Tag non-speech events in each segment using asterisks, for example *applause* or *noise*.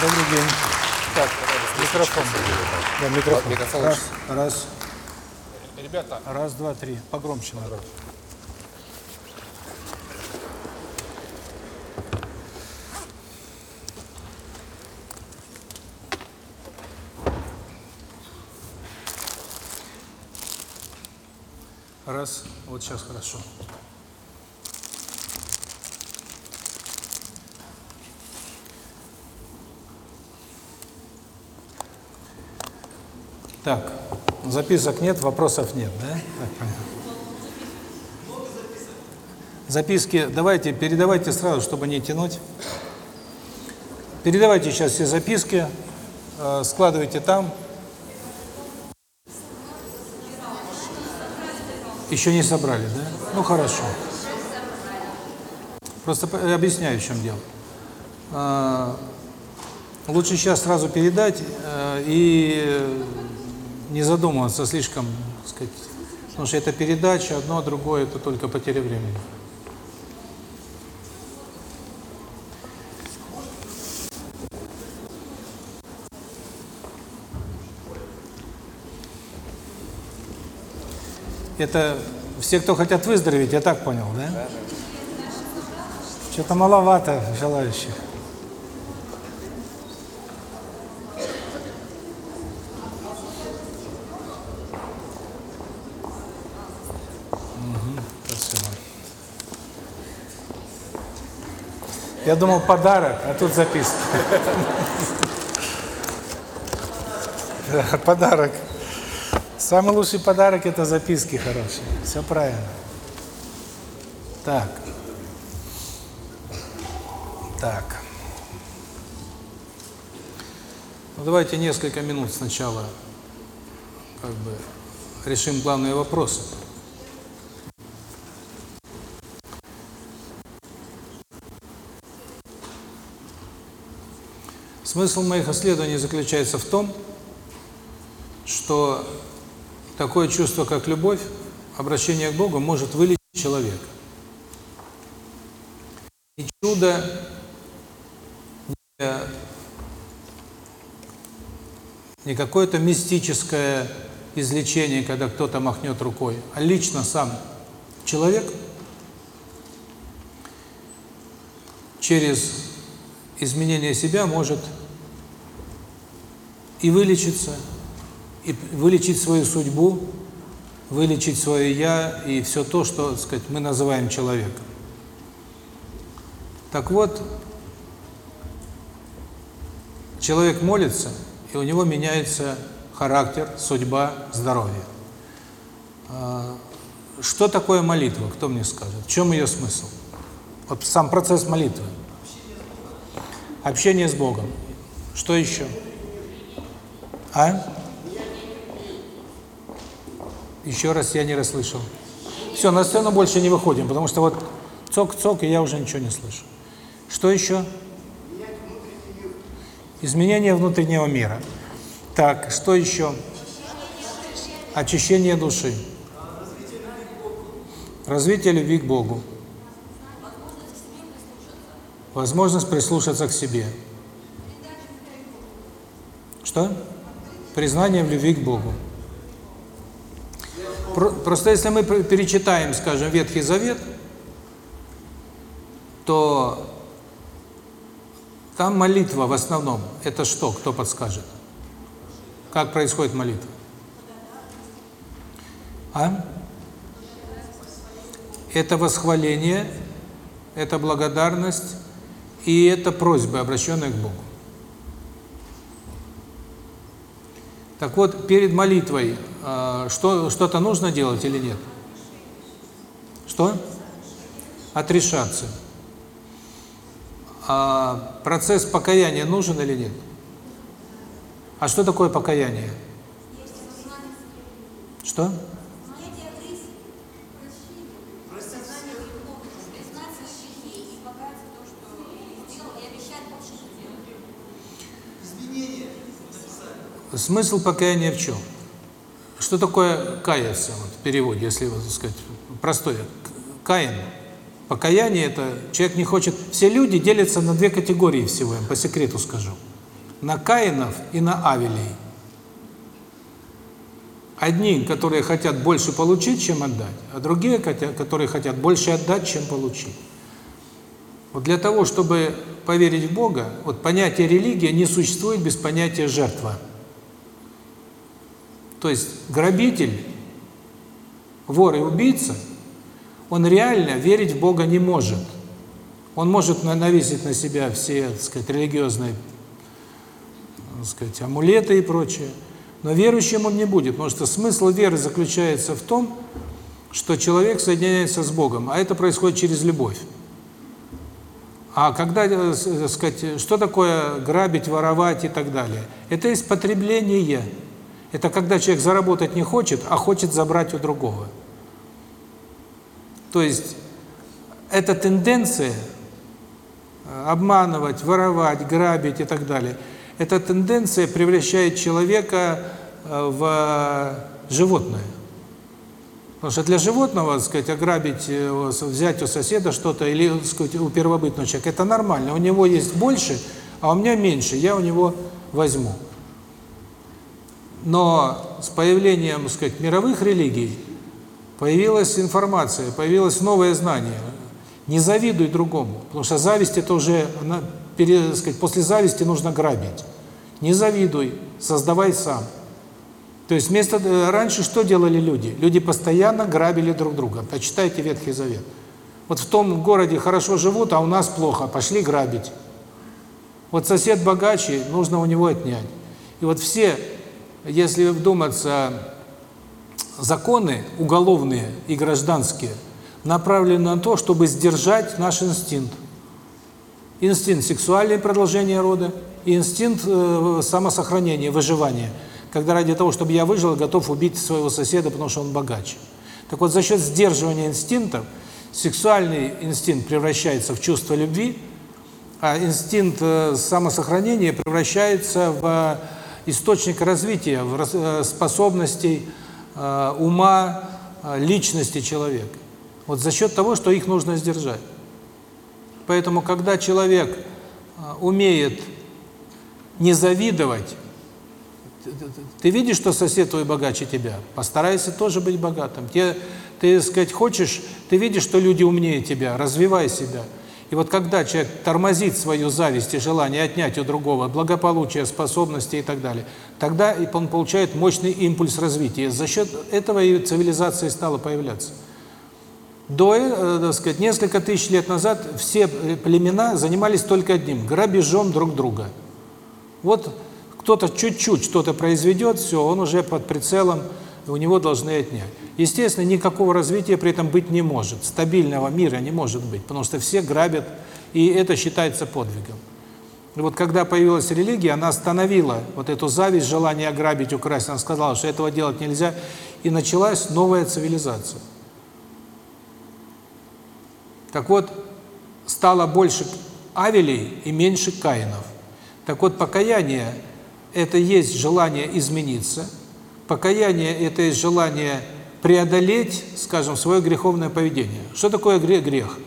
Добрый день. Так, микрофон. Да, микрофон. Микрофон Раз, раз, Ребята, раз, два, три. Погромче надо. Раз, вот сейчас хорошо. Так, записок нет, вопросов нет, да? Так. Записки давайте, передавайте сразу, чтобы не тянуть. Передавайте сейчас все записки, э, складывайте там. Еще не собрали, да? Ну, хорошо. Просто по- объясняю, в чем дело. А, Лучше сейчас сразу передать э, и не задумываться слишком, так сказать, потому что это передача, одно, другое, это только потеря времени. Это все, кто хотят выздороветь, я так понял, да? Что-то маловато желающих. Мгм, Спасибо. Я думал подарок, а тут записка. Да, Подарок. Самый лучший подарок – это записки хорошие. Все правильно. Так. Так. Ну, давайте несколько минут сначала как бы решим главные вопросы. Смысл моих исследований заключается в том, что такое чувство, как любовь, обращение к Богу может вылечить человека. И чудо не, не какое-то мистическое излечение, когда кто-то махнет рукой, а лично сам человек через изменение себя может и вылечиться, и вылечить свою судьбу, вылечить свое «я» и все то, что, так сказать, мы называем человеком. Так вот, человек молится, и у него меняется характер, судьба, здоровье. А, Что такое молитва? Кто мне скажет? В чем ее смысл? Вот сам процесс молитвы. Общение с Богом. Что еще? А? Еще раз я не расслышал. Все, на сцену больше не выходим, потому что вот цок-цок, и я уже ничего не слышу. Что еще? Изменение внутреннего мира. Так, что еще? Очищение души. Развитие любви к Богу. Возможность прислушаться к себе. Что? Признание в любви к Богу. Про- Просто если мы пер- перечитаем, скажем, Ветхий Завет, то там молитва в основном. Это что? Кто подскажет? Как происходит молитва? А? Это восхваление, это благодарность и это просьбы, обращенные к Богу. Так вот, перед молитвой э, что что-то нужно делать или нет? Что? Отрешаться. А процесс покаяния нужен или нет? А что такое покаяние? Что? Смысл покаяния в чем? Что такое каяться вот, в переводе, если вот, так сказать, простое? Каин. Покаяние – это человек не хочет… Все люди делятся на две категории всего, я по секрету скажу. на Каинов и на Авелей. Одни, которые хотят больше получить, чем отдать, а другие, которые хотят больше отдать, чем получить. Вот для того, чтобы поверить в Бога, вот понятие религия не существует без понятия жертва. То есть грабитель, вор и убийца, он реально верить в Бога не может. Он может навесить на себя все, так сказать, религиозные, так сказать, амулеты и прочее. Но верующим он не будет, потому что смысл веры заключается в том, что человек соединяется с Богом, а это происходит через любовь. А когда, э, э, сказать, что такое грабить, воровать и так далее? Это есть потребление. Это когда человек заработать не хочет, а хочет забрать у другого. То есть эта тенденция э, обманывать, воровать, грабить и так далее – эта тенденция превращает человека э, в животное. Потому что для животного, так сказать, ограбить, э, взять у соседа что-то или, так сказать, у первобытного человека, это нормально. У него есть больше, а у меня меньше, я у него возьму. Но с появлением, так сказать, мировых религий появилась информация, появилось новое знание. Не завидуй другому, потому что зависть это уже, она, пере, сказать, после зависти нужно грабить. Не завидуй, создавай сам. То есть вместо э, раньше что делали люди? Люди постоянно грабили друг друга. Почитайте Ветхий Завет. Вот в том городе хорошо живут, а у нас плохо, пошли грабить. Вот сосед богаче, нужно у него отнять. И вот все, если вдуматься, законы уголовные и гражданские направлены на то, чтобы сдержать наш инстинкт. Инстинкт сексуальное продолжение рода, и инстинкт э, самосохранения, выживания, когда ради того, чтобы я выжил, готов убить своего соседа, потому что он богаче. Так вот, за счет сдерживания инстинктов, сексуальный инстинкт превращается в чувство любви, а инстинкт э, самосохранения превращается в источник развития, э, способностей ума, личности человека. Вот за счет того, что их нужно сдержать. Поэтому, когда человек умеет не завидовать. Ты видишь, что сосед твой богаче тебя? Постарайся тоже быть богатым. Те, ты, сказать, хочешь, ты видишь, что люди умнее тебя, развивай себя. И вот когда человек тормозит свою зависть и желание отнять у другого благополучие, способности и так далее, тогда он получает мощный импульс развития. За счет этого и цивилизация стала появляться. До, э, так сказать, несколько тысяч лет назад все племена занимались только одним – грабежом друг друга – вот кто-то чуть-чуть что-то произведет, все, он уже под прицелом, у него должны отнять. Естественно, никакого развития при этом быть не может. Стабильного мира не может быть, потому что все грабят, и это считается подвигом. И вот когда появилась религия, она остановила вот эту зависть, желание ограбить, украсть. Она сказала, что этого делать нельзя. И началась новая цивилизация. Так вот, стало больше Авелей и меньше Каинов. Так вот, покаяние – это есть желание измениться, покаяние – это есть желание преодолеть, скажем, свое греховное поведение. Что такое грех?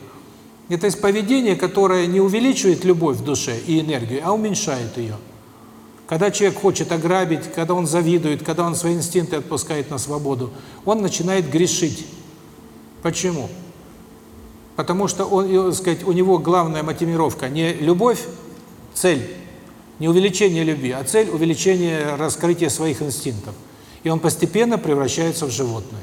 Это поведение, которое не увеличивает любовь в душе и энергию, а уменьшает ее. Когда человек хочет ограбить, когда он завидует, когда он свои инстинкты отпускает на свободу, он начинает грешить. Почему? Потому что он, сказать, у него главная мотивировка не любовь, цель, не увеличение любви, а цель – увеличение раскрытия своих инстинктов. И он постепенно превращается в животное.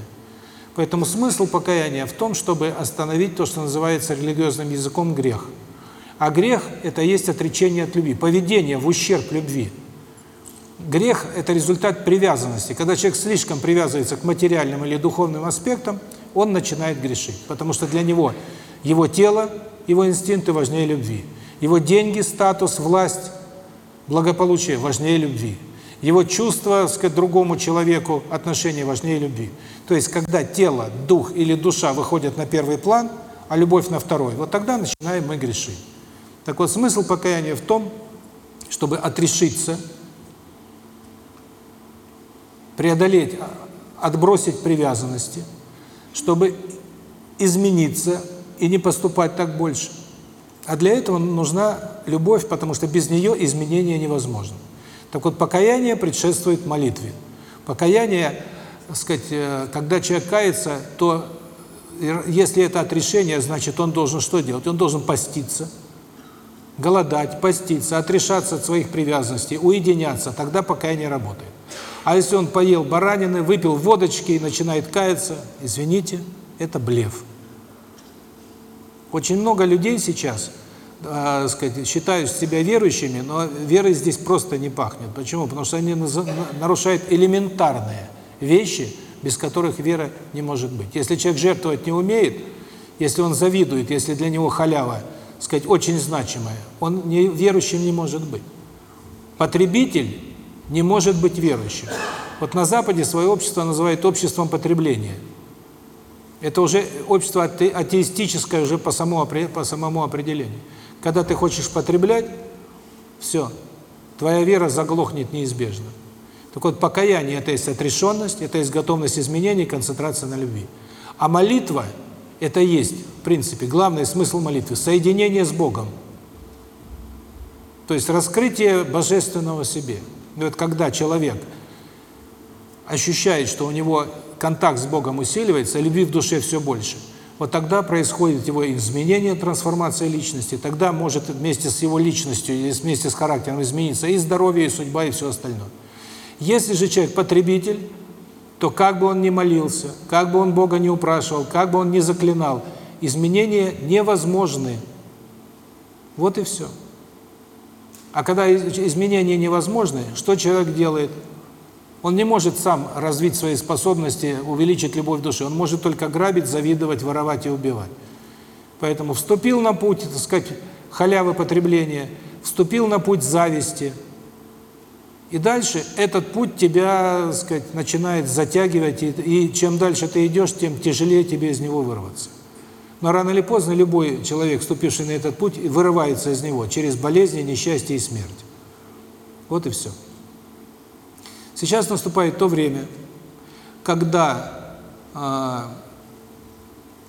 Поэтому смысл покаяния в том, чтобы остановить то, что называется религиозным языком грех. А грех – это есть отречение от любви, поведение в ущерб любви. Грех – это результат привязанности. Когда человек слишком привязывается к материальным или духовным аспектам, он начинает грешить. Потому что для него его тело, его инстинкты важнее любви. Его деньги, статус, власть благополучие важнее любви. Его чувство к другому человеку, отношения важнее любви. То есть, когда тело, дух или душа выходят на первый план, а любовь на второй, вот тогда начинаем мы грешить. Так вот, смысл покаяния в том, чтобы отрешиться, преодолеть, отбросить привязанности, чтобы измениться и не поступать так больше. А для этого нужна любовь, потому что без нее изменения невозможно. Так вот, покаяние предшествует молитве. Покаяние, так сказать, э, когда человек кается, то э, если это отрешение, значит, он должен что делать? Он должен поститься, голодать, поститься, отрешаться от своих привязанностей, уединяться, тогда покаяние работает. А если он поел баранины, выпил водочки и начинает каяться, извините, это блеф. Очень много людей сейчас, э, сказать, считают себя верующими, но верой здесь просто не пахнет. Почему? Потому что они нарушают элементарные вещи, без которых вера не может быть. Если человек жертвовать не умеет, если он завидует, если для него халява, сказать, очень значимая, он не, верующим не может быть. Потребитель не может быть верующим. Вот на Западе свое общество называют обществом потребления – это уже общество атеистическое уже по самому, по самому определению. Когда ты хочешь потреблять, все, твоя вера заглохнет неизбежно. Так вот, покаяние – это есть отрешенность, это есть готовность изменений, концентрация на любви. А молитва – это есть, в принципе, главный смысл молитвы – соединение с Богом. То есть раскрытие божественного себе. И вот когда человек ощущает, что у него контакт с Богом усиливается, любви в душе все больше, вот тогда происходит его изменение, трансформация личности, тогда может вместе с его личностью или вместе с характером измениться и здоровье, и судьба, и все остальное. Если же человек потребитель, то как бы он ни молился, как бы он Бога не упрашивал, как бы он ни заклинал, изменения невозможны. Вот и все. А когда изменения невозможны, что человек делает? Он не может сам развить свои способности, увеличить любовь души. Он может только грабить, завидовать, воровать и убивать. Поэтому вступил на путь, так сказать, халявы потребления, вступил на путь зависти. И дальше этот путь тебя, так сказать, начинает затягивать, и, и чем дальше ты идешь, тем тяжелее тебе из него вырваться. Но рано или поздно любой человек, вступивший на этот путь, вырывается из него через болезни, несчастье и смерть. Вот и все. Сейчас наступает то время, когда, э,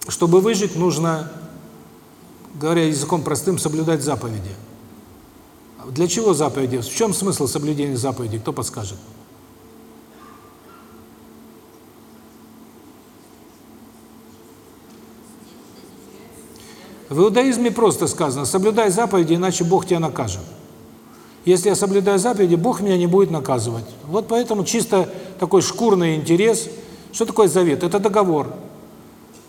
чтобы выжить, нужно, говоря языком простым, соблюдать заповеди. Для чего заповеди? В чем смысл соблюдения заповедей? Кто подскажет? В иудаизме просто сказано, соблюдай заповеди, иначе Бог тебя накажет. Если я соблюдаю заповеди, Бог меня не будет наказывать. Вот поэтому чисто такой шкурный интерес. Что такое завет? Это договор.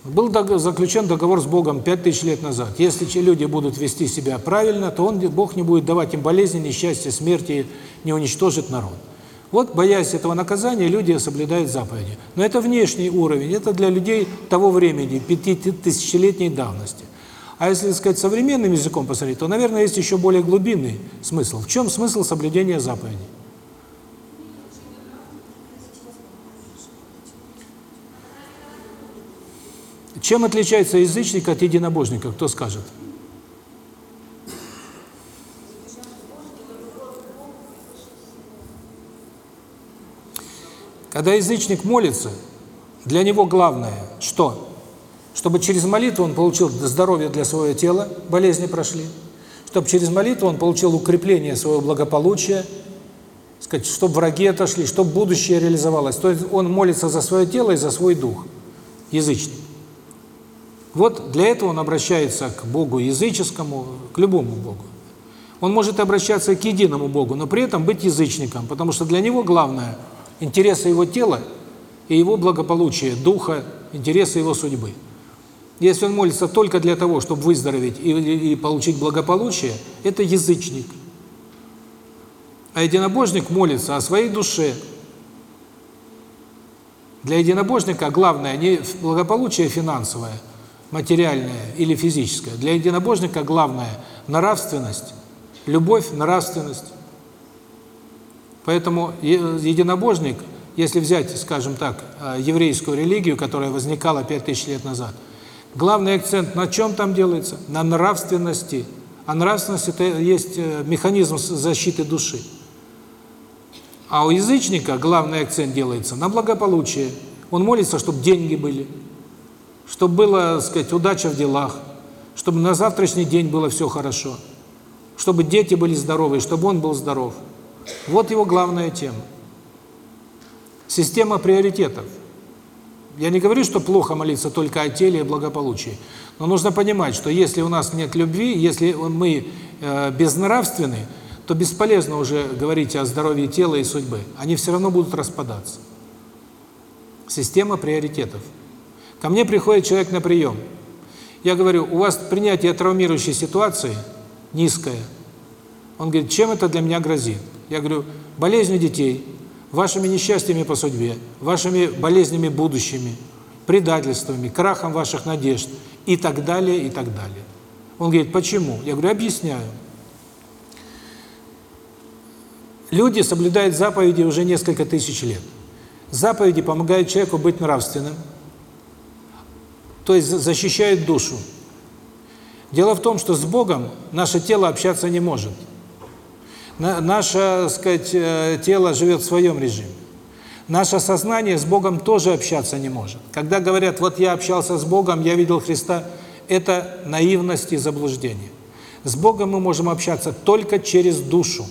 Был заключен договор с Богом 5000 лет назад. Если люди будут вести себя правильно, то он, Бог не будет давать им болезни, несчастья, смерти, не уничтожит народ. Вот, боясь этого наказания, люди соблюдают заповеди. Но это внешний уровень, это для людей того времени, пятитысячелетней давности. А если, так сказать, современным языком посмотреть, то, наверное, есть еще более глубинный смысл. В чем смысл соблюдения заповедей? Чем отличается язычник от единобожника, кто скажет? Когда язычник молится, для него главное что? Чтобы через молитву он получил здоровье для своего тела, болезни прошли, чтобы через молитву он получил укрепление своего благополучия, сказать, чтобы враги отошли, чтобы будущее реализовалось. То есть он молится за свое тело и за свой дух, язычник. Вот для этого он обращается к Богу языческому, к любому Богу. Он может обращаться к единому Богу, но при этом быть язычником, потому что для него главное – интересы его тела и его благополучие, духа, интересы его судьбы. Если он молится только для того, чтобы выздороветь и, и, и получить благополучие, это язычник. А единобожник молится о своей душе. Для единобожника главное не благополучие финансовое, материальное или физическое. Для единобожника главное нравственность, любовь, нравственность. Поэтому единобожник, если взять, скажем так, э, еврейскую религию, которая возникала 5000 лет назад – Главный акцент на чем там делается? На нравственности. А нравственность – это есть э, механизм защиты души. А у язычника главный акцент делается на благополучие. Он молится, чтобы деньги были, чтобы была, сказать, удача в делах, чтобы на завтрашний день было все хорошо, чтобы дети были здоровы, чтобы он был здоров. Вот его главная тема. Система приоритетов. Я не говорю, что плохо молиться только о теле и благополучии. Но нужно понимать, что если у нас нет любви, если мы э, безнравственны, то бесполезно уже говорить о здоровье тела и судьбы. Они все равно будут распадаться. Система приоритетов. Ко мне приходит человек на прием. Я говорю, у вас принятие травмирующей ситуации низкое. Он говорит, чем это для меня грозит? Я говорю, болезнью детей, вашими несчастьями по судьбе, вашими болезнями будущими, предательствами, крахом ваших надежд и так далее, и так далее. Он говорит, почему? Я говорю, объясняю. Люди соблюдают заповеди уже несколько тысяч лет. Заповеди помогают человеку быть нравственным, то есть защищают душу. Дело в том, что с Богом наше тело общаться не может. Наше, сказать, э, тело живет в своем режиме. Наше сознание с Богом тоже общаться не может. Когда говорят, вот я общался с Богом, я видел Христа, это наивность и заблуждение. С Богом мы можем общаться только через душу.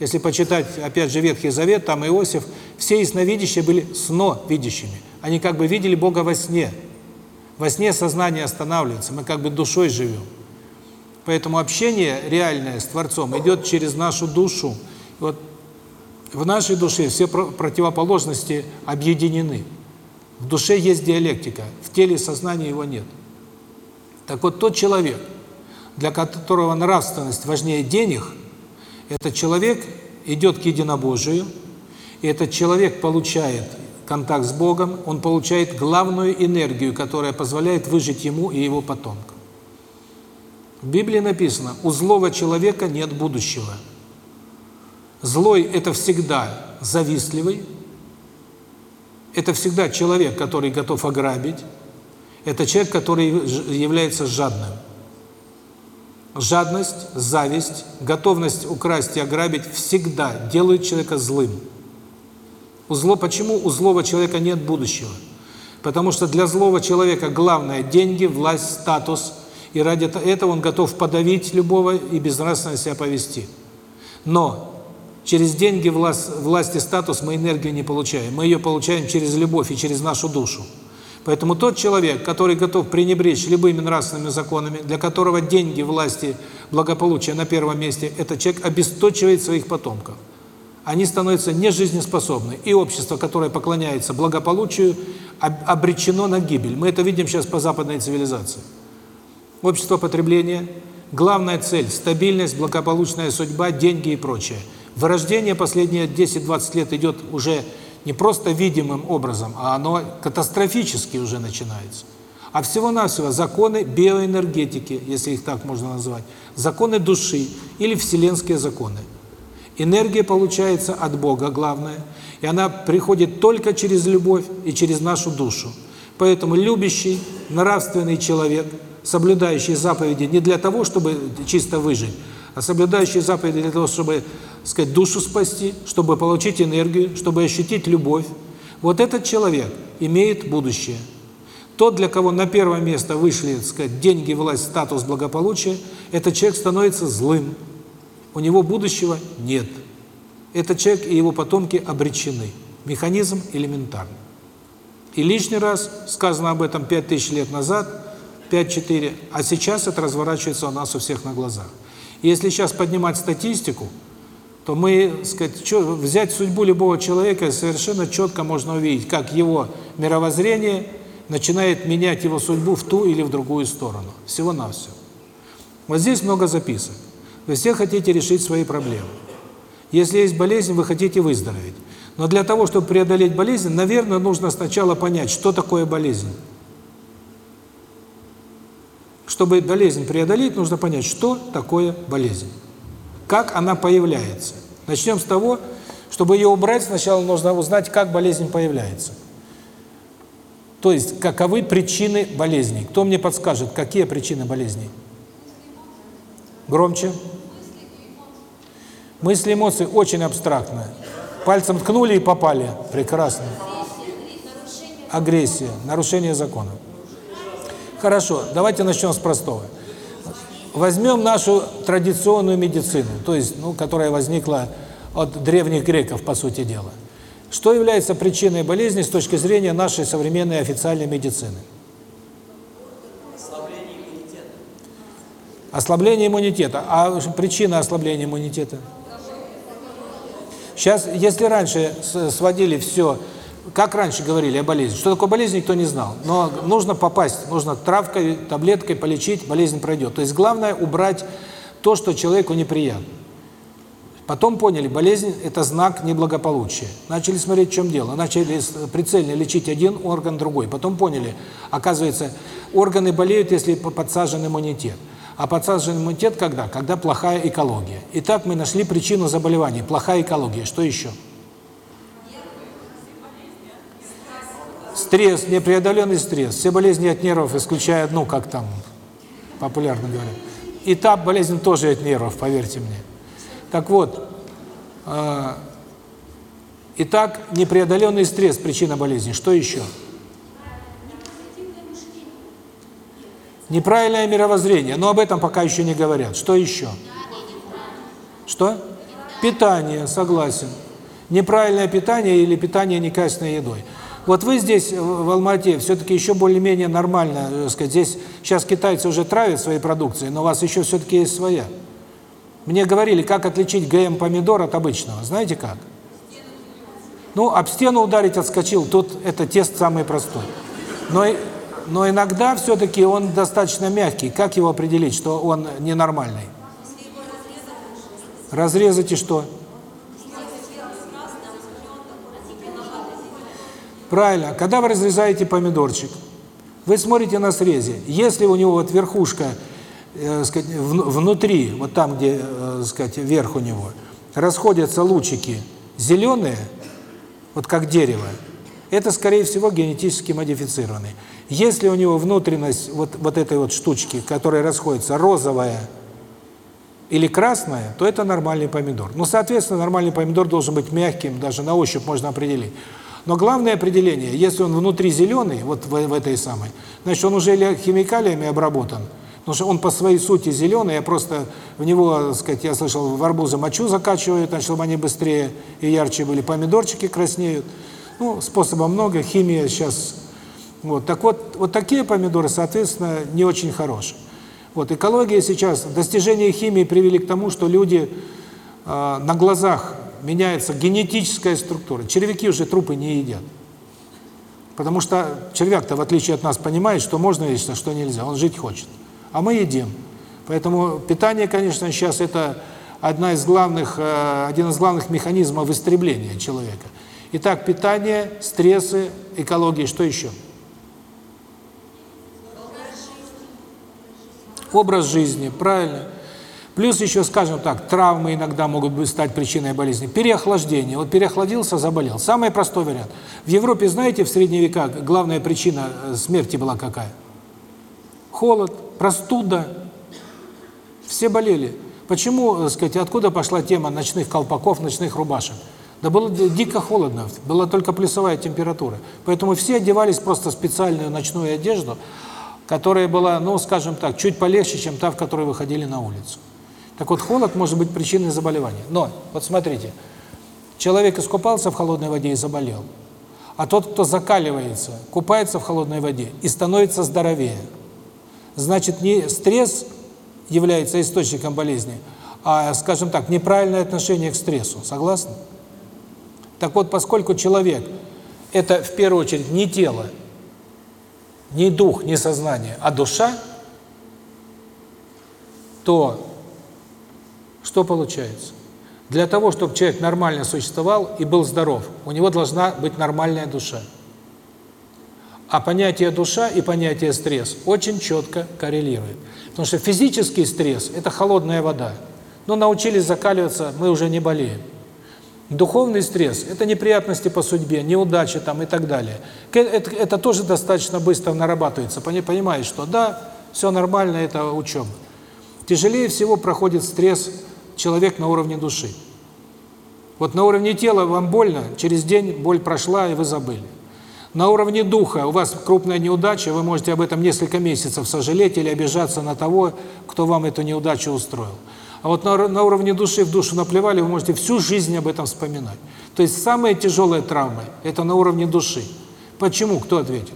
Если почитать, опять же, Ветхий Завет, там Иосиф, все ясновидящие были сновидящими. Они как бы видели Бога во сне. Во сне сознание останавливается, мы как бы душой живем. Поэтому общение реальное с Творцом идет через нашу душу. Вот в нашей душе все противоположности объединены. В душе есть диалектика, в теле и сознании его нет. Так вот, тот человек, для которого нравственность важнее денег, этот человек идет к единобожию, и этот человек получает контакт с Богом, он получает главную энергию, которая позволяет выжить ему и его потомкам. В Библии написано, у злого человека нет будущего. Злой – это всегда завистливый, это всегда человек, который готов ограбить, это человек, который является жадным. Жадность, зависть, готовность украсть и ограбить всегда делают человека злым. У зло, почему у злого человека нет будущего? Потому что для злого человека главное – деньги, власть, статус. И ради этого он готов подавить любого и безнравственно себя повести. Но через деньги, власть, власть и статус мы энергию не получаем. Мы ее получаем через любовь и через нашу душу. Поэтому тот человек, который готов пренебречь любыми нравственными законами, для которого деньги, власти, благополучие на первом месте, этот человек обесточивает своих потомков. Они становятся нежизнеспособны. И общество, которое поклоняется благополучию, обречено на гибель. Мы это видим сейчас по западной цивилизации. Общество потребления, главная цель – стабильность, благополучная судьба, деньги и прочее. Вырождение последние 10-20 лет идет уже не просто видимым образом, а оно катастрофически уже начинается. А всего-навсего законы биоэнергетики, если их так можно назвать, законы души или вселенские законы. Энергия получается от Бога, главное, и она приходит только через любовь и через нашу душу. Поэтому любящий, нравственный человек, соблюдающий заповеди не для того, чтобы чисто выжить, а соблюдающий заповеди для того, чтобы, сказать, душу спасти, чтобы получить энергию, чтобы ощутить любовь. Вот этот человек имеет будущее. Тот, для кого на первое место вышли, сказать, деньги, власть, статус, благополучие, этот человек становится злым. У него будущего нет. Этот человек и его потомки обречены. Механизм элементарный. И лишний раз сказано об этом 5000 лет назад, 5-4, а сейчас это разворачивается у нас у всех на глазах. Если сейчас поднимать статистику, то мы, сказать, взять судьбу любого человека совершенно четко можно увидеть, как его мировоззрение начинает менять его судьбу в ту или в другую сторону. Всего-навсего. Вот здесь много записок. Вы все хотите решить свои проблемы. Если есть болезнь, вы хотите выздороветь. Но для того, чтобы преодолеть болезнь, наверное, нужно сначала понять, что такое болезнь. Чтобы болезнь преодолеть, нужно понять, что такое болезнь. Как она появляется. Начнем с того, чтобы ее убрать, сначала нужно узнать, как болезнь появляется. То есть, каковы причины болезни. Кто мне подскажет, какие причины болезней? Громче. Мысли, эмоции очень абстрактно. Пальцем ткнули и попали. Прекрасно. Агрессия, нарушение закона. Хорошо, давайте начнем с простого. Возьмем нашу традиционную медицину, то есть, ну, которая возникла от древних греков, по сути дела. Что является причиной болезни с точки зрения нашей современной официальной медицины? Ослабление иммунитета. А причина ослабления иммунитета? Сейчас, если раньше сводили все, как раньше говорили о болезни, что такое болезнь, никто не знал. Но нужно попасть, нужно травкой, таблеткой полечить, болезнь пройдет. То есть главное убрать то, что человеку неприятно. Потом поняли, болезнь – это знак неблагополучия. Начали смотреть, в чем дело. Начали прицельно лечить один орган, другой. Потом поняли, оказывается, органы болеют, если подсажен иммунитет. А подсажен иммунитет когда? Когда плохая экология. Итак, мы нашли причину заболеваний – плохая экология. Что еще? Стресс, непреодоленный стресс. Все болезни от нервов, исключая одну, как там популярно говорят. И та болезнь тоже от нервов, поверьте мне. Так вот, э, итак, непреодоленный стресс – причина болезни. Что еще? Неправильное мировоззрение, но об этом пока еще не говорят. Что еще? Что? Питание, согласен. Неправильное питание или питание некачественной едой. Вот вы здесь, в Алмате, все-таки еще более-менее нормально, так сказать, здесь сейчас китайцы уже травят свои продукции, но у вас еще все-таки есть своя. Мне говорили, как отличить ГМ-помидор от обычного. Знаете как? Ну, об стену ударить отскочил, тут это тест самый простой. Но, но иногда все-таки он достаточно мягкий. Как его определить, что он ненормальный? Разрезать и что? Правильно. Когда вы разрезаете помидорчик, вы смотрите на срезе. Если у него вот верхушка, э, сказать, внутри, вот там, где, э, сказать, верх у него, расходятся лучики зеленые, вот как дерево, это, скорее всего, генетически модифицированный. Если у него внутренность вот, вот этой вот штучки, которая расходится, розовая или красная, то это нормальный помидор. Ну, соответственно, нормальный помидор должен быть мягким, даже на ощупь можно определить. Но главное определение, если он внутри зеленый, вот в, в этой самой, значит, он уже химикалиями обработан, потому что он по своей сути зеленый, я просто в него, так сказать, я слышал, в арбузы мочу закачивают, значит, чтобы они быстрее и ярче были, помидорчики краснеют. Ну, способов много, химия сейчас. Вот, так вот, вот такие помидоры, соответственно, не очень хорошие. Вот, экология сейчас, достижения химии привели к тому, что люди э, на глазах меняется генетическая структура. Червяки уже трупы не едят. Потому что червяк-то, в отличие от нас, понимает, что можно есть, а что нельзя. Он жить хочет. А мы едим. Поэтому питание, конечно, сейчас это одна из главных, э, один из главных механизмов истребления человека. Итак, питание, стрессы, экология, что еще? Образ жизни, правильно. Плюс еще, скажем так, травмы иногда могут стать причиной болезни. Переохлаждение. Вот переохладился, заболел. Самый простой вариант. В Европе, знаете, в средние века главная причина э, смерти была какая? Холод, простуда. Все болели. Почему, так э, сказать, откуда пошла тема ночных колпаков, ночных рубашек? Да было дико холодно, была только плюсовая температура. Поэтому все одевались просто в специальную ночную одежду, которая была, ну, скажем так, чуть полегче, чем та, в которой выходили на улицу. Так вот, холод может быть причиной заболевания. Но, вот смотрите, человек искупался в холодной воде и заболел. А тот, кто закаливается, купается в холодной воде и становится здоровее. Значит, не стресс является источником болезни, а, скажем так, неправильное отношение к стрессу. Согласны? Так вот, поскольку человек – это в первую очередь не тело, не дух, не сознание, а душа, то что получается? Для того, чтобы человек нормально существовал и был здоров, у него должна быть нормальная душа. А понятие душа и понятие стресс очень четко коррелируют. Потому что физический стресс – это холодная вода. Но научились закаливаться, мы уже не болеем. Духовный стресс – это неприятности по судьбе, неудачи там и так далее. Это, это тоже достаточно быстро нарабатывается. Понимаешь, что да, все нормально, это учеба. Тяжелее всего проходит стресс человек на уровне души. Вот на уровне тела вам больно, через день боль прошла, и вы забыли. На уровне духа у вас крупная неудача, вы можете об этом несколько месяцев сожалеть или обижаться на того, кто вам эту неудачу устроил. А вот на, на уровне души в душу наплевали, вы можете всю жизнь об этом вспоминать. То есть самые тяжелые травмы – это на уровне души. Почему? Кто ответит?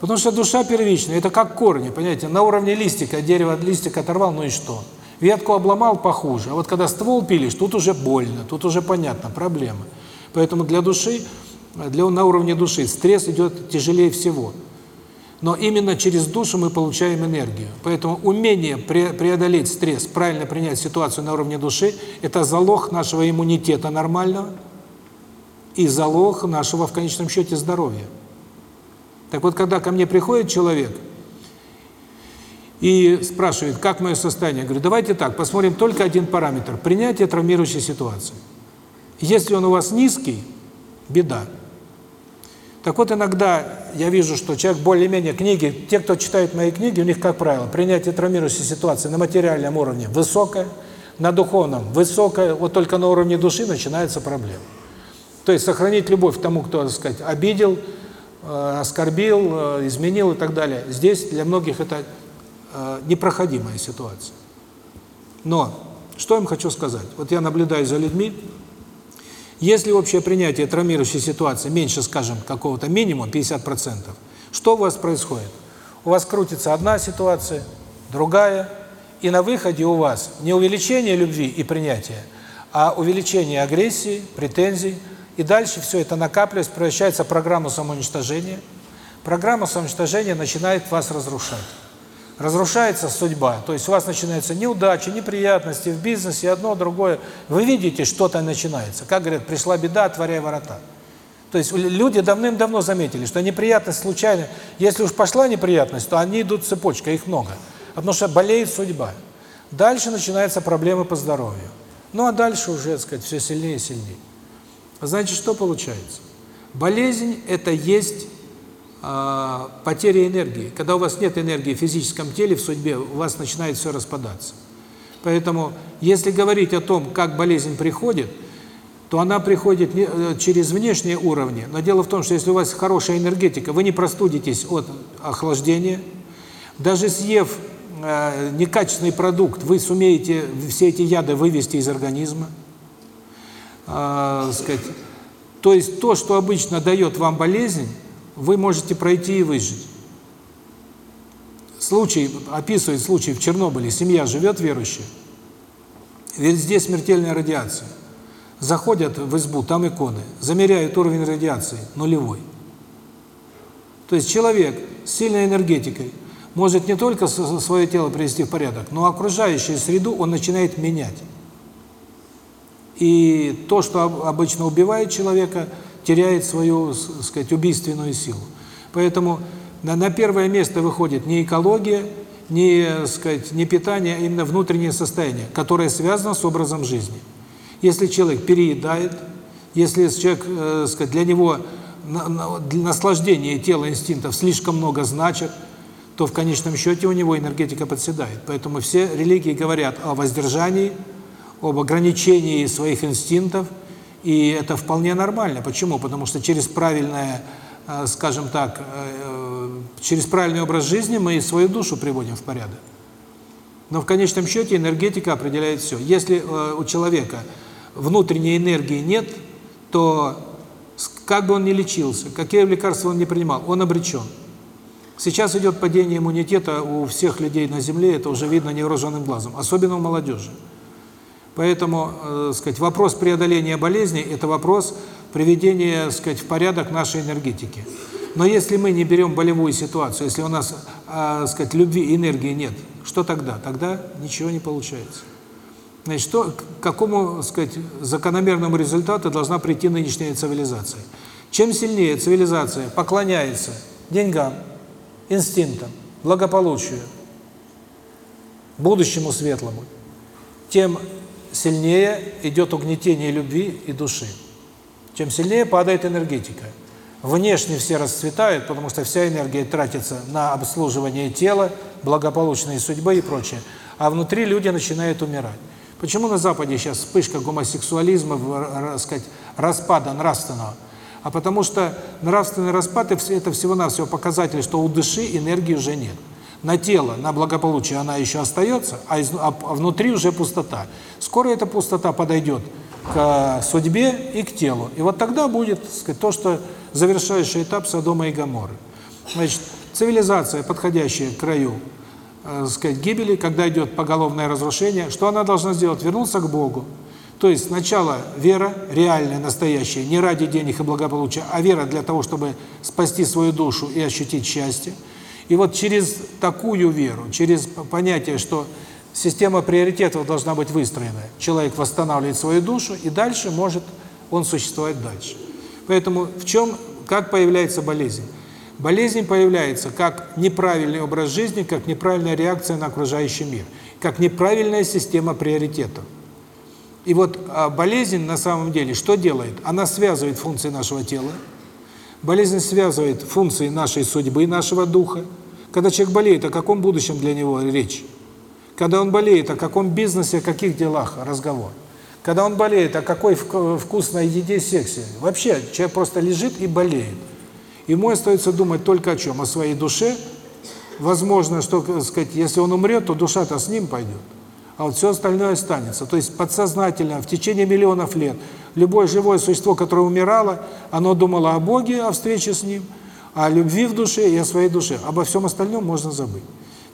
Потому что душа первичная, это как корни, понимаете, на уровне листика, дерево листик оторвал, ну и что? Ветку обломал, похуже. А вот когда ствол пилишь, тут уже больно, тут уже понятно, проблема. Поэтому для души, для, на уровне души стресс идет тяжелее всего. Но именно через душу мы получаем энергию. Поэтому умение пре преодолеть стресс, правильно принять ситуацию на уровне души – это залог нашего иммунитета нормального и залог нашего, в конечном счете, здоровья. Так вот, когда ко мне приходит человек и спрашивает, как мое состояние, я говорю, давайте так, посмотрим только один параметр – принятие травмирующей ситуации. Если он у вас низкий – беда. Так вот, иногда я вижу, что человек более-менее книги, те, кто читает мои книги, у них, как правило, принятие травмирующей ситуации на материальном уровне высокое, на духовном высокое, вот только на уровне души начинается проблема. То есть сохранить любовь к тому, кто, так сказать, обидел, оскорбил, э, изменил и так далее. Здесь для многих это э, непроходимая ситуация. Но что я им хочу сказать? Вот я наблюдаю за людьми, если общее принятие травмирующей ситуации меньше, скажем, какого-то минимума, 50%, что у вас происходит? У вас крутится одна ситуация, другая, и на выходе у вас не увеличение любви и принятия, а увеличение агрессии, претензий, и дальше все это накапливается, превращается в программу самоуничтожения. Программа самоуничтожения начинает вас разрушать разрушается судьба. То есть у вас начинаются неудачи, неприятности в бизнесе, одно, другое. Вы видите, что-то начинается. Как говорят, пришла беда, отворяй ворота. То есть люди давным-давно заметили, что неприятность случайно, если уж пошла неприятность, то они идут цепочкой, их много. Потому что болеет судьба. Дальше начинаются проблемы по здоровью. Ну а дальше уже, так сказать, все сильнее и сильнее. Значит, что получается? Болезнь – это есть э, потеря энергии. Когда у вас нет энергии в физическом теле, в судьбе, у вас начинает все распадаться. Поэтому, если говорить о том, как болезнь приходит, то она приходит э, через внешние уровни. Но дело в том, что если у вас хорошая энергетика, вы не простудитесь от охлаждения. Даже съев э, некачественный продукт, вы сумеете все эти яды вывести из организма. Э, сказать. То есть то, что обычно дает вам болезнь, вы можете пройти и выжить. Случай, описывает случай в Чернобыле, семья живет верующая, везде смертельная радиация. Заходят в избу, там иконы, замеряют уровень радиации, нулевой. То есть человек с сильной энергетикой может не только свое тело привести в порядок, но окружающую среду он начинает менять. И то, что обычно убивает человека – теряет свою, сказать, убийственную силу. Поэтому на, на первое место выходит не экология, не, сказать, не питание, а именно внутреннее состояние, которое связано с образом жизни. Если человек переедает, если человек, э, сказать, для него на, на, для наслаждения тела инстинктов слишком много значит, то в конечном счете у него энергетика подседает. Поэтому все религии говорят о воздержании, об ограничении своих инстинктов – и это вполне нормально. Почему? Потому что через правильное, э, скажем так, э, через правильный образ жизни мы свою душу приводим в порядок. Но в конечном счете энергетика определяет все. Если э, у человека внутренней энергии нет, то как бы он ни лечился, какие лекарства он не принимал, он обречен. Сейчас идет падение иммунитета у всех людей на Земле, это уже видно невооруженным глазом, особенно у молодежи. Поэтому, э, сказать, вопрос преодоления болезней – это вопрос приведения, сказать, в порядок нашей энергетики. Но если мы не берем болевую ситуацию, если у нас, э, сказать, любви и энергии нет, что тогда? Тогда ничего не получается. Значит, что, к какому, сказать, закономерному результату должна прийти нынешняя цивилизация? Чем сильнее цивилизация поклоняется деньгам, инстинктам, благополучию, будущему светлому, тем сильнее идет угнетение любви и души. Чем сильнее падает энергетика. Внешне все расцветают, потому что вся энергия тратится на обслуживание тела, благополучной судьбы и прочее. А внутри люди начинают умирать. Почему на Западе сейчас вспышка гомосексуализма, сказать, распада нравственного? А потому что нравственный распад – это всего-навсего показатель, что у души энергии уже нет. На тело, на благополучие она еще остается, а, из, а внутри уже пустота. Скоро эта пустота подойдет к судьбе и к телу. И вот тогда будет, так сказать, то, что завершающий этап Содома и Гоморры. Значит, цивилизация, подходящая к краю, э, сказать, гибели, когда идет поголовное разрушение, что она должна сделать? Вернуться к Богу. То есть сначала вера, реальная, настоящая, не ради денег и благополучия, а вера для того, чтобы спасти свою душу и ощутить счастье. И вот через такую веру, через понятие, что система приоритетов должна быть выстроена, человек восстанавливает свою душу, и дальше может он существовать дальше. Поэтому в чем, как появляется болезнь? Болезнь появляется как неправильный образ жизни, как неправильная реакция на окружающий мир, как неправильная система приоритетов. И вот а, болезнь на самом деле что делает? Она связывает функции нашего тела, болезнь связывает функции нашей судьбы, нашего духа. Когда человек болеет, о каком будущем для него речь? Когда он болеет, о каком бизнесе, о каких делах разговор? Когда он болеет, о какой вкусной еде, сексе? Вообще, человек просто лежит и болеет. Ему остается думать только о чем? О своей душе. Возможно, что, сказать, если он умрет, то душа-то с ним пойдет а вот все остальное останется. То есть подсознательно, в течение миллионов лет, любое живое существо, которое умирало, оно думало о Боге, о встрече с Ним, о любви в душе и о своей душе. Обо всем остальном можно забыть.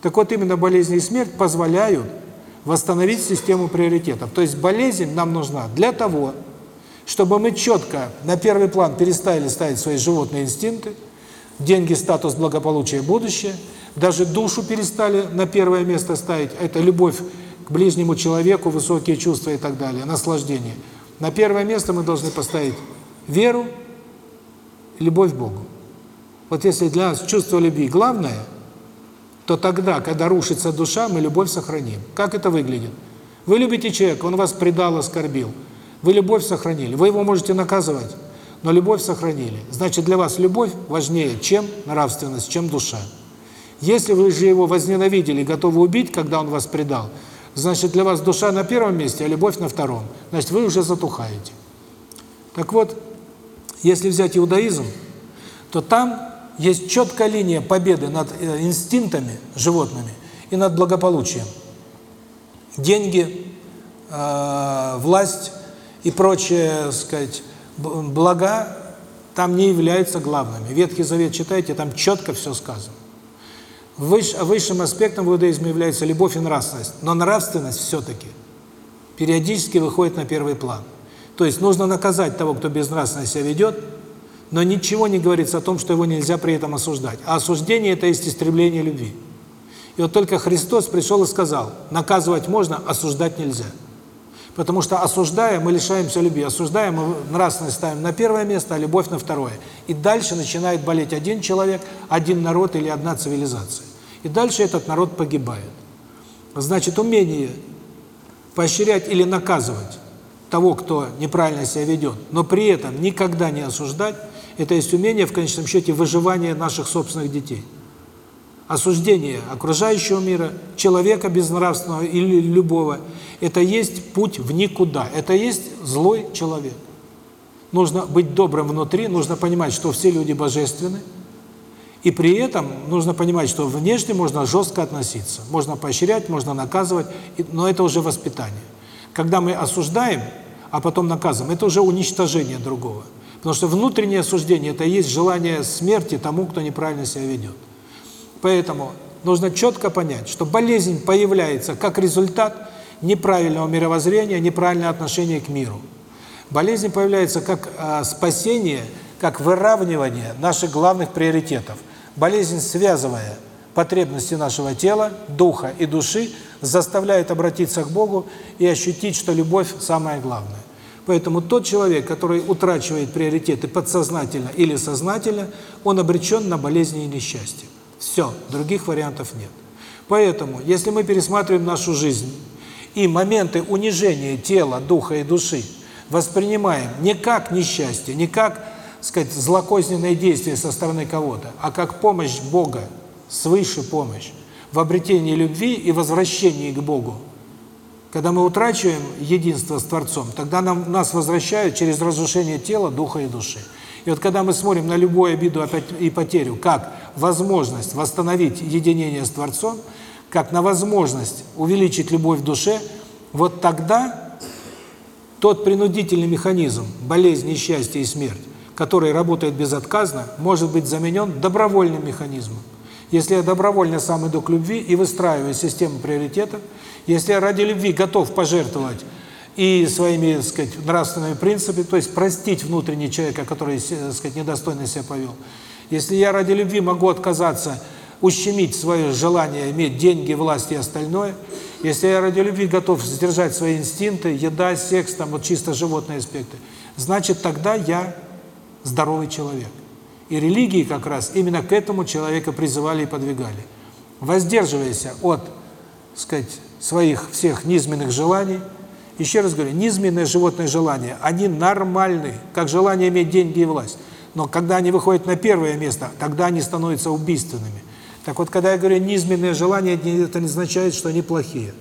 Так вот, именно болезнь и смерть позволяют восстановить систему приоритетов. То есть болезнь нам нужна для того, чтобы мы четко на первый план перестали ставить свои животные инстинкты, деньги, статус, благополучие, будущее, даже душу перестали на первое место ставить, это любовь к ближнему человеку, высокие чувства и так далее, наслаждение. На первое место мы должны поставить веру, любовь к Богу. Вот если для нас чувство любви главное, то тогда, когда рушится душа, мы любовь сохраним. Как это выглядит? Вы любите человека, он вас предал, оскорбил. Вы любовь сохранили. Вы его можете наказывать, но любовь сохранили. Значит, для вас любовь важнее, чем нравственность, чем душа. Если вы же его возненавидели, готовы убить, когда он вас предал – значит, для вас душа на первом месте, а любовь на втором. Значит, вы уже затухаете. Так вот, если взять иудаизм, то там есть четкая линия победы над э, инстинктами животными и над благополучием. Деньги, э, власть и прочие, сказать, блага там не являются главными. Ветхий Завет читайте, там четко все сказано. Выш, высшим аспектом в иудаизме является любовь и нравственность, но нравственность все-таки периодически выходит на первый план. То есть нужно наказать того, кто безнравственно себя ведет, но ничего не говорится о том, что его нельзя при этом осуждать. А осуждение – это есть истребление любви. И вот только Христос пришел и сказал, наказывать можно, осуждать нельзя. Потому что осуждая, мы лишаемся любви. Осуждая, мы нравственность ставим на первое место, а любовь на второе. И дальше начинает болеть один человек, один народ или одна цивилизация. И дальше этот народ погибает. Значит, умение поощрять или наказывать того, кто неправильно себя ведет, но при этом никогда не осуждать, это есть умение, в конечном счете, выживания наших собственных детей осуждение окружающего мира, человека безнравственного или любого, это есть путь в никуда, это есть злой человек. Нужно быть добрым внутри, нужно понимать, что все люди божественны, и при этом нужно понимать, что внешне можно жестко относиться, можно поощрять, можно наказывать, но это уже воспитание. Когда мы осуждаем, а потом наказываем, это уже уничтожение другого. Потому что внутреннее осуждение – это есть желание смерти тому, кто неправильно себя ведет. Поэтому нужно четко понять, что болезнь появляется как результат неправильного мировоззрения, неправильного отношения к миру. Болезнь появляется как э, спасение, как выравнивание наших главных приоритетов. Болезнь, связывая потребности нашего тела, духа и души, заставляет обратиться к Богу и ощутить, что любовь самое главное. Поэтому тот человек, который утрачивает приоритеты подсознательно или сознательно, он обречен на болезни и несчастье. Все, других вариантов нет. Поэтому, если мы пересматриваем нашу жизнь и моменты унижения тела, духа и души воспринимаем не как несчастье, не как, сказать, злокозненное действие со стороны кого-то, а как помощь Бога, свыше помощь, в обретении любви и возвращении к Богу. Когда мы утрачиваем единство с Творцом, тогда нам, нас возвращают через разрушение тела, духа и души. И вот когда мы смотрим на любую обиду и потерю как возможность восстановить единение с Творцом, как на возможность увеличить любовь в душе, вот тогда тот принудительный механизм болезни, счастья и смерть, который работает безотказно, может быть заменен добровольным механизмом. Если я добровольно сам иду к любви и выстраиваю систему приоритетов, если я ради любви готов пожертвовать и своими, так сказать, нравственными принципами, то есть простить внутренний человека, который, так сказать, недостойно себя повел. Если я ради любви могу отказаться, ущемить свое желание иметь деньги, власть и остальное, если я ради любви готов сдержать свои инстинкты, еда, секс, там вот чисто животные аспекты, значит тогда я здоровый человек. И религии как раз именно к этому человека призывали и подвигали. Воздерживайся от, сказать, своих всех низменных желаний, еще раз говорю, низменные животные желания, они нормальны, как желание иметь деньги и власть. Но когда они выходят на первое место, тогда они становятся убийственными. Так вот, когда я говорю низменные желания, это не означает, что они плохие.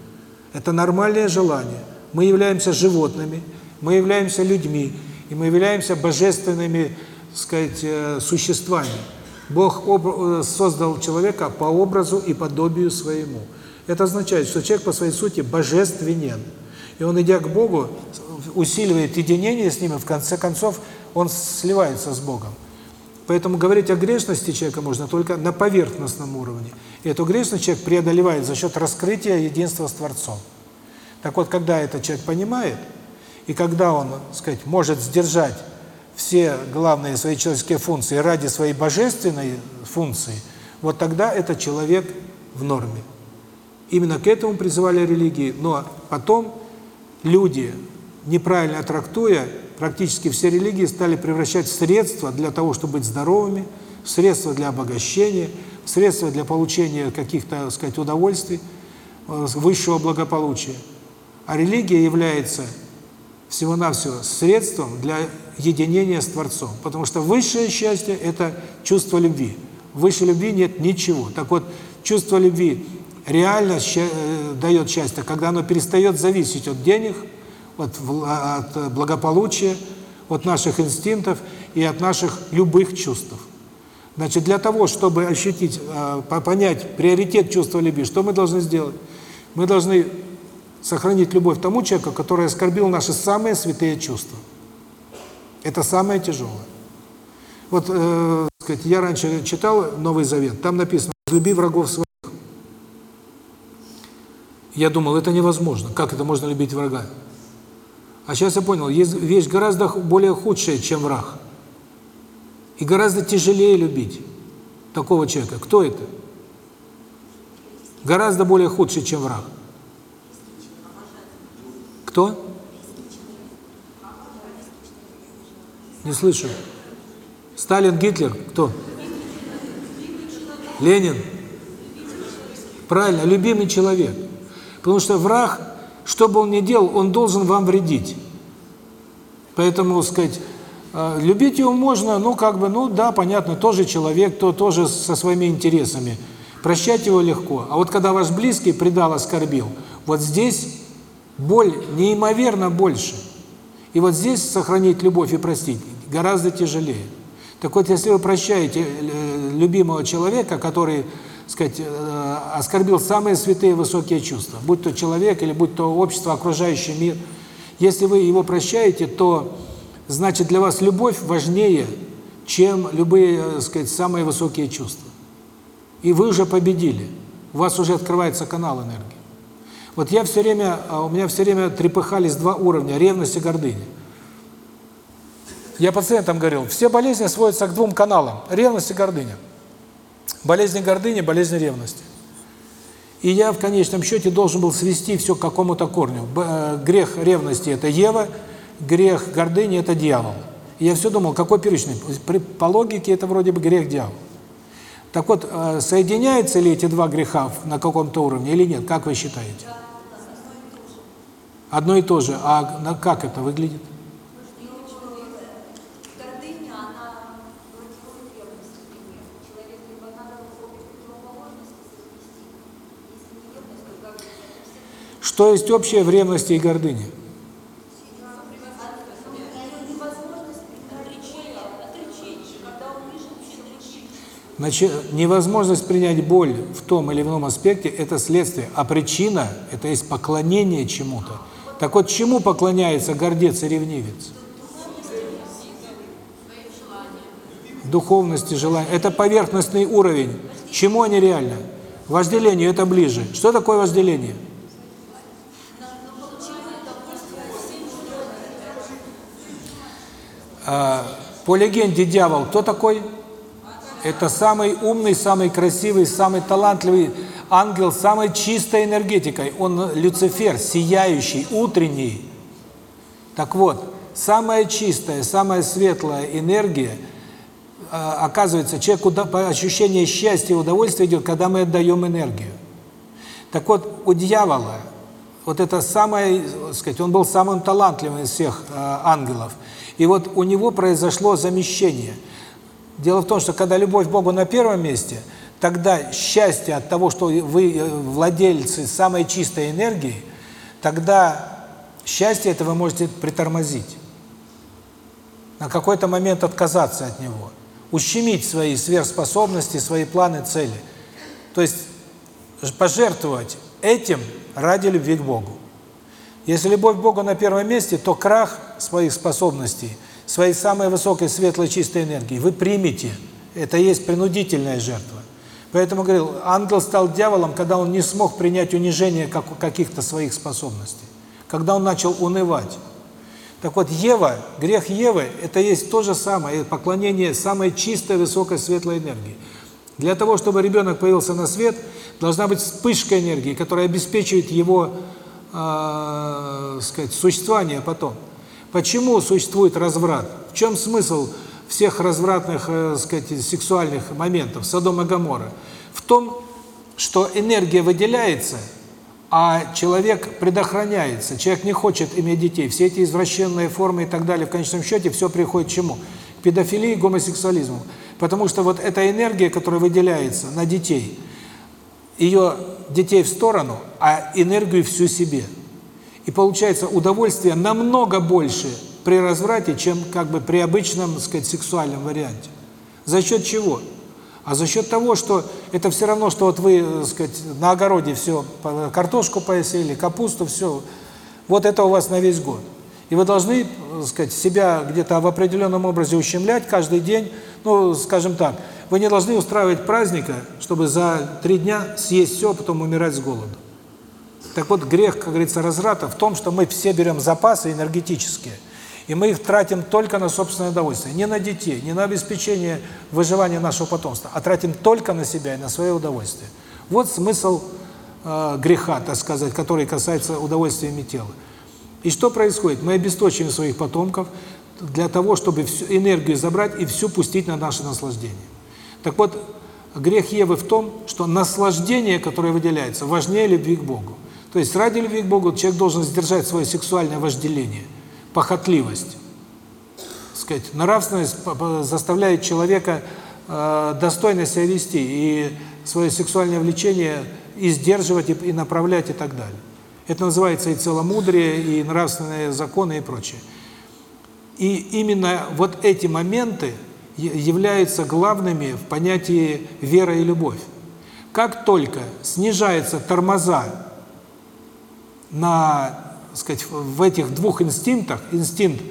Это нормальные желания. Мы являемся животными, мы являемся людьми, и мы являемся божественными, сказать, э, существами. Бог э, создал человека по образу и подобию своему. Это означает, что человек по своей сути божественен. И он, идя к Богу, усиливает единение с Ним, и в конце концов он сливается с Богом. Поэтому говорить о грешности человека можно только на поверхностном уровне. И эту грешность человек преодолевает за счет раскрытия единства с Творцом. Так вот, когда этот человек понимает, и когда он, сказать, может сдержать все главные свои человеческие функции ради своей божественной функции, вот тогда этот человек в норме. Именно к этому призывали религии, но потом люди, неправильно трактуя, практически все религии стали превращать в средства для того, чтобы быть здоровыми, в средства для обогащения, в средства для получения каких-то, так сказать, удовольствий, э, высшего благополучия. А религия является всего-навсего средством для единения с Творцом. Потому что высшее счастье – это чувство любви. Выше любви нет ничего. Так вот, чувство любви реально э, дает счастье, когда оно перестает зависеть от денег, от, от благополучия, от наших инстинктов и от наших любых чувств. Значит, для того, чтобы ощутить, э, понять приоритет чувства любви, что мы должны сделать? Мы должны сохранить любовь тому человеку, который оскорбил наши самые святые чувства. Это самое тяжелое. Вот, э, сказать, я раньше читал Новый Завет, там написано «люби врагов своих». Я думал, это невозможно. Как это можно любить врага? А сейчас я понял, есть вещь гораздо более худшая, чем враг. И гораздо тяжелее любить такого человека. Кто это? Гораздо более худший, чем враг. Кто? Не слышу. Сталин, Гитлер, кто? Ленин. Правильно, любимый человек. Потому что враг, что бы он ни делал, он должен вам вредить. Поэтому, сказать, э, любить его можно, ну, как бы, ну, да, понятно, тоже человек, то тоже со своими интересами. Прощать его легко. А вот когда ваш близкий предал, оскорбил, вот здесь боль неимоверно больше. И вот здесь сохранить любовь и простить гораздо тяжелее. Так вот, если вы прощаете э, любимого человека, который сказать, э, оскорбил самые святые высокие чувства, будь то человек или будь то общество, окружающий мир. Если вы его прощаете, то значит для вас любовь важнее, чем любые, так э, сказать, самые высокие чувства. И вы уже победили. У вас уже открывается канал энергии. Вот я все время, а у меня все время трепыхались два уровня – ревность и гордыня. Я пациентам говорил, все болезни сводятся к двум каналам – ревность и гордыня. Болезни гордыни, болезни ревности. И я в конечном счете должен был свести все к какому-то корню. Э, грех ревности – это Ева, грех гордыни – это дьявол. И я все думал, какой первичный? По логике это вроде бы грех дьявол. Так вот, э, соединяются ли эти два греха на каком-то уровне или нет? Как вы считаете? Одно и то же. А как это выглядит? Что есть общее в ревности и гордыне? Значит, невозможность принять боль в том или ином аспекте – это следствие, а причина – это есть поклонение чему-то. Так вот, чему поклоняется гордец и ревнивец? Духовности, желания. Это поверхностный уровень. Чему они реально? Вожделению это ближе. Что такое вожделение? А, по легенде дьявол кто такой? Это самый умный, самый красивый, самый талантливый ангел с самой чистой энергетикой. Он Люцифер, сияющий, утренний. Так вот, самая чистая, самая светлая энергия, а, оказывается, человеку ощущение счастья и удовольствия идет, когда мы отдаем энергию. Так вот, у дьявола, вот это самое, сказать, он был самым талантливым из всех э, ангелов. И вот у него произошло замещение – Дело в том, что когда любовь к Богу на первом месте, тогда счастье от того, что вы э, владельцы самой чистой энергии, тогда счастье это вы можете притормозить. На какой-то момент отказаться от него. Ущемить свои сверхспособности, свои планы, цели. То есть пожертвовать этим ради любви к Богу. Если любовь к Богу на первом месте, то крах своих способностей – своей самой высокой светлой чистой энергии, вы примете. Это есть принудительная жертва. Поэтому говорил, ангел стал дьяволом, когда он не смог принять унижение как каких-то своих способностей. Когда он начал унывать. Так вот, Ева, грех Евы, это есть то же самое, поклонение самой чистой, высокой, светлой энергии. Для того, чтобы ребенок появился на свет, должна быть вспышка энергии, которая обеспечивает его, э, сказать, существование потом. Почему существует разврат? В чем смысл всех развратных, э, сказать, сексуальных моментов Содома Гоморра? В том, что энергия выделяется, а человек предохраняется. Человек не хочет иметь детей. Все эти извращенные формы и так далее, в конечном счете, все приходит к чему? К педофилии, гомосексуализму. Потому что вот эта энергия, которая выделяется на детей, ее детей в сторону, а энергию всю себе – и получается удовольствие намного больше при разврате, чем как бы при обычном, так сказать, сексуальном варианте. За счет чего? А за счет того, что это все равно, что вот вы, так сказать, на огороде все, картошку посеяли, капусту, все. Вот это у вас на весь год. И вы должны, так сказать, себя где-то в определенном образе ущемлять каждый день. Ну, скажем так, вы не должны устраивать праздника, чтобы за три дня съесть все, а потом умирать с голоду. Так вот, грех, как говорится, разврата в том, что мы все берем запасы энергетические, и мы их тратим только на собственное удовольствие. Не на детей, не на обеспечение выживания нашего потомства, а тратим только на себя и на свое удовольствие. Вот смысл э, греха, так сказать, который касается удовольствиями тела. И что происходит? Мы обесточиваем своих потомков для того, чтобы всю энергию забрать и всю пустить на наше наслаждение. Так вот, грех Евы в том, что наслаждение, которое выделяется, важнее любви к Богу. То есть ради любви к Богу человек должен сдержать свое сексуальное вожделение, похотливость. сказать, нравственность заставляет человека э, достойно себя вести и свое сексуальное влечение и сдерживать, и, и направлять, и так далее. Это называется и целомудрие, и нравственные законы, и прочее. И именно вот эти моменты являются главными в понятии вера и любовь. Как только снижается тормоза на, сказать, в этих двух инстинктах, инстинкт,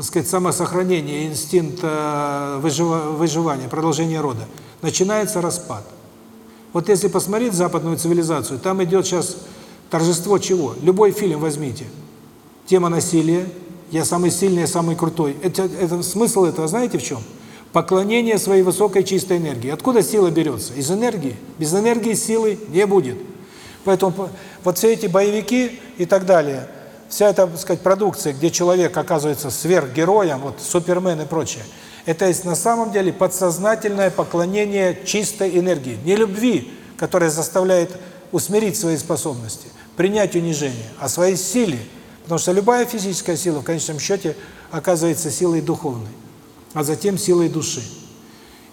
сказать, самосохранения, инстинкт э, выживания, продолжения рода, начинается распад. Вот если посмотреть западную цивилизацию, там идет сейчас торжество чего? Любой фильм возьмите. Тема насилия, я самый сильный, я самый крутой. Это, это смысл этого знаете в чем? Поклонение своей высокой чистой энергии. Откуда сила берется? Из энергии. Без энергии силы не будет. Поэтому вот все эти боевики и так далее, вся эта, так сказать, продукция, где человек оказывается сверхгероем, вот Супермен и прочее, это есть на самом деле подсознательное поклонение чистой энергии, не любви, которая заставляет усмирить свои способности, принять унижение, а своей силе, потому что любая физическая сила в конечном счете оказывается силой духовной, а затем силой души.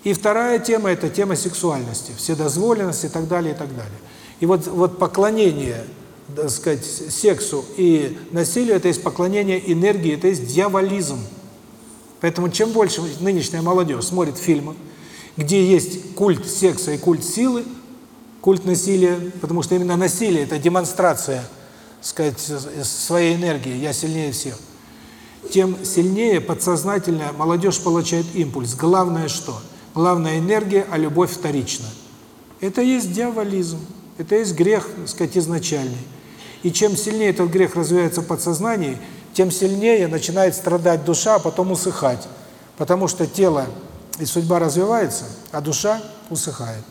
И вторая тема – это тема сексуальности, вседозволенности и так далее, и так далее. И вот, вот поклонение, так сказать, сексу и насилию – это есть поклонение энергии, это есть дьяволизм. Поэтому чем больше нынешняя молодежь смотрит фильмы, где есть культ секса и культ силы, культ насилия, потому что именно насилие – это демонстрация, сказать, своей энергии, я сильнее всех, тем сильнее подсознательно молодежь получает импульс. Главное что? Главная энергия, а любовь вторична. Это есть дьяволизм, это есть грех, так сказать, изначальный. И чем сильнее этот грех развивается в подсознании, тем сильнее начинает страдать душа, а потом усыхать. Потому что тело и судьба развивается, а душа усыхает.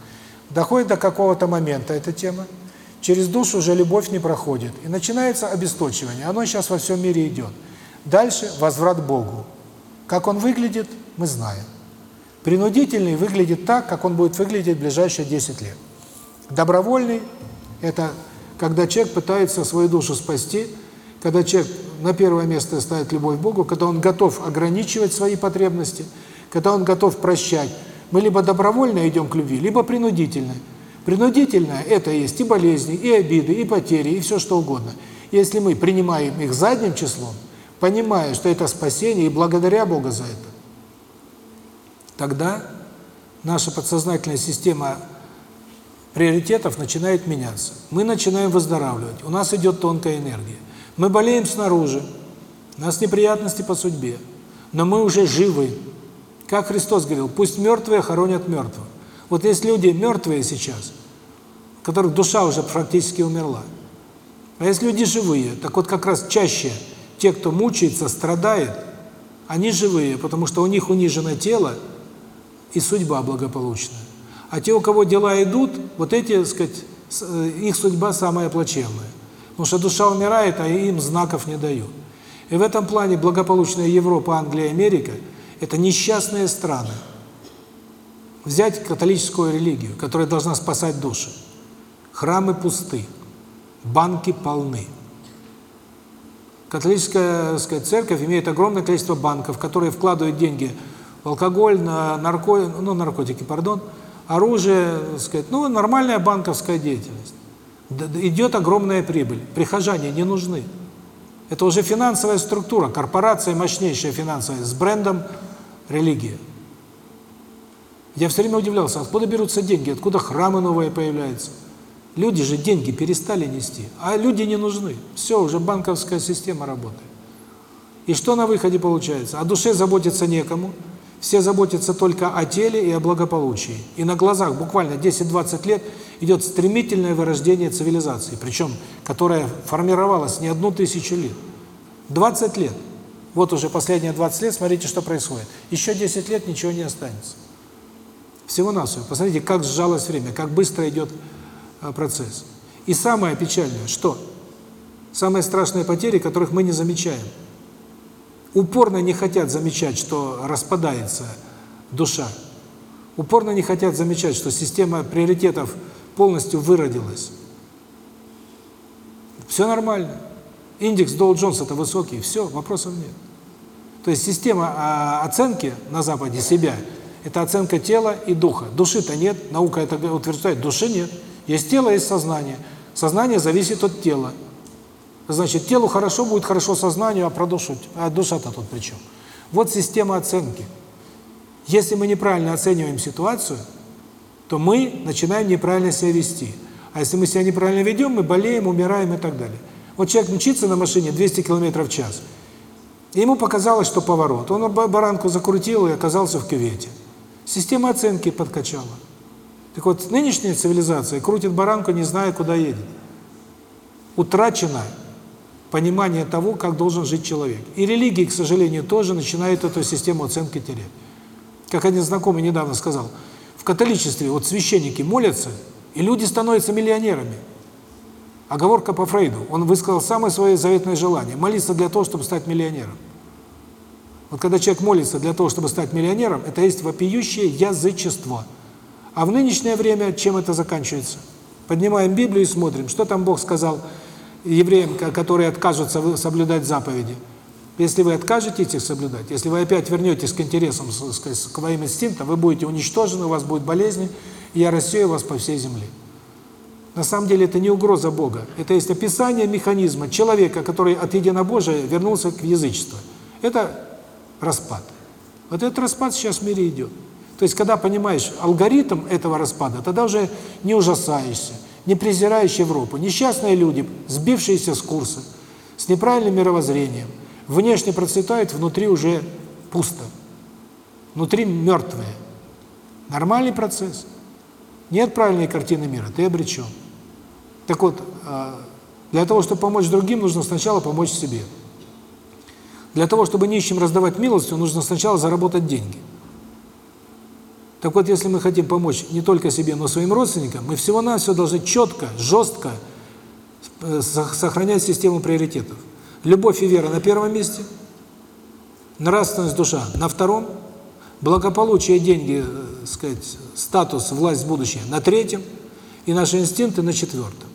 Доходит до какого-то момента эта тема, через душу уже любовь не проходит, и начинается обесточивание. Оно сейчас во всем мире идет. Дальше возврат Богу. Как он выглядит, мы знаем. Принудительный выглядит так, как он будет выглядеть в ближайшие 10 лет. Добровольный – это когда человек пытается свою душу спасти, когда человек на первое место ставит любовь к Богу, когда он готов ограничивать свои потребности, когда он готов прощать. Мы либо добровольно идем к любви, либо принудительно. Принудительно – это есть и болезни, и обиды, и потери, и все что угодно. Если мы принимаем их задним числом, понимая, что это спасение, и благодаря Бога за это, тогда наша подсознательная система приоритетов начинает меняться. Мы начинаем выздоравливать, у нас идет тонкая энергия. Мы болеем снаружи, у нас неприятности по судьбе, но мы уже живы. Как Христос говорил, пусть мертвые хоронят мертвых. Вот есть люди мертвые сейчас, у которых душа уже практически умерла. А есть люди живые, так вот как раз чаще те, кто мучается, страдает, они живые, потому что у них унижено тело и судьба благополучная. А те, у кого дела идут, вот эти, так сказать, э, их судьба самая плачевная. Потому что душа умирает, а им знаков не дают. И в этом плане благополучная Европа, Англия, Америка – это несчастные страны. Взять католическую религию, которая должна спасать души. Храмы пусты, банки полны. Католическая сказать, церковь имеет огромное количество банков, которые вкладывают деньги в алкоголь, на нарко... ну, наркотики, пардон, оружие, сказать, ну, нормальная банковская деятельность. Идет огромная прибыль. Прихожане не нужны. Это уже финансовая структура, корпорация мощнейшая финансовая, с брендом религия. Я все время удивлялся, откуда берутся деньги, откуда храмы новые появляются. Люди же деньги перестали нести, а люди не нужны. Все, уже банковская система работает. И что на выходе получается? О душе заботиться некому, все заботятся только о теле и о благополучии. И на глазах буквально 10-20 лет идет стремительное вырождение цивилизации, причем которая формировалась не одну тысячу лет. 20 лет. Вот уже последние 20 лет, смотрите, что происходит. Еще 10 лет ничего не останется. Всего-навсего. Посмотрите, как сжалось время, как быстро идет процесс. И самое печальное, что? Самые страшные потери, которых мы не замечаем. Упорно не хотят замечать, что распадается душа. Упорно не хотят замечать, что система приоритетов полностью выродилась. Все нормально. Индекс Доу Джонс это высокий, все, вопросов нет. То есть система а, оценки на Западе себя – это оценка тела и духа. Души-то нет, наука это утверждает, души нет. Есть тело, есть сознание. Сознание зависит от тела. Значит, телу хорошо будет хорошо сознанию, а про душу, а душа-то тут при чем? Вот система оценки. Если мы неправильно оцениваем ситуацию, то мы начинаем неправильно себя вести. А если мы себя неправильно ведем, мы болеем, умираем и так далее. Вот человек мчится на машине 200 км в час, и ему показалось, что поворот. Он баранку закрутил и оказался в кювете. Система оценки подкачала. Так вот, нынешняя цивилизация крутит баранку, не зная, куда едет. Утрачено понимание того, как должен жить человек. И религии, к сожалению, тоже начинают эту систему оценки терять. Как один знакомый недавно сказал, в католичестве вот священники молятся, и люди становятся миллионерами. Оговорка по Фрейду. Он высказал самое свое заветное желание – молиться для того, чтобы стать миллионером. Вот когда человек молится для того, чтобы стать миллионером, это есть вопиющее язычество – а в нынешнее время чем это заканчивается? Поднимаем Библию и смотрим, что там Бог сказал евреям, которые откажутся соблюдать заповеди. Если вы откажетесь их соблюдать, если вы опять вернетесь к интересам, к своим инстинктам, вы будете уничтожены, у вас будет болезни, и я рассею вас по всей земле. На самом деле это не угроза Бога. Это есть описание механизма человека, который от единобожия вернулся к язычеству. Это распад. Вот этот распад сейчас в мире идет. То есть, когда понимаешь алгоритм этого распада, тогда уже не ужасаешься, не презираешь Европу. Несчастные люди, сбившиеся с курса, с неправильным мировоззрением, внешне процветают, внутри уже пусто. Внутри мертвые. Нормальный процесс. Нет правильной картины мира, ты обречен. Так вот, э, для того, чтобы помочь другим, нужно сначала помочь себе. Для того, чтобы нищим раздавать милостью, нужно сначала заработать деньги. Так вот, если мы хотим помочь не только себе, но своим родственникам, мы всего-навсего должны четко, жестко э, сохранять систему приоритетов. Любовь и вера на первом месте, нравственность душа на втором, благополучие, деньги, э, сказать, статус, власть, будущее на третьем, и наши инстинкты на четвертом.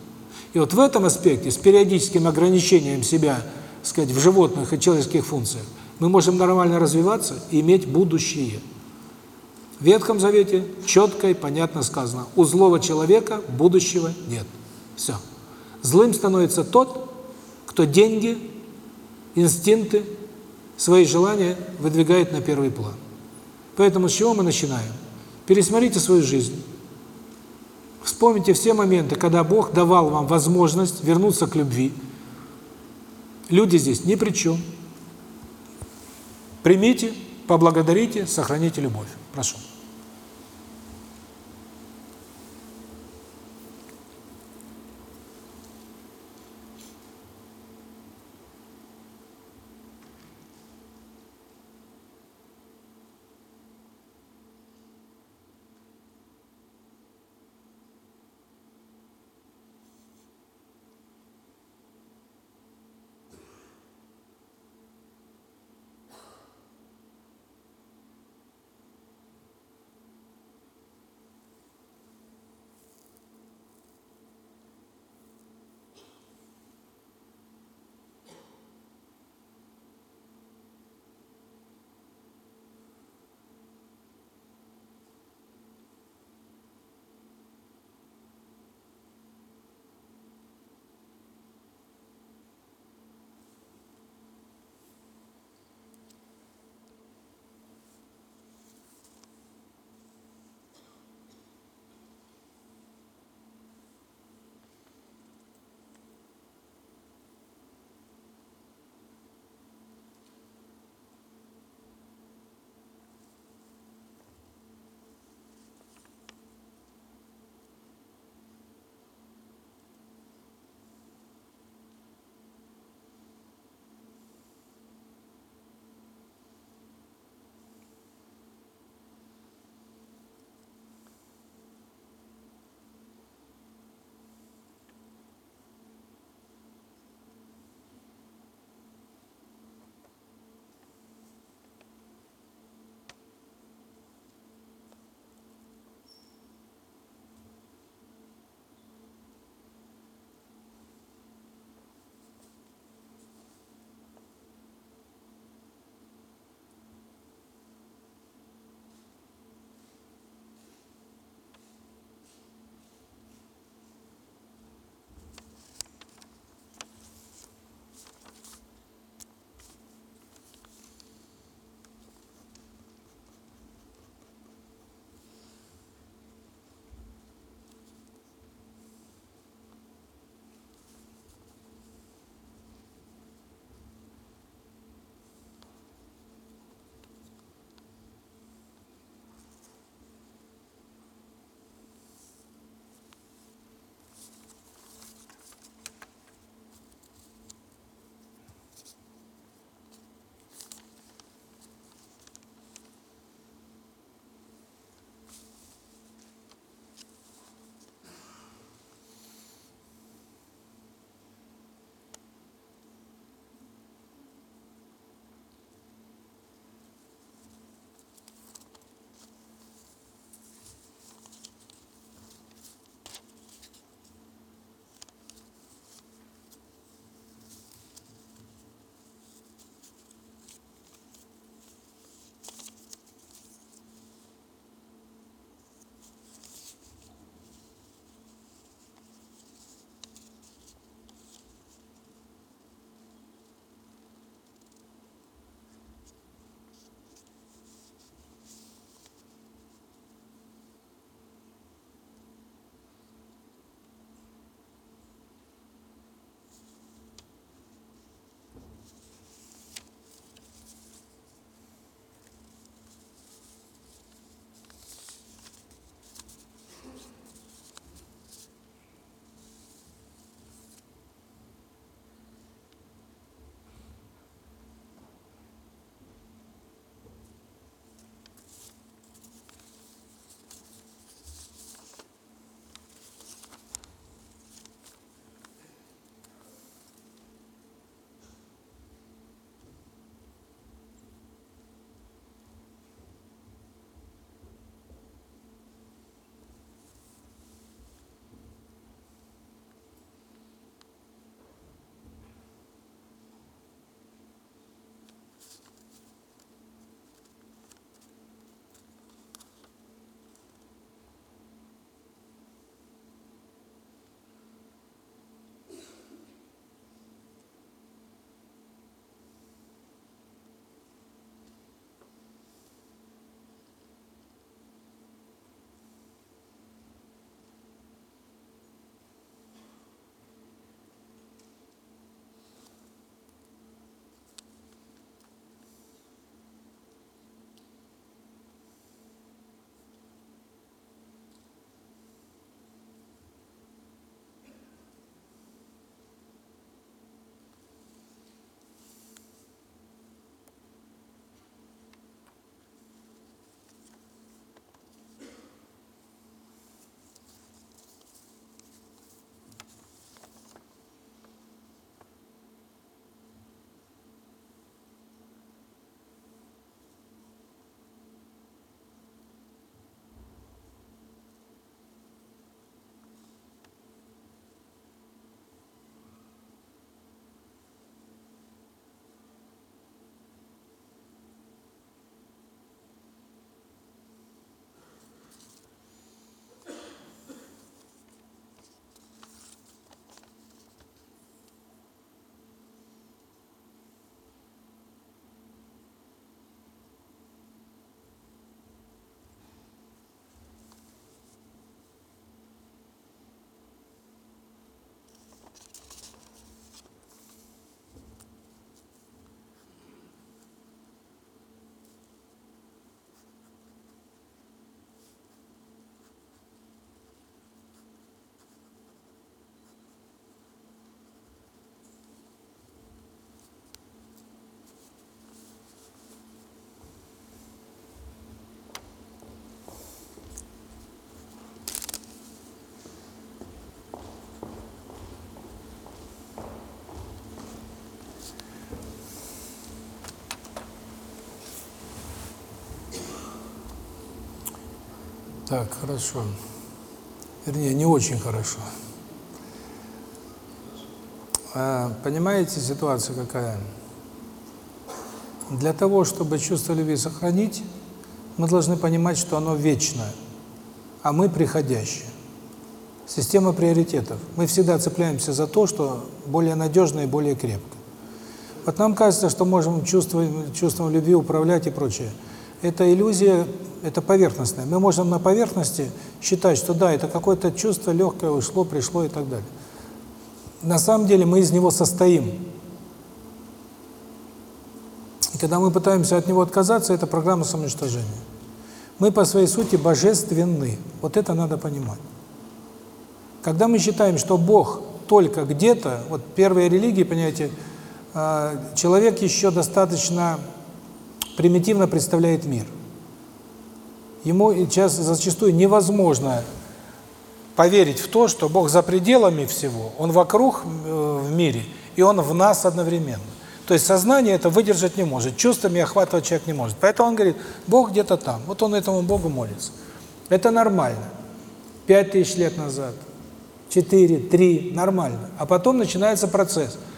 И вот в этом аспекте, с периодическим ограничением себя, сказать, в животных и человеческих функциях, мы можем нормально развиваться и иметь будущее. В Ветхом Завете четко и понятно сказано, у злого человека будущего нет. Все. Злым становится тот, кто деньги, инстинкты, свои желания выдвигает на первый план. Поэтому с чего мы начинаем? Пересмотрите свою жизнь. Вспомните все моменты, когда Бог давал вам возможность вернуться к любви. Люди здесь ни при чем. Примите, поблагодарите, сохраните любовь. Прошу. Так, хорошо. Вернее, не очень хорошо. А, понимаете, ситуация какая? Для того, чтобы чувство любви сохранить, мы должны понимать, что оно вечное, а мы приходящие. Система приоритетов. Мы всегда цепляемся за то, что более надежно и более крепко. Вот нам кажется, что можем чувством, чувством любви управлять и прочее. Это иллюзия, это поверхностная. Мы можем на поверхности считать, что да, это какое-то чувство легкое ушло, пришло и так далее. На самом деле мы из него состоим. И когда мы пытаемся от него отказаться, это программа самоуничтожения. Мы по своей сути божественны. Вот это надо понимать. Когда мы считаем, что Бог только где-то, вот первые религии, понимаете, а, человек еще достаточно примитивно представляет мир. Ему сейчас зачастую невозможно поверить в то, что Бог за пределами всего, Он вокруг э, в мире, и Он в нас одновременно. То есть сознание это выдержать не может, чувствами охватывать человек не может. Поэтому он говорит, Бог где-то там, вот он этому Богу молится. Это нормально. Пять тысяч лет назад, четыре, три, нормально. А потом начинается процесс –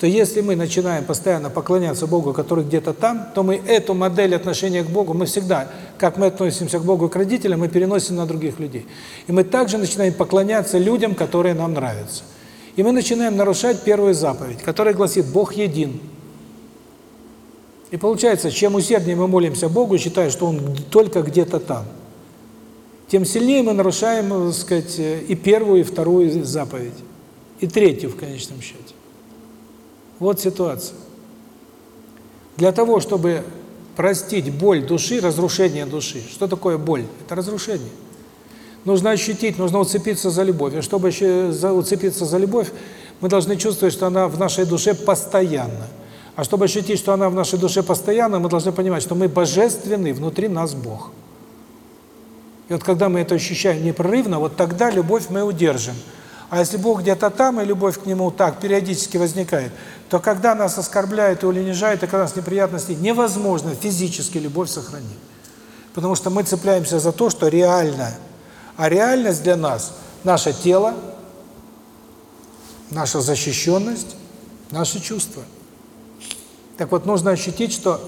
что если мы начинаем постоянно поклоняться Богу, который где-то там, то мы эту модель отношения к Богу, мы всегда, как мы относимся к Богу и к родителям, мы переносим на других людей. И мы также начинаем поклоняться людям, которые нам нравятся. И мы начинаем нарушать первую заповедь, которая гласит «Бог един». И получается, чем усерднее мы молимся Богу, считая, что Он только где-то там, тем сильнее мы нарушаем, так сказать, и первую, и вторую заповедь, и третью в конечном счете. Вот ситуация. Для того, чтобы простить боль души, разрушение души. Что такое боль? Это разрушение. Нужно ощутить, нужно уцепиться за любовь. И чтобы уцепиться за любовь, мы должны чувствовать, что она в нашей душе постоянно. А чтобы ощутить, что она в нашей душе постоянно, мы должны понимать, что мы божественны, внутри нас Бог. И вот когда мы это ощущаем непрерывно, вот тогда любовь мы удержим. А если Бог где-то там, и любовь к Нему так периодически возникает, то когда нас оскорбляют и унижают, и когда нас неприятности, невозможно физически любовь сохранить. Потому что мы цепляемся за то, что реально. А реальность для нас – наше тело, наша защищенность, наши чувства. Так вот, нужно ощутить, что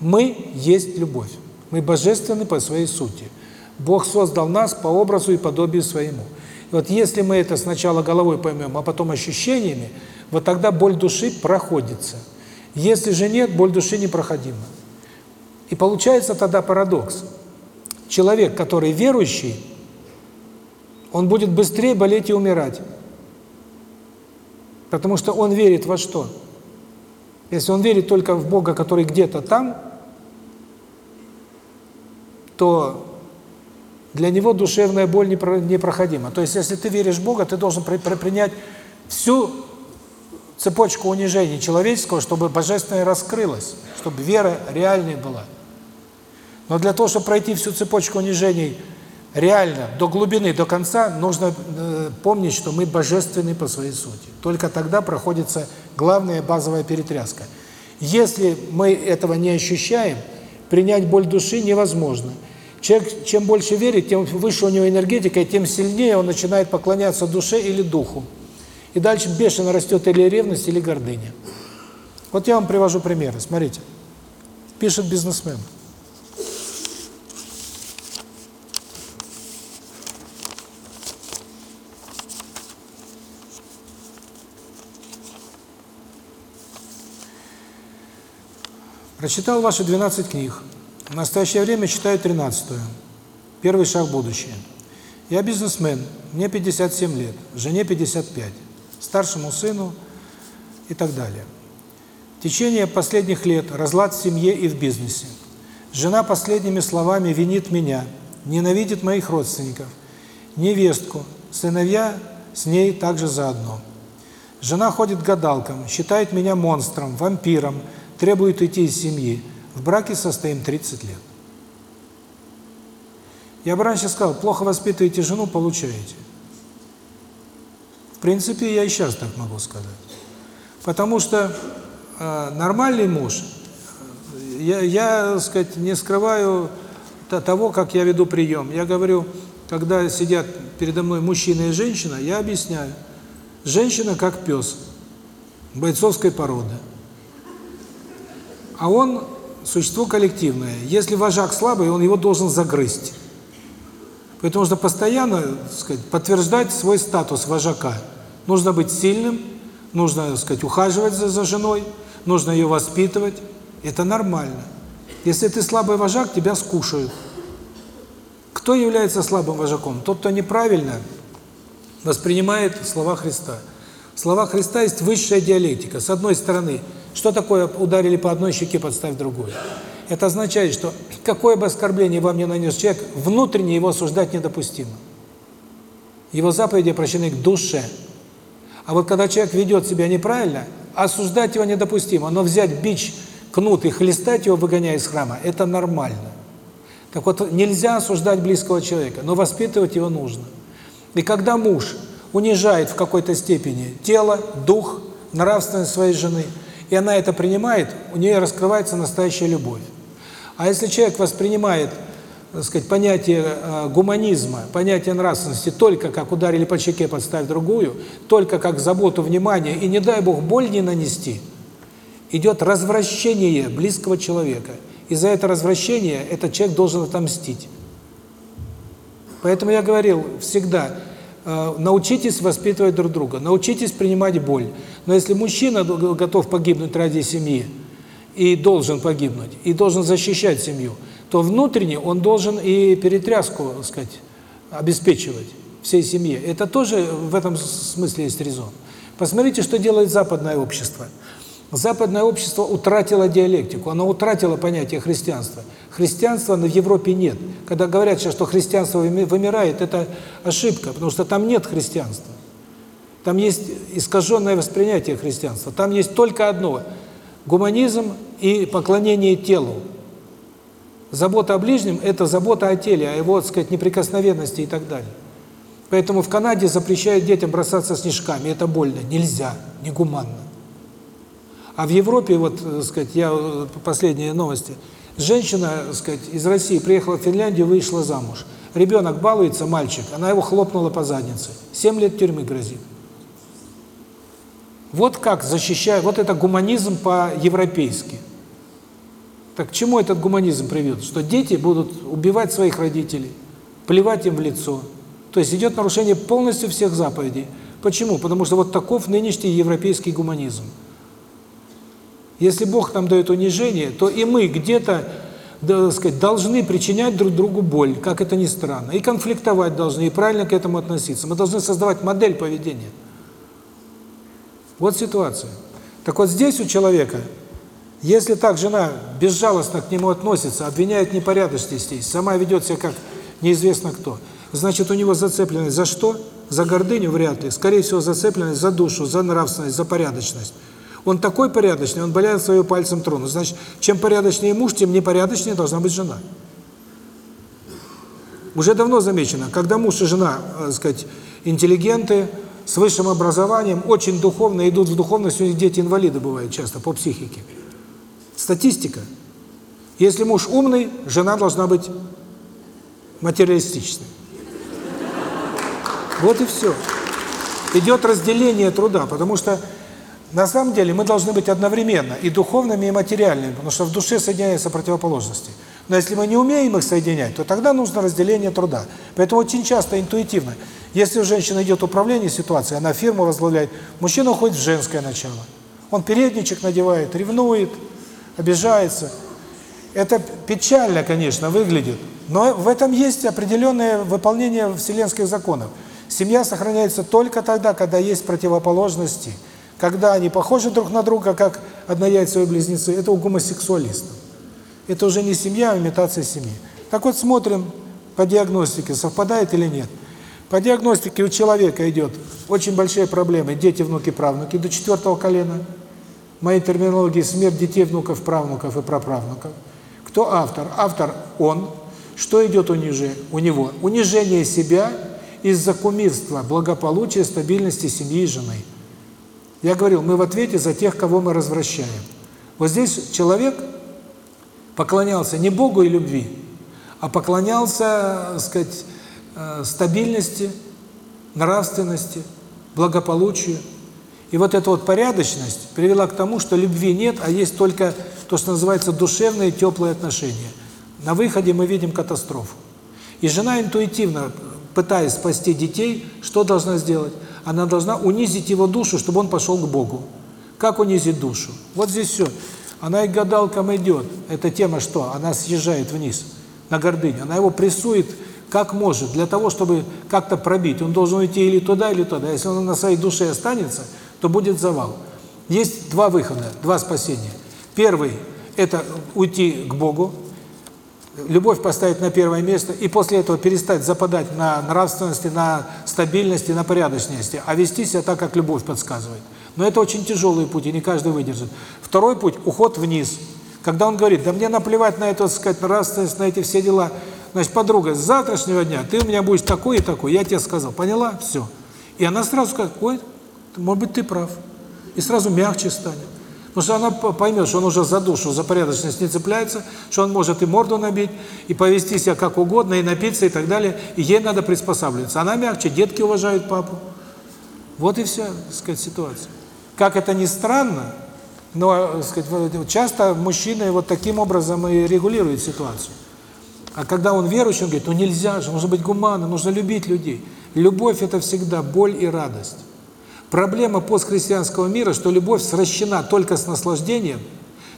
мы есть любовь. Мы божественны по своей сути. Бог создал нас по образу и подобию своему. Вот если мы это сначала головой поймем, а потом ощущениями, вот тогда боль души проходится. Если же нет, боль души непроходима. И получается тогда парадокс. Человек, который верующий, он будет быстрее болеть и умирать. Потому что он верит во что? Если он верит только в Бога, который где-то там, то для него душевная боль непроходима. То есть, если ты веришь в Бога, ты должен принять всю цепочку унижений человеческого, чтобы божественное раскрылось, чтобы вера реальной была. Но для того, чтобы пройти всю цепочку унижений реально, до глубины, до конца, нужно э, помнить, что мы божественны по своей сути. Только тогда проходится главная базовая перетряска. Если мы этого не ощущаем, принять боль души невозможно – Человек, чем больше верит, тем выше у него энергетика, и тем сильнее он начинает поклоняться душе или духу. И дальше бешено растет или ревность, или гордыня. Вот я вам привожу примеры. Смотрите. Пишет бизнесмен. Прочитал ваши 12 книг. В настоящее время читаю 13-ю. Первый шаг в будущее. Я бизнесмен, мне 57 лет, жене 55, старшему сыну и так далее. В течение последних лет разлад в семье и в бизнесе. Жена последними словами винит меня, ненавидит моих родственников, невестку, сыновья с ней также заодно. Жена ходит гадалкам, считает меня монстром, вампиром, требует уйти из семьи. В браке состоим 30 лет. Я бы раньше сказал, плохо воспитываете жену, получаете. В принципе, я и сейчас так могу сказать. Потому что э, нормальный муж, я, я, так сказать, не скрываю то- того, как я веду прием. Я говорю, когда сидят передо мной мужчина и женщина, я объясняю. Женщина как пес, бойцовской породы. А он существо коллективное. Если вожак слабый, он его должен загрызть. Поэтому нужно постоянно, сказать, подтверждать свой статус вожака. Нужно быть сильным, нужно, сказать, ухаживать за, за женой, нужно ее воспитывать. Это нормально. Если ты слабый вожак, тебя скушают. Кто является слабым вожаком? Тот, кто неправильно воспринимает слова Христа. Слова Христа есть высшая диалектика. С одной стороны, что такое ударили по одной щеке, подставь другую? Это означает, что какое бы оскорбление вам не нанес человек, внутренне его осуждать недопустимо. Его заповеди обращены к душе. А вот когда человек ведет себя неправильно, осуждать его недопустимо, но взять бич, кнут и хлестать его, выгоняя из храма, это нормально. Так вот, нельзя осуждать близкого человека, но воспитывать его нужно. И когда муж унижает в какой-то степени тело, дух, нравственность своей жены, и она это принимает, у нее раскрывается настоящая любовь. А если человек воспринимает, сказать, понятие э, гуманизма, понятие нравственности только как ударили по щеке, подставь другую, только как заботу, внимание, и не дай Бог боль не нанести, идет развращение близкого человека. И за это развращение этот человек должен отомстить. Поэтому я говорил всегда, научитесь воспитывать друг друга, научитесь принимать боль. Но если мужчина готов погибнуть ради семьи, и должен погибнуть, и должен защищать семью, то внутренне он должен и перетряску, так сказать, обеспечивать всей семье. Это тоже в этом смысле есть резон. Посмотрите, что делает западное общество. Западное общество утратило диалектику, оно утратило понятие христианства. Христианства в Европе нет. Когда говорят сейчас, что христианство выми- вымирает, это ошибка, потому что там нет христианства. Там есть искаженное воспринятие христианства. Там есть только одно – гуманизм и поклонение телу. Забота о ближнем – это забота о теле, о его, так сказать, неприкосновенности и так далее. Поэтому в Канаде запрещают детям бросаться снежками. Это больно. Нельзя. Негуманно. А в Европе, вот, так сказать, я э, последние новости. Женщина, так сказать, из России приехала в Финляндию, вышла замуж. Ребенок балуется, мальчик, она его хлопнула по заднице. Семь лет тюрьмы грозит. Вот как защищает, вот это гуманизм по-европейски. Так к чему этот гуманизм приведет? Что дети будут убивать своих родителей, плевать им в лицо. То есть идет нарушение полностью всех заповедей. Почему? Потому что вот таков нынешний европейский гуманизм. Если Бог нам дает унижение, то и мы где-то, да, сказать, должны причинять друг другу боль, как это ни странно, и конфликтовать должны, и правильно к этому относиться. Мы должны создавать модель поведения. Вот ситуация. Так вот здесь у человека, если так жена безжалостно к нему относится, обвиняет непорядочности, сама ведет себя как неизвестно кто, значит у него зацепленность за что? За гордыню вряд ли. Скорее всего зацепленность за душу, за нравственность, за порядочность. Он такой порядочный, он боляет свою пальцем тронуть. Значит, чем порядочнее муж, тем непорядочнее должна быть жена. Уже давно замечено, когда муж и жена, так сказать, интеллигенты, с высшим образованием, очень духовно идут в духовность, у них дети инвалиды бывают часто по психике. Статистика. Если муж умный, жена должна быть материалистичной. Вот и все. Идет разделение труда, потому что на самом деле мы должны быть одновременно и духовными, и материальными, потому что в душе соединяются противоположности. Но если мы не умеем их соединять, то тогда нужно разделение труда. Поэтому очень часто интуитивно, если у женщины идет управление ситуацией, она фирму возглавляет, мужчина уходит в женское начало. Он передничек надевает, ревнует, обижается. Это печально, конечно, выглядит, но в этом есть определенное выполнение вселенских законов. Семья сохраняется только тогда, когда есть противоположности, когда они похожи друг на друга, как однояйцевые близнецы. Это у гомосексуалистов. Это уже не семья, а имитация семьи. Так вот смотрим по диагностике, совпадает или нет. По диагностике у человека идет очень большие проблемы, дети, внуки, правнуки, до четвертого колена. В моей терминологии смерть детей, внуков, правнуков и праправнуков. Кто автор? Автор он. Что идет у, ниже, у него? Унижение себя из-за кумирства, благополучия, стабильности семьи и жены. Я говорил, мы в ответе за тех, кого мы развращаем. Вот здесь человек поклонялся не Богу и любви, а поклонялся, так сказать, э, стабильности, нравственности, благополучию. И вот эта вот порядочность привела к тому, что любви нет, а есть только то, что называется душевные теплые отношения. На выходе мы видим катастрофу. И жена интуитивно, пытаясь спасти детей, что должна сделать? Она должна унизить его душу, чтобы он пошел к Богу. Как унизить душу? Вот здесь все. Она и гадалкам идет. Эта тема что? Она съезжает вниз, на гордыню. Она его прессует как может, для того, чтобы как-то пробить. Он должен уйти или туда, или туда. Если он на своей душе останется, то будет завал. Есть два выхода, два спасения. Первый – это уйти к Богу, любовь поставить на первое место, и после этого перестать западать на нравственности, на стабильности, на порядочности, а вести себя так, как любовь подсказывает. Но это очень тяжелый путь, и не каждый выдержит. Второй путь – уход вниз. Когда он говорит, да мне наплевать на эту, так сказать, нравственность, на эти все дела. Значит, подруга, с завтрашнего дня ты у меня будешь такой и такой, я тебе сказал, поняла? Все. И она сразу скажет, ой, может быть, ты прав. И сразу мягче станет. Потому что она поймет, что он уже за душу, за порядочность не цепляется, что он может и морду набить, и повести себя как угодно, и напиться, и так далее. И ей надо приспосабливаться. Она мягче, детки уважают папу. Вот и вся, так сказать, ситуация. Как это ни странно, но, так сказать, часто мужчины вот таким образом и регулируют ситуацию. А когда он верующий, он говорит, ну нельзя же, нужно быть гуманным, нужно любить людей. Любовь – это всегда боль и радость. Проблема постхристианского мира, что любовь сращена только с наслаждением,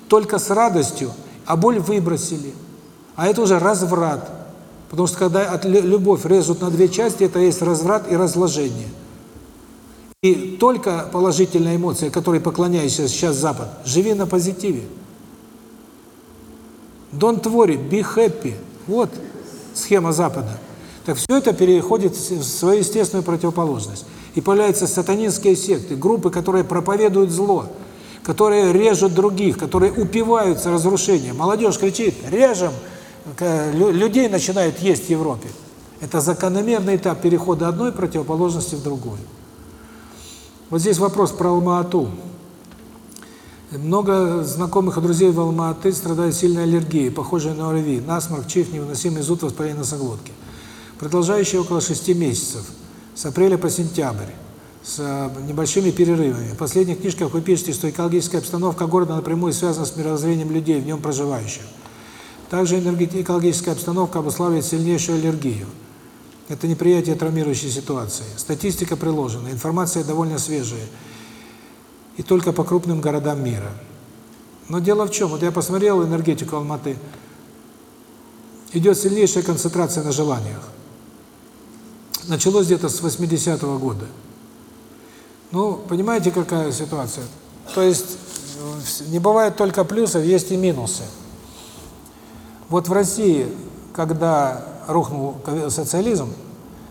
только с радостью, а боль выбросили. А это уже разврат. Потому что когда от любовь режут на две части, это есть разврат и разложение. И только положительная эмоция, которой поклоняешься сейчас Запад, живи на позитиве. Don't worry, be happy. Вот схема Запада. Так все это переходит в свою естественную противоположность. И появляются сатанинские секты, группы, которые проповедуют зло, которые режут других, которые упиваются разрушением. Молодежь кричит «режем!» Людей начинают есть в Европе. Это закономерный этап перехода одной противоположности в другую. Вот здесь вопрос про Алма-Ату. Много знакомых и друзей в Алма-Аты страдают сильной аллергией, похожей на ОРВИ, насморк, чих, невыносимый зуд, воспаление носоглотки, продолжающий около 6 месяцев – с апреля по сентябрь, с э, небольшими перерывами. В последних книжках вы пишете, что экологическая обстановка города напрямую связана с мировоззрением людей, в нем проживающих. Также экологическая обстановка обуславливает сильнейшую аллергию. Это неприятие травмирующей ситуации. Статистика приложена, информация довольно свежая. И только по крупным городам мира. Но дело в чем? Вот я посмотрел энергетику Алматы. Идет сильнейшая концентрация на желаниях началось где-то с 80-го года. Ну, понимаете, какая ситуация? То есть э, не бывает только плюсов, есть и минусы. Вот в России, когда рухнул социализм,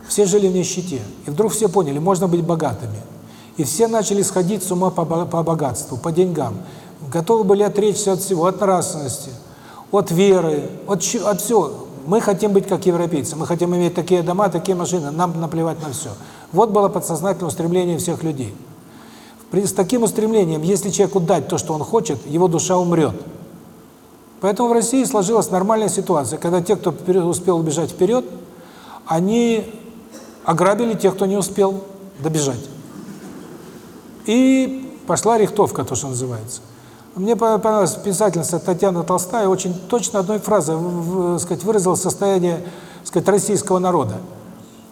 все жили в нищете. И вдруг все поняли, можно быть богатыми. И все начали сходить с ума по, по богатству, по деньгам. Готовы были отречься от всего, от нравственности, от веры, от, от всего. Мы хотим быть как европейцы, мы хотим иметь такие дома, такие машины, нам наплевать на все. Вот было подсознательное устремление всех людей. С таким устремлением, если человеку дать то, что он хочет, его душа умрет. Поэтому в России сложилась нормальная ситуация, когда те, кто успел убежать вперед, они ограбили тех, кто не успел добежать. И пошла рихтовка, то, что называется. Мне понравилась писательница Татьяна Толстая, очень точно одной фразой сказать, выразила состояние сказать, российского народа.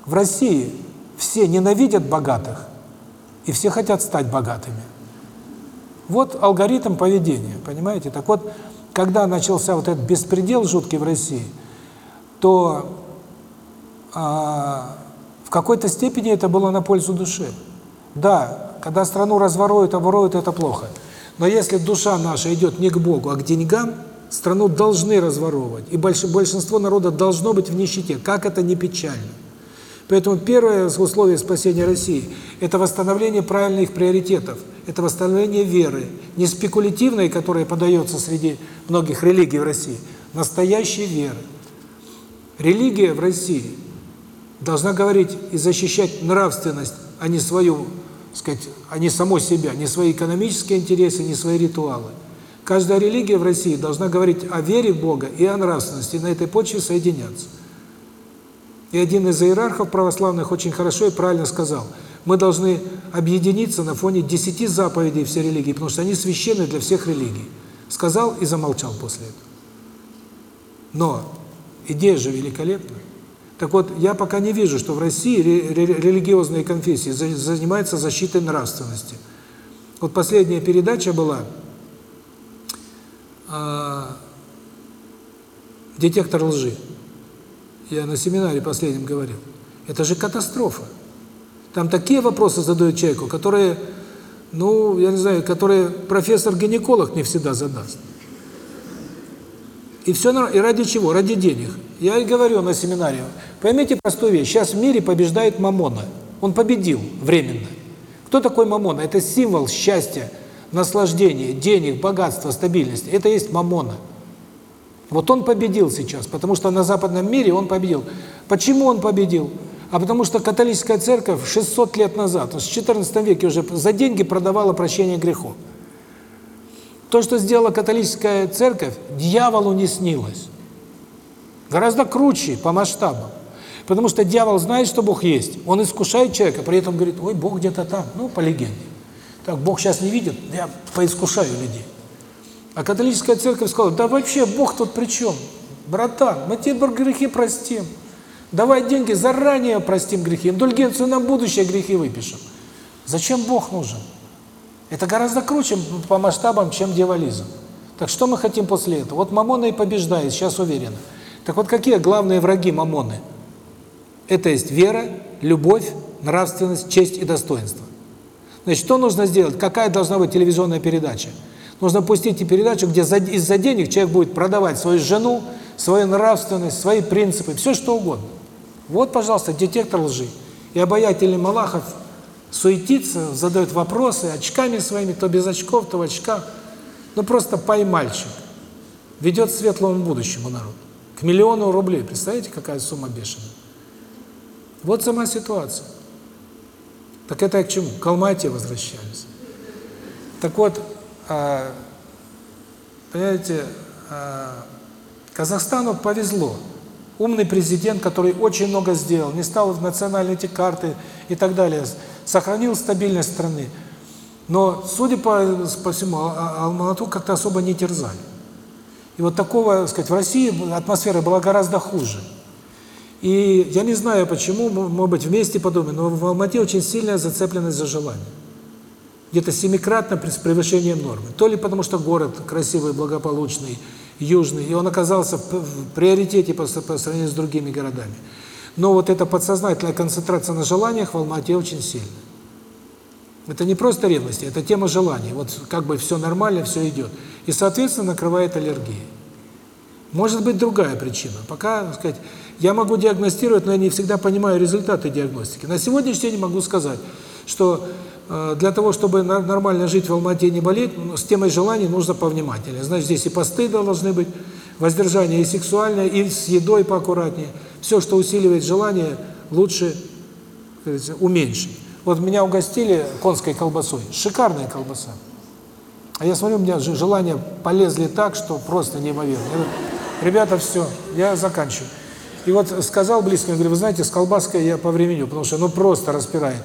В России все ненавидят богатых, и все хотят стать богатыми. Вот алгоритм поведения, понимаете? Так вот, когда начался вот этот беспредел жуткий в России, то а, в какой-то степени это было на пользу души. Да, когда страну разворуют, оборуют, это плохо. Но если душа наша идет не к Богу, а к деньгам, страну должны разворовывать. И большинство народа должно быть в нищете, как это не печально. Поэтому первое условие спасения России – это восстановление правильных приоритетов, это восстановление веры, не спекулятивной, которая подается среди многих религий в России, настоящей веры. Религия в России должна говорить и защищать нравственность, а не свою сказать, а не само себя, не свои экономические интересы, не свои ритуалы. Каждая религия в России должна говорить о вере в Бога и о нравственности, и на этой почве соединяться. И один из иерархов православных очень хорошо и правильно сказал, мы должны объединиться на фоне десяти заповедей всей религии, потому что они священны для всех религий. Сказал и замолчал после этого. Но идея же великолепна. Так вот, я пока не вижу, что в России религиозные конфессии занимаются защитой нравственности. Вот последняя передача была а, детектор лжи. Я на семинаре последнем говорил. Это же катастрофа. Там такие вопросы задают человеку, которые, ну, я не знаю, которые профессор-гинеколог не всегда задаст. И все и ради чего? Ради денег. Я и говорю на семинаре. Поймите простую вещь. Сейчас в мире побеждает Мамона. Он победил временно. Кто такой Мамона? Это символ счастья, наслаждения, денег, богатства, стабильности. Это есть Мамона. Вот он победил сейчас, потому что на западном мире он победил. Почему он победил? А потому что католическая церковь 600 лет назад, в 14 веке уже за деньги продавала прощение грехов. То, что сделала католическая церковь, дьяволу не снилось. Гораздо круче по масштабам. Потому что дьявол знает, что Бог есть. Он искушает человека, при этом говорит, ой, Бог где-то там, ну, по легенде. Так, Бог сейчас не видит, я поискушаю людей. А католическая церковь сказала, да вообще Бог тут при чем? Братан, мы тебе грехи простим. Давай деньги, заранее простим грехи, индульгенцию на будущее грехи выпишем. Зачем Бог нужен? Это гораздо круче по масштабам, чем дьяволизм. Так что мы хотим после этого? Вот Мамона и побеждает, сейчас уверен. Так вот какие главные враги Мамоны? Это есть вера, любовь, нравственность, честь и достоинство. Значит, что нужно сделать? Какая должна быть телевизионная передача? Нужно пустить передачу, где из-за денег человек будет продавать свою жену, свою нравственность, свои принципы, все что угодно. Вот, пожалуйста, детектор лжи. И обаятельный Малахов суетится, задает вопросы очками своими, то без очков, то в очках. Ну просто поймальчик. Ведет к светлому будущему народ. К миллиону рублей. Представляете, какая сумма бешеная? Вот сама ситуация. Так это к чему? К Алмате возвращались. Так вот, а, понимаете, а, Казахстану повезло. Умный президент, который очень много сделал, не стал в национальные эти карты и так далее, сохранил стабильность страны. Но, судя по, по всему, а, Алмату как-то особо не терзали. И вот такого, так сказать, в России атмосфера была гораздо хуже. И я не знаю почему, может быть, вместе подумаем, но в Алмате очень сильная зацепленность за желание где-то семикратно с превышением нормы. То ли потому, что город красивый, благополучный, южный, и он оказался в приоритете по, по сравнению с другими городами. Но вот эта подсознательная концентрация на желаниях в Алмате очень сильная. Это не просто ревность, это тема желаний. Вот как бы все нормально, все идет. И, соответственно, накрывает аллергией. Может быть другая причина. Пока, так сказать, я могу диагностировать, но я не всегда понимаю результаты диагностики. На сегодняшний день могу сказать, что Э, для того, чтобы нормально жить в Алмате и не болеть, ну, с темой желаний нужно повнимательнее. Значит, здесь и посты должны быть, воздержание и сексуальное, и с едой поаккуратнее. Все, что усиливает желание, лучше уменьшить. Вот меня угостили конской колбасой. Шикарная колбаса. А я смотрю, у меня желания полезли так, что просто неимоверно. Я говорю, ребята, все, я заканчиваю. И вот сказал близко, я говорю, вы знаете, с колбаской я повременю, потому что ну просто распирает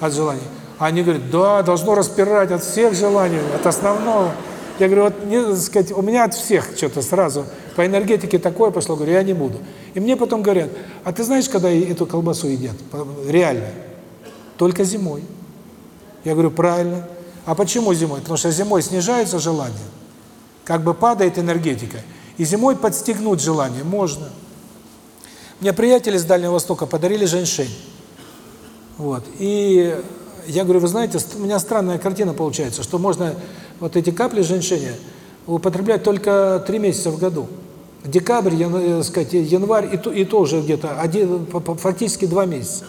от желания. Они говорят, да, должно распирать от всех желаний, от основного. Я говорю, вот, не, сказать, у меня от всех что-то сразу по энергетике такое пошло, говорю, я не буду. И мне потом говорят, а ты знаешь, когда эту колбасу едят? Реально. Только зимой. Я говорю, правильно. А почему зимой? Потому что зимой снижается желание, как бы падает энергетика. И зимой подстегнуть желание можно. Мне приятели с Дальнего Востока подарили женьшень. Вот. И я говорю, вы знаете, у меня странная картина получается, что можно вот эти капли женьшеня употреблять только три месяца в году. Декабрь, ян, э, сказать, январь, и то, и то где-то один, фактически два месяца.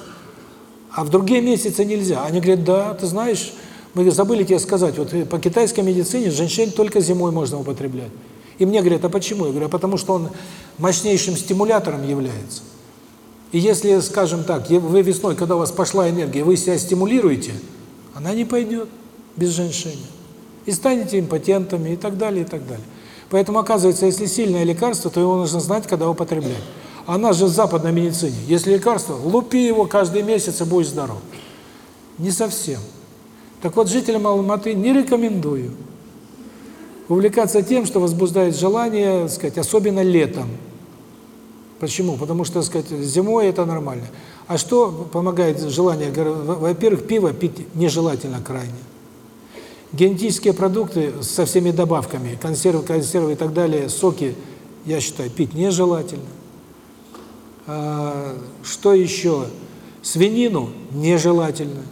А в другие месяцы нельзя. Они говорят, да, ты знаешь, мы забыли тебе сказать, вот по китайской медицине женьшень только зимой можно употреблять. И мне говорят, а почему? Я говорю, а потому что он мощнейшим стимулятором является. И если, скажем так, вы весной, когда у вас пошла энергия, вы себя стимулируете, она не пойдет без женьшеня. И станете импотентами и так далее, и так далее. Поэтому, оказывается, если сильное лекарство, то его нужно знать, когда употреблять. А нас же в западной медицине. Если лекарство, лупи его каждый месяц и будешь здоров. Не совсем. Так вот, жителям Алматы не рекомендую увлекаться тем, что возбуждает желание, сказать, особенно летом. Почему? Потому что, сказать, зимой это нормально. А что помогает желание? Во-первых, пиво пить нежелательно крайне. Генетические продукты со всеми добавками, консервы, консервы и так далее, соки, я считаю, пить нежелательно. А, что еще? Свинину нежелательно.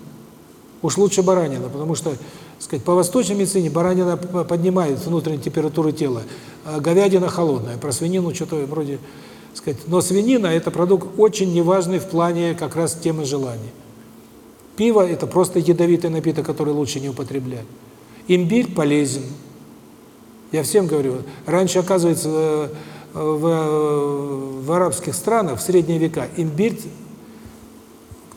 Уж лучше баранина, потому что, сказать, по восточной медицине баранина поднимает внутреннюю температуру тела, а говядина холодная. Про свинину что-то вроде, сказать, но свинина это продукт очень неважный в плане как раз темы желаний. Пиво это просто ядовитый напиток, который лучше не употреблять. Имбирь полезен. Я всем говорю, раньше, оказывается, э, в, в арабских странах в средние века имбирь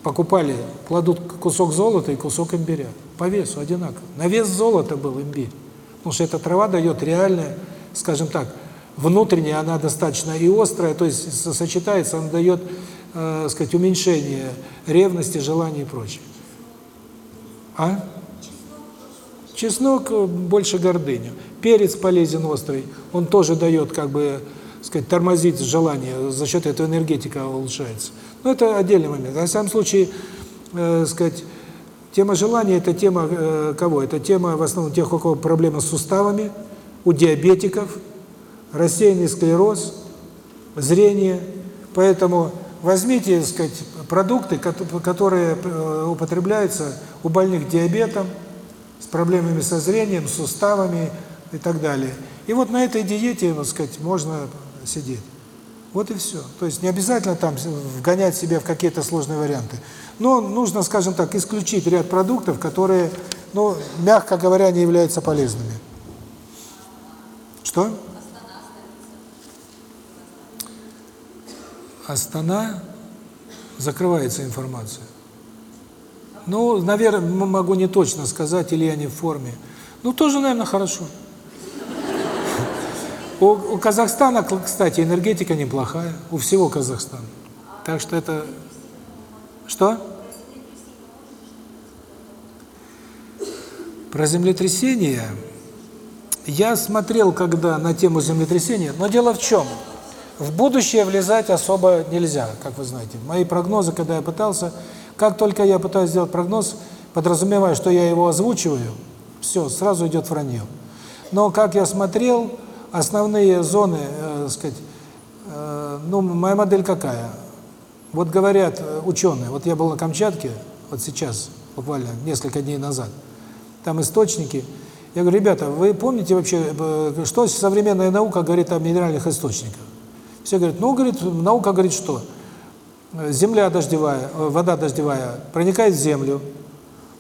покупали, кладут кусок золота и кусок имбиря. По весу одинаково. На вес золота был имбирь. Потому что эта трава дает реальное, скажем так, внутренняя она достаточно и острая, то есть сочетается, она дает, э, сказать, уменьшение ревности, желаний и прочее. А? Чеснок э, больше гордыня. Перец полезен острый, он тоже дает, как бы, сказать, тормозить желание, за счет этого энергетика улучшается. Но это отдельный момент. На самом случае, э, сказать, тема желания – это тема э, кого? Это тема в основном тех, у кого проблемы с суставами, у диабетиков, рассеянный склероз, зрение. Поэтому возьмите, сказать, продукты, которые э, употребляются у больных диабетом, с проблемами со зрением, суставами и так далее. И вот на этой диете, так сказать, можно сидеть. Вот и все. То есть не обязательно там вгонять себя в какие-то сложные варианты. Но нужно, скажем так, исключить ряд продуктов, которые, ну, мягко говоря, не являются полезными. Что? Астана закрывается информация. Ну, наверное, могу не точно сказать, или не в форме. Ну, тоже, наверное, хорошо. У, у Казахстана, кстати, энергетика неплохая, у всего Казахстана. Так что это... Что? Про землетрясение я смотрел когда на тему землетрясения, но дело в чем? В будущее влезать особо нельзя, как вы знаете. Мои прогнозы, когда я пытался, как только я пытаюсь сделать прогноз, подразумевая, что я его озвучиваю, все, сразу идет вранье. Но как я смотрел, основные зоны, э, сказать, э, ну, моя модель какая? Вот говорят э, ученые, вот я был на Камчатке, вот сейчас, буквально несколько дней назад, там источники. Я говорю, ребята, вы помните вообще, э, что современная наука говорит о минеральных источниках? Все говорят, ну, говорит, наука говорит что? Земля дождевая, э, вода дождевая проникает в землю,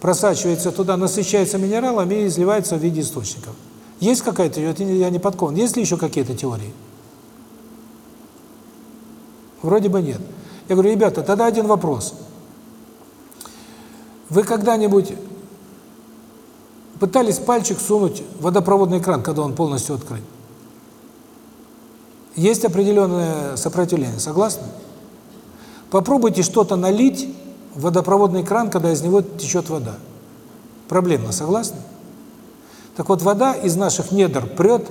просачивается туда, насыщается минералами и изливается в виде источников. Есть какая-то, я не подкован, есть ли еще какие-то теории? Вроде бы нет. Я говорю, ребята, тогда один вопрос. Вы когда-нибудь пытались пальчик сунуть в водопроводный кран, когда он полностью открыт? Есть определенное сопротивление, согласны? Попробуйте что-то налить в водопроводный кран, когда из него течет вода. Проблемно, согласны? Так вот, вода из наших недр прет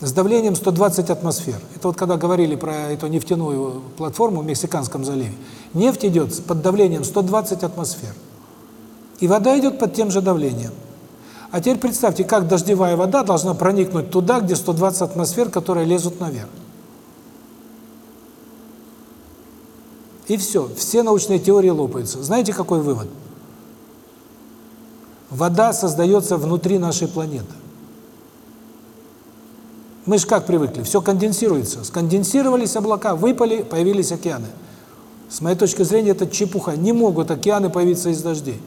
с давлением 120 атмосфер. Это вот когда говорили про эту нефтяную платформу в Мексиканском заливе. Нефть идет под давлением 120 атмосфер. И вода идет под тем же давлением. А теперь представьте, как дождевая вода должна проникнуть туда, где 120 атмосфер, которые лезут наверх. И все, все научные теории лопаются. Знаете, какой вывод? Вода создается внутри нашей планеты. Мы же как привыкли, все конденсируется. Сконденсировались облака, выпали, появились океаны. С моей точки зрения, это чепуха. Не могут океаны появиться из дождей.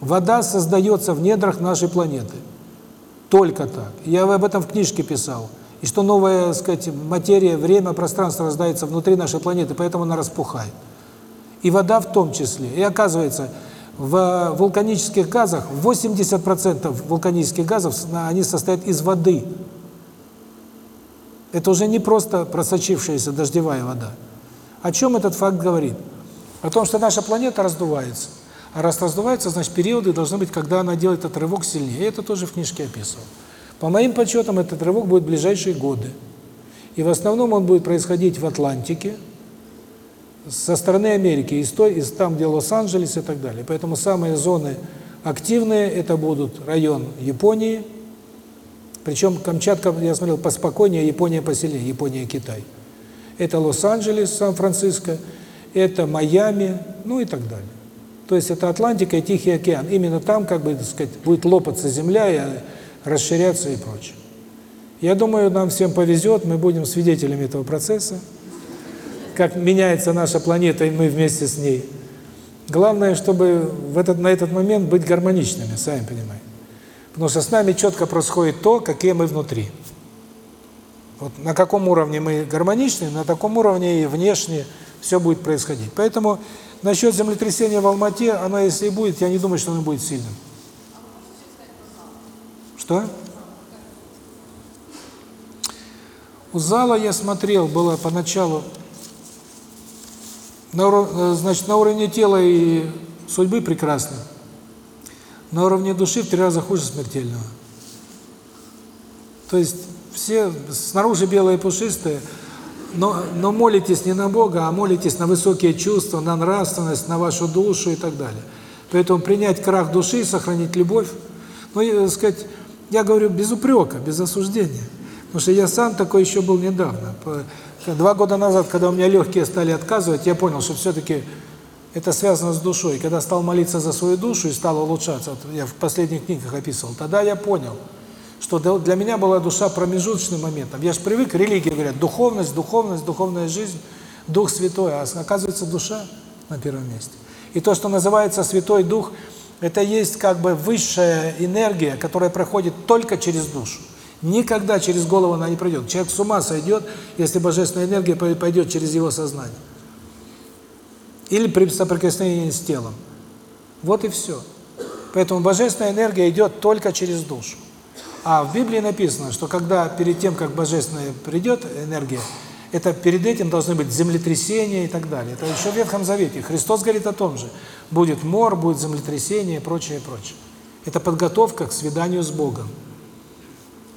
Вода создается в недрах нашей планеты. Только так. Я об этом в книжке писал. И что новая, так сказать, материя, время, пространство рождается внутри нашей планеты, поэтому она распухает. И вода в том числе. И оказывается, в вулканических газах 80% вулканических газов, они состоят из воды. Это уже не просто просочившаяся дождевая вода. О чем этот факт говорит? О том, что наша планета раздувается. А раз раздувается, значит, периоды должны быть, когда она делает этот рывок сильнее. И это тоже в книжке описывал. По моим подсчетам, этот рывок будет в ближайшие годы. И в основном он будет происходить в Атлантике, со стороны Америки, из той, из там, где Лос-Анджелес и так далее. Поэтому самые зоны активные это будут район Японии, причем Камчатка, я смотрел, поспокойнее, Япония посильнее, Япония, Китай. Это Лос-Анджелес, Сан-Франциско, это Майами, ну и так далее. То есть это Атлантика и Тихий океан. Именно там, как бы, так сказать, будет лопаться земля и расширяться и прочее. Я думаю, нам всем повезет, мы будем свидетелями этого процесса как меняется наша планета, и мы вместе с ней. Главное, чтобы в этот, на этот момент быть гармоничными, сами понимаете. Потому что с нами четко происходит то, какие мы внутри. Вот на каком уровне мы гармоничны, на таком уровне и внешне все будет происходить. Поэтому насчет землетрясения в Алмате, оно если и будет, я не думаю, что оно будет сильным. Что? У зала я смотрел, было поначалу на, э, значит, на уровне тела и судьбы прекрасно. На уровне души в три раза хуже смертельного. То есть все снаружи белые пушистые, но, но молитесь не на Бога, а молитесь на высокие чувства, на нравственность, на вашу душу и так далее. Поэтому принять крах души, сохранить любовь, ну, и, так сказать, я говорю без упрека, без осуждения. Потому что я сам такой еще был недавно. Два года назад, когда у меня легкие стали отказывать, я понял, что все-таки это связано с душой. Когда стал молиться за свою душу и стал улучшаться, вот я в последних книгах описывал, тогда я понял, что для меня была душа промежуточным моментом. Я же привык, религии говорят, духовность, духовность, духовная жизнь, Дух Святой, а оказывается душа на первом месте. И то, что называется Святой Дух, это есть как бы высшая энергия, которая проходит только через душу. Никогда через голову она не пройдет. Человек с ума сойдет, если божественная энергия пойдет через его сознание. Или при соприкосновении с телом. Вот и все. Поэтому божественная энергия идет только через душу. А в Библии написано, что когда перед тем, как божественная придет энергия, это перед этим должны быть землетрясения и так далее. Это еще в Ветхом Завете. Христос говорит о том же. Будет мор, будет землетрясение и прочее, прочее. Это подготовка к свиданию с Богом.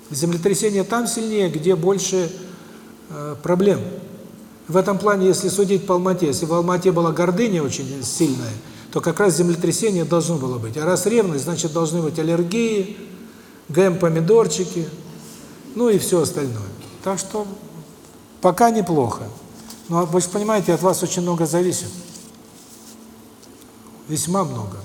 Землетрясение там сильнее, где больше э, проблем. В этом плане, если судить по Алмате, если в Алмате была гордыня очень сильная, то как раз землетрясение должно было быть. А раз ревность, значит должны быть аллергии, ГМ-помидорчики, ну и все остальное. Так что пока неплохо. Но вы же понимаете, от вас очень много зависит. Весьма много.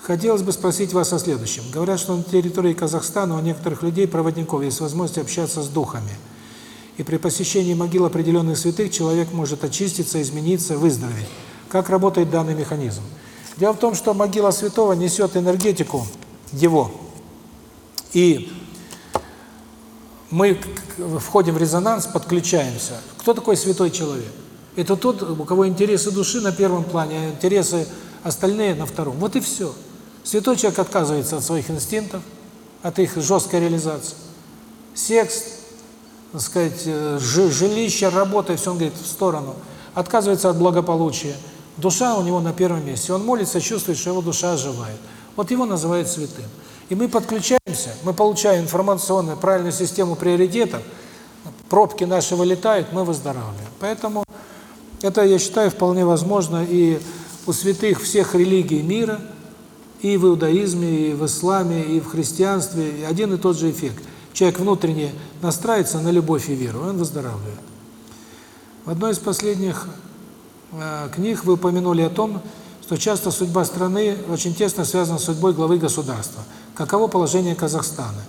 Хотелось бы спросить вас о следующем. Говорят, что на территории Казахстана у некоторых людей, проводников, есть возможность общаться с духами. И при посещении могил определенных святых человек может очиститься, измениться, выздороветь. Как работает данный механизм? Дело в том, что могила святого несет энергетику его. И мы входим в резонанс, подключаемся. Кто такой святой человек? Это тот, у кого интересы души на первом плане, а интересы остальные на втором. Вот и все. Святой человек отказывается от своих инстинктов, от их жесткой реализации. Секс, так сказать, э, жилище, работа, все он говорит в сторону. Отказывается от благополучия. Душа у него на первом месте. Он молится, чувствует, что его душа оживает. Вот его называют святым. И мы подключаемся, мы получаем информационную правильную систему приоритетов, пробки наши вылетают, мы выздоравливаем. Поэтому это, я считаю, вполне возможно и у святых всех религий мира – и в иудаизме, и в исламе, и в христианстве один и тот же эффект. Человек внутренне настраивается на любовь и веру, он выздоравливает. В одной из последних э, книг вы упомянули о том, что часто судьба страны очень тесно связана с судьбой главы государства. Каково положение Казахстана?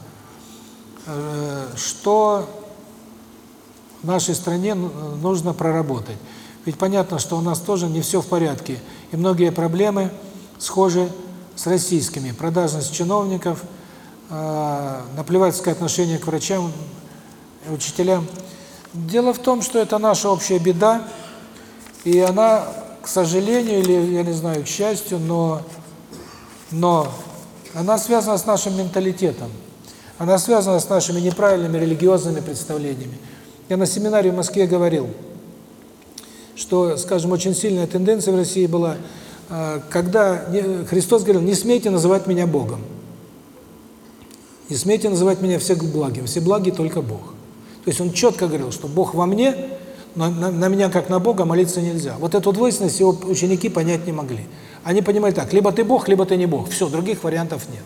Э, что в нашей стране нужно проработать? Ведь понятно, что у нас тоже не все в порядке, и многие проблемы схожи с российскими, продажность чиновников, э, наплевательское отношение к врачам, учителям. Дело в том, что это наша общая беда, и она, к сожалению, или, я не знаю, к счастью, но Но она связана с нашим менталитетом. Она связана с нашими неправильными религиозными представлениями. Я на семинаре в Москве говорил, что, скажем, очень сильная тенденция в России была, э, когда Христос говорил, не смейте называть меня Богом. Не смейте называть меня все благим, все благи только Бог. То есть он четко говорил, что Бог во мне, но на, на меня как на Бога молиться нельзя. Вот эту двойственность его ученики понять не могли. Они понимали так, либо ты Бог, либо ты не Бог. Все, других вариантов нет.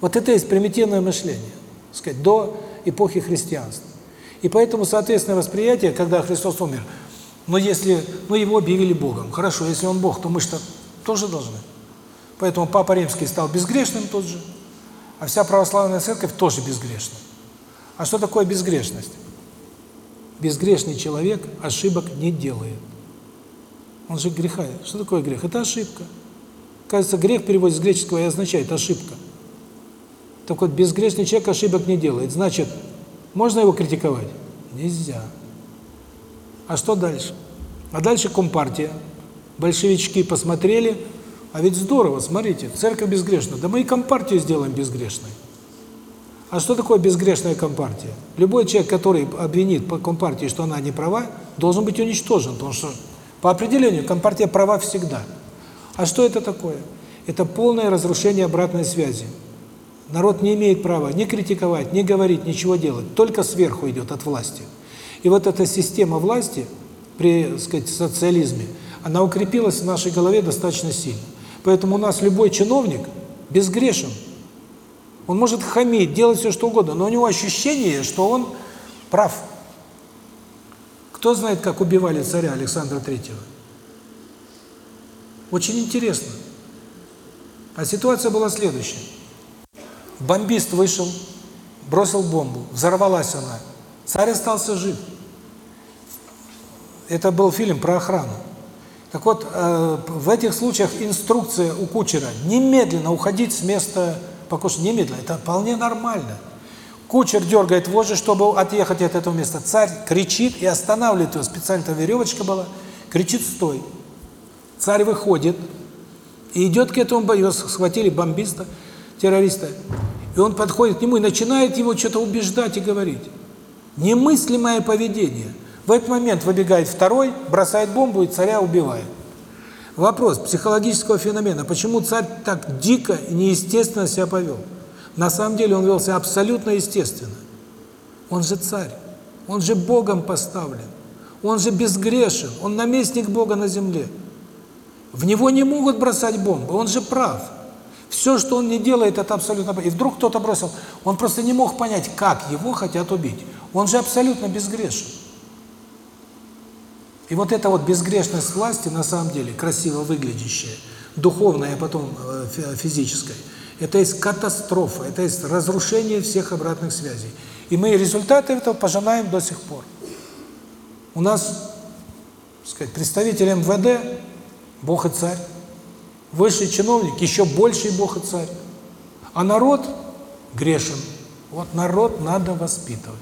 Вот это есть примитивное мышление, сказать, до эпохи христианства. И поэтому, соответственное восприятие, когда Христос умер, но если, ну его объявили Богом, хорошо, если он Бог, то мы что тоже должны. Поэтому Папа Римский стал безгрешным тот же, а вся православная церковь тоже безгрешна. А что такое безгрешность? Безгрешный человек ошибок не делает. Он же греха. Что такое грех? Это ошибка. Кажется, грех переводит с греческого и означает ошибка. Так вот, безгрешный человек ошибок не делает. Значит, можно его критиковать? Нельзя. А что дальше? А дальше Компартия. Большевички посмотрели, а ведь здорово, смотрите, церковь безгрешна. Да мы и Компартию сделаем безгрешной. А что такое безгрешная Компартия? Любой человек, который обвинит по Компартии, что она не права, должен быть уничтожен, потому что по определению Компартия права всегда. А что это такое? Это полное разрушение обратной связи. Народ не имеет права ни критиковать, ни говорить, ничего делать, только сверху идет от власти. И вот эта система власти при, сказать, социализме, она укрепилась в нашей голове достаточно сильно. Поэтому у нас любой чиновник безгрешен. Он может хамить, делать все что угодно, но у него ощущение, что он прав. Кто знает, как убивали царя Александра Третьего? Очень интересно. А ситуация была следующая. Бомбист вышел, бросил бомбу, взорвалась она. Царь остался жив. Это был фильм про охрану. Так вот, э, в этих случаях инструкция у кучера немедленно уходить с места покушения. Немедленно. Это вполне нормально. Кучер дергает вожжи, чтобы отъехать от этого места. Царь кричит и останавливает его. Специально там веревочка была. Кричит «стой». Царь выходит и идет к этому бою. Схватили бомбиста, террориста. И он подходит к нему и начинает его что-то убеждать и говорить. Немыслимое поведение – в этот момент выбегает второй, бросает бомбу и царя убивает. Вопрос психологического феномена. Почему царь так дико и неестественно себя повел? На самом деле он вел себя абсолютно естественно. Он же царь. Он же Богом поставлен. Он же безгрешен. Он наместник Бога на земле. В него не могут бросать бомбы. Он же прав. Все, что он не делает, это абсолютно... И вдруг кто-то бросил. Он просто не мог понять, как его хотят убить. Он же абсолютно безгрешен. И вот эта вот безгрешность власти, на самом деле, красиво выглядящая, духовная, а потом э, физическая, это есть катастрофа, это есть разрушение всех обратных связей. И мы результаты этого пожинаем до сих пор. У нас, так сказать, представитель МВД – Бог и Царь. Высший чиновник – еще больший Бог и Царь. А народ грешен. Вот народ надо воспитывать.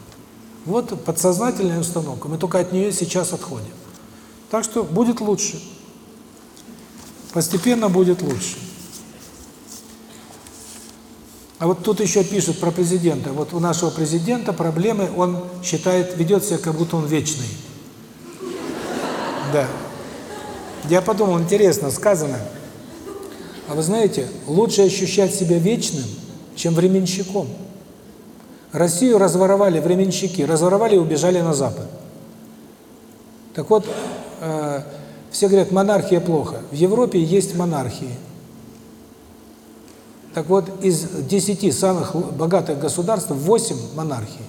Вот подсознательная установка. Мы только от нее сейчас отходим. Так что будет лучше. Постепенно будет лучше. А вот тут еще пишут про президента. Вот у нашего президента проблемы, он считает, ведет себя, как будто он вечный. Да. Я подумал, интересно сказано. А вы знаете, лучше ощущать себя вечным, чем временщиком. Россию разворовали временщики, разворовали и убежали на Запад. Так вот, э, все говорят, монархия плохо. В Европе есть монархии. Так вот, из 10 самых богатых государств 8 монархий.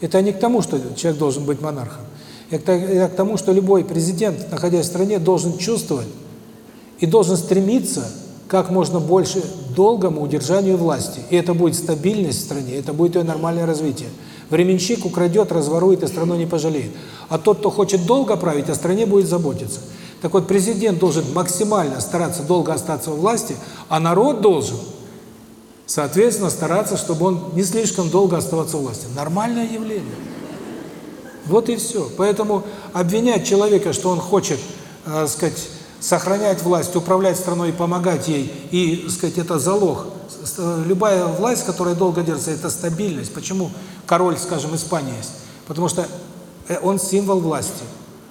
Это не к тому, что человек должен быть монархом. Это, к тому, что любой президент, находясь в стране, должен чувствовать и должен стремиться как можно больше долгому удержанию власти. И это будет стабильность в стране, это будет ее нормальное развитие. Временщик украдет, разворует и страну не пожалеет. А тот, кто хочет долго править, о стране будет заботиться. Так вот, президент должен максимально стараться долго остаться у власти, а народ должен, соответственно, стараться, чтобы он не слишком долго оставаться у власти. Нормальное явление. Вот и все. Поэтому обвинять человека, что он хочет, э, сказать, сохранять власть, управлять страной и помогать ей, и, сказать, это залог. Э, Любая власть, которая долго держится, это стабильность. Почему король, скажем, Испании есть? Потому что э, он символ власти.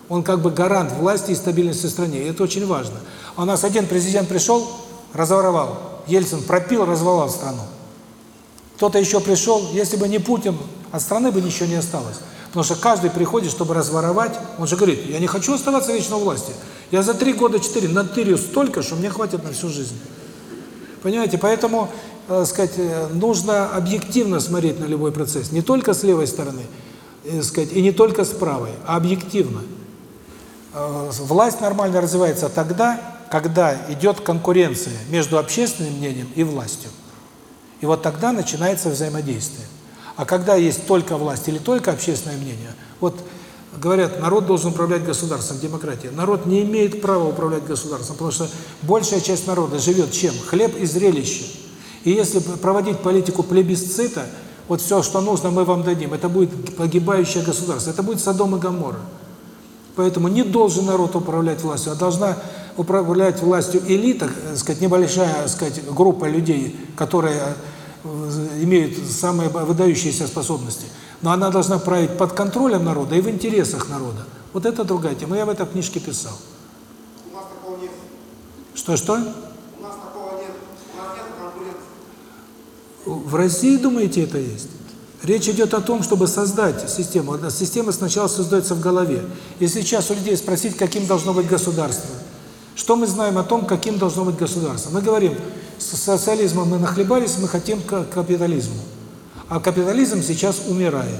Он как бы гарант власти и стабильности в стране. И это очень важно. А у нас один президент пришел, разворовал. Ельцин пропил, развалил страну. Кто-то еще пришел, если бы не Путин, от страны бы ничего не осталось. Потому что каждый приходит, чтобы разворовать. Он же говорит, я не хочу оставаться вечно у власти. Я за три года, четыре натырю столько, что мне хватит на всю жизнь. Понимаете, поэтому, э, сказать, э, нужно объективно смотреть на любой процесс. Не только с левой стороны, э, сказать, и не только с правой, а объективно. Э, Власть нормально развивается тогда, когда идет конкуренция между общественным мнением и властью. И вот тогда начинается взаимодействие. А когда есть только власть или только общественное мнение, вот говорят, народ должен управлять государством, демократия. Народ не имеет права управлять государством, потому что большая часть народа живет чем? Хлеб и зрелище. И если проводить политику плебисцита, вот все, что нужно, мы вам дадим, это будет погибающее государство, это будет Содом и Гоморра. Поэтому не должен народ управлять властью, а должна управлять властью элита, так сказать, небольшая, так сказать, группа людей, которые э, имеют самые выдающиеся способности. Но она должна править под контролем народа и в интересах народа. Вот это другая тема. Я в этой книжке писал. У нас такого нет. Что-что? У нас такого нет. У нас нет конкуренции. В России, думаете, это есть? Речь идет о том, чтобы создать систему. Система сначала создается в голове. Если сейчас у людей спросить, каким должно быть государство, что мы знаем о том, каким должно быть государство? Мы говорим, с социализмом мы нахлебались, мы хотим к капитализму. А капитализм сейчас умирает.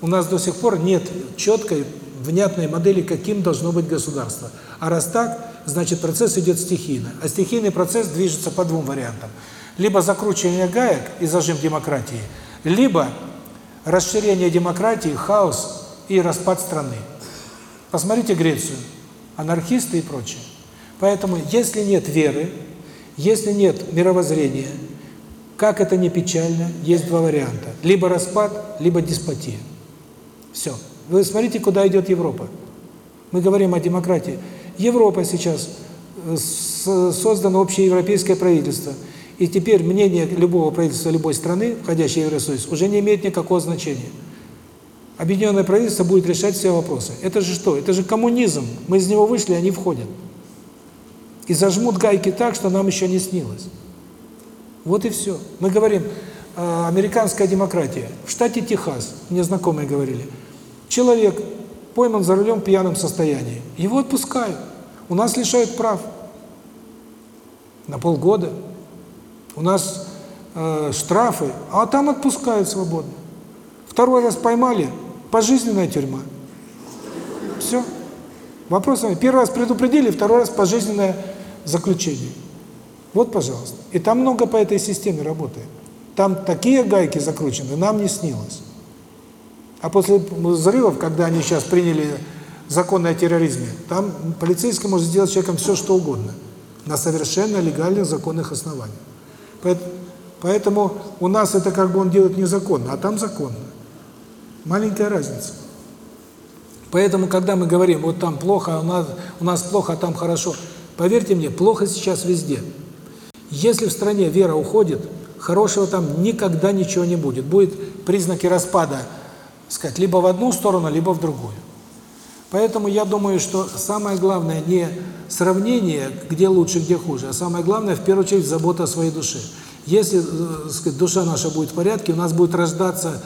У нас до сих пор нет четкой, внятной модели, каким должно быть государство. А раз так, значит процесс идет стихийно. А стихийный процесс движется по двум вариантам. Либо закручивание гаек и зажим демократии, либо расширение демократии, хаос и распад страны. Посмотрите Грецию, анархисты и прочее. Поэтому, если нет веры, если нет мировоззрения, как это не печально, есть два варианта. Либо распад, либо деспотия. Все. Вы смотрите, куда идет Европа. Мы говорим о демократии. Европа сейчас э, создано общеевропейское правительство. И теперь мнение любого правительства любой страны, входящей в Евросоюз, уже не имеет никакого значения. Объединенное правительство будет решать все вопросы. Это же что? Это же коммунизм. Мы из него вышли, они входят. И зажмут гайки так, что нам еще не снилось. Вот и все. Мы говорим, э, американская демократия. В штате Техас, мне знакомые говорили, человек пойман за рулем в пьяном состоянии. Его отпускают. У нас лишают прав. На полгода. У нас э, штрафы, а там отпускают свободно. Второй раз поймали, пожизненная тюрьма. Все. Вопрос, первый раз предупредили, второй раз пожизненное заключение. Вот, пожалуйста. И там много по этой системе работает. Там такие гайки закручены, нам не снилось. А после взрывов, когда они сейчас приняли законы о терроризме, там полицейский может сделать человеком все, что угодно. На совершенно легальных законных основаниях. Поэт- Поэтому у нас это как бы он делает незаконно, а там законно. Маленькая разница. Поэтому, когда мы говорим, вот там плохо, а у нас, у нас плохо, а там хорошо, поверьте мне, плохо сейчас везде. Если в стране вера уходит, хорошего там никогда ничего не будет. Будет признаки распада, сказать, либо в одну сторону, либо в другую. Поэтому я думаю, что самое главное не сравнение, где лучше, где хуже, а самое главное, в первую очередь, забота о своей душе. Если э, сказать, душа наша будет в порядке, у нас будет рождаться,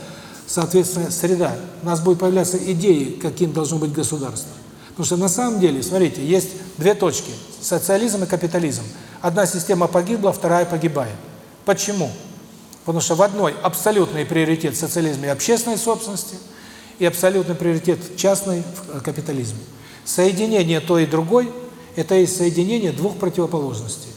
соответственно, среда. У нас будет появляться идеи, каким должно быть государство. Потому что на самом деле, смотрите, есть две точки – социализм и капитализм. Одна система погибла, вторая погибает. Почему? Потому что в одной абсолютный приоритет в социализме и общественной собственности, и абсолютный приоритет частной в капитализме. Соединение той и другой – это и соединение двух противоположностей.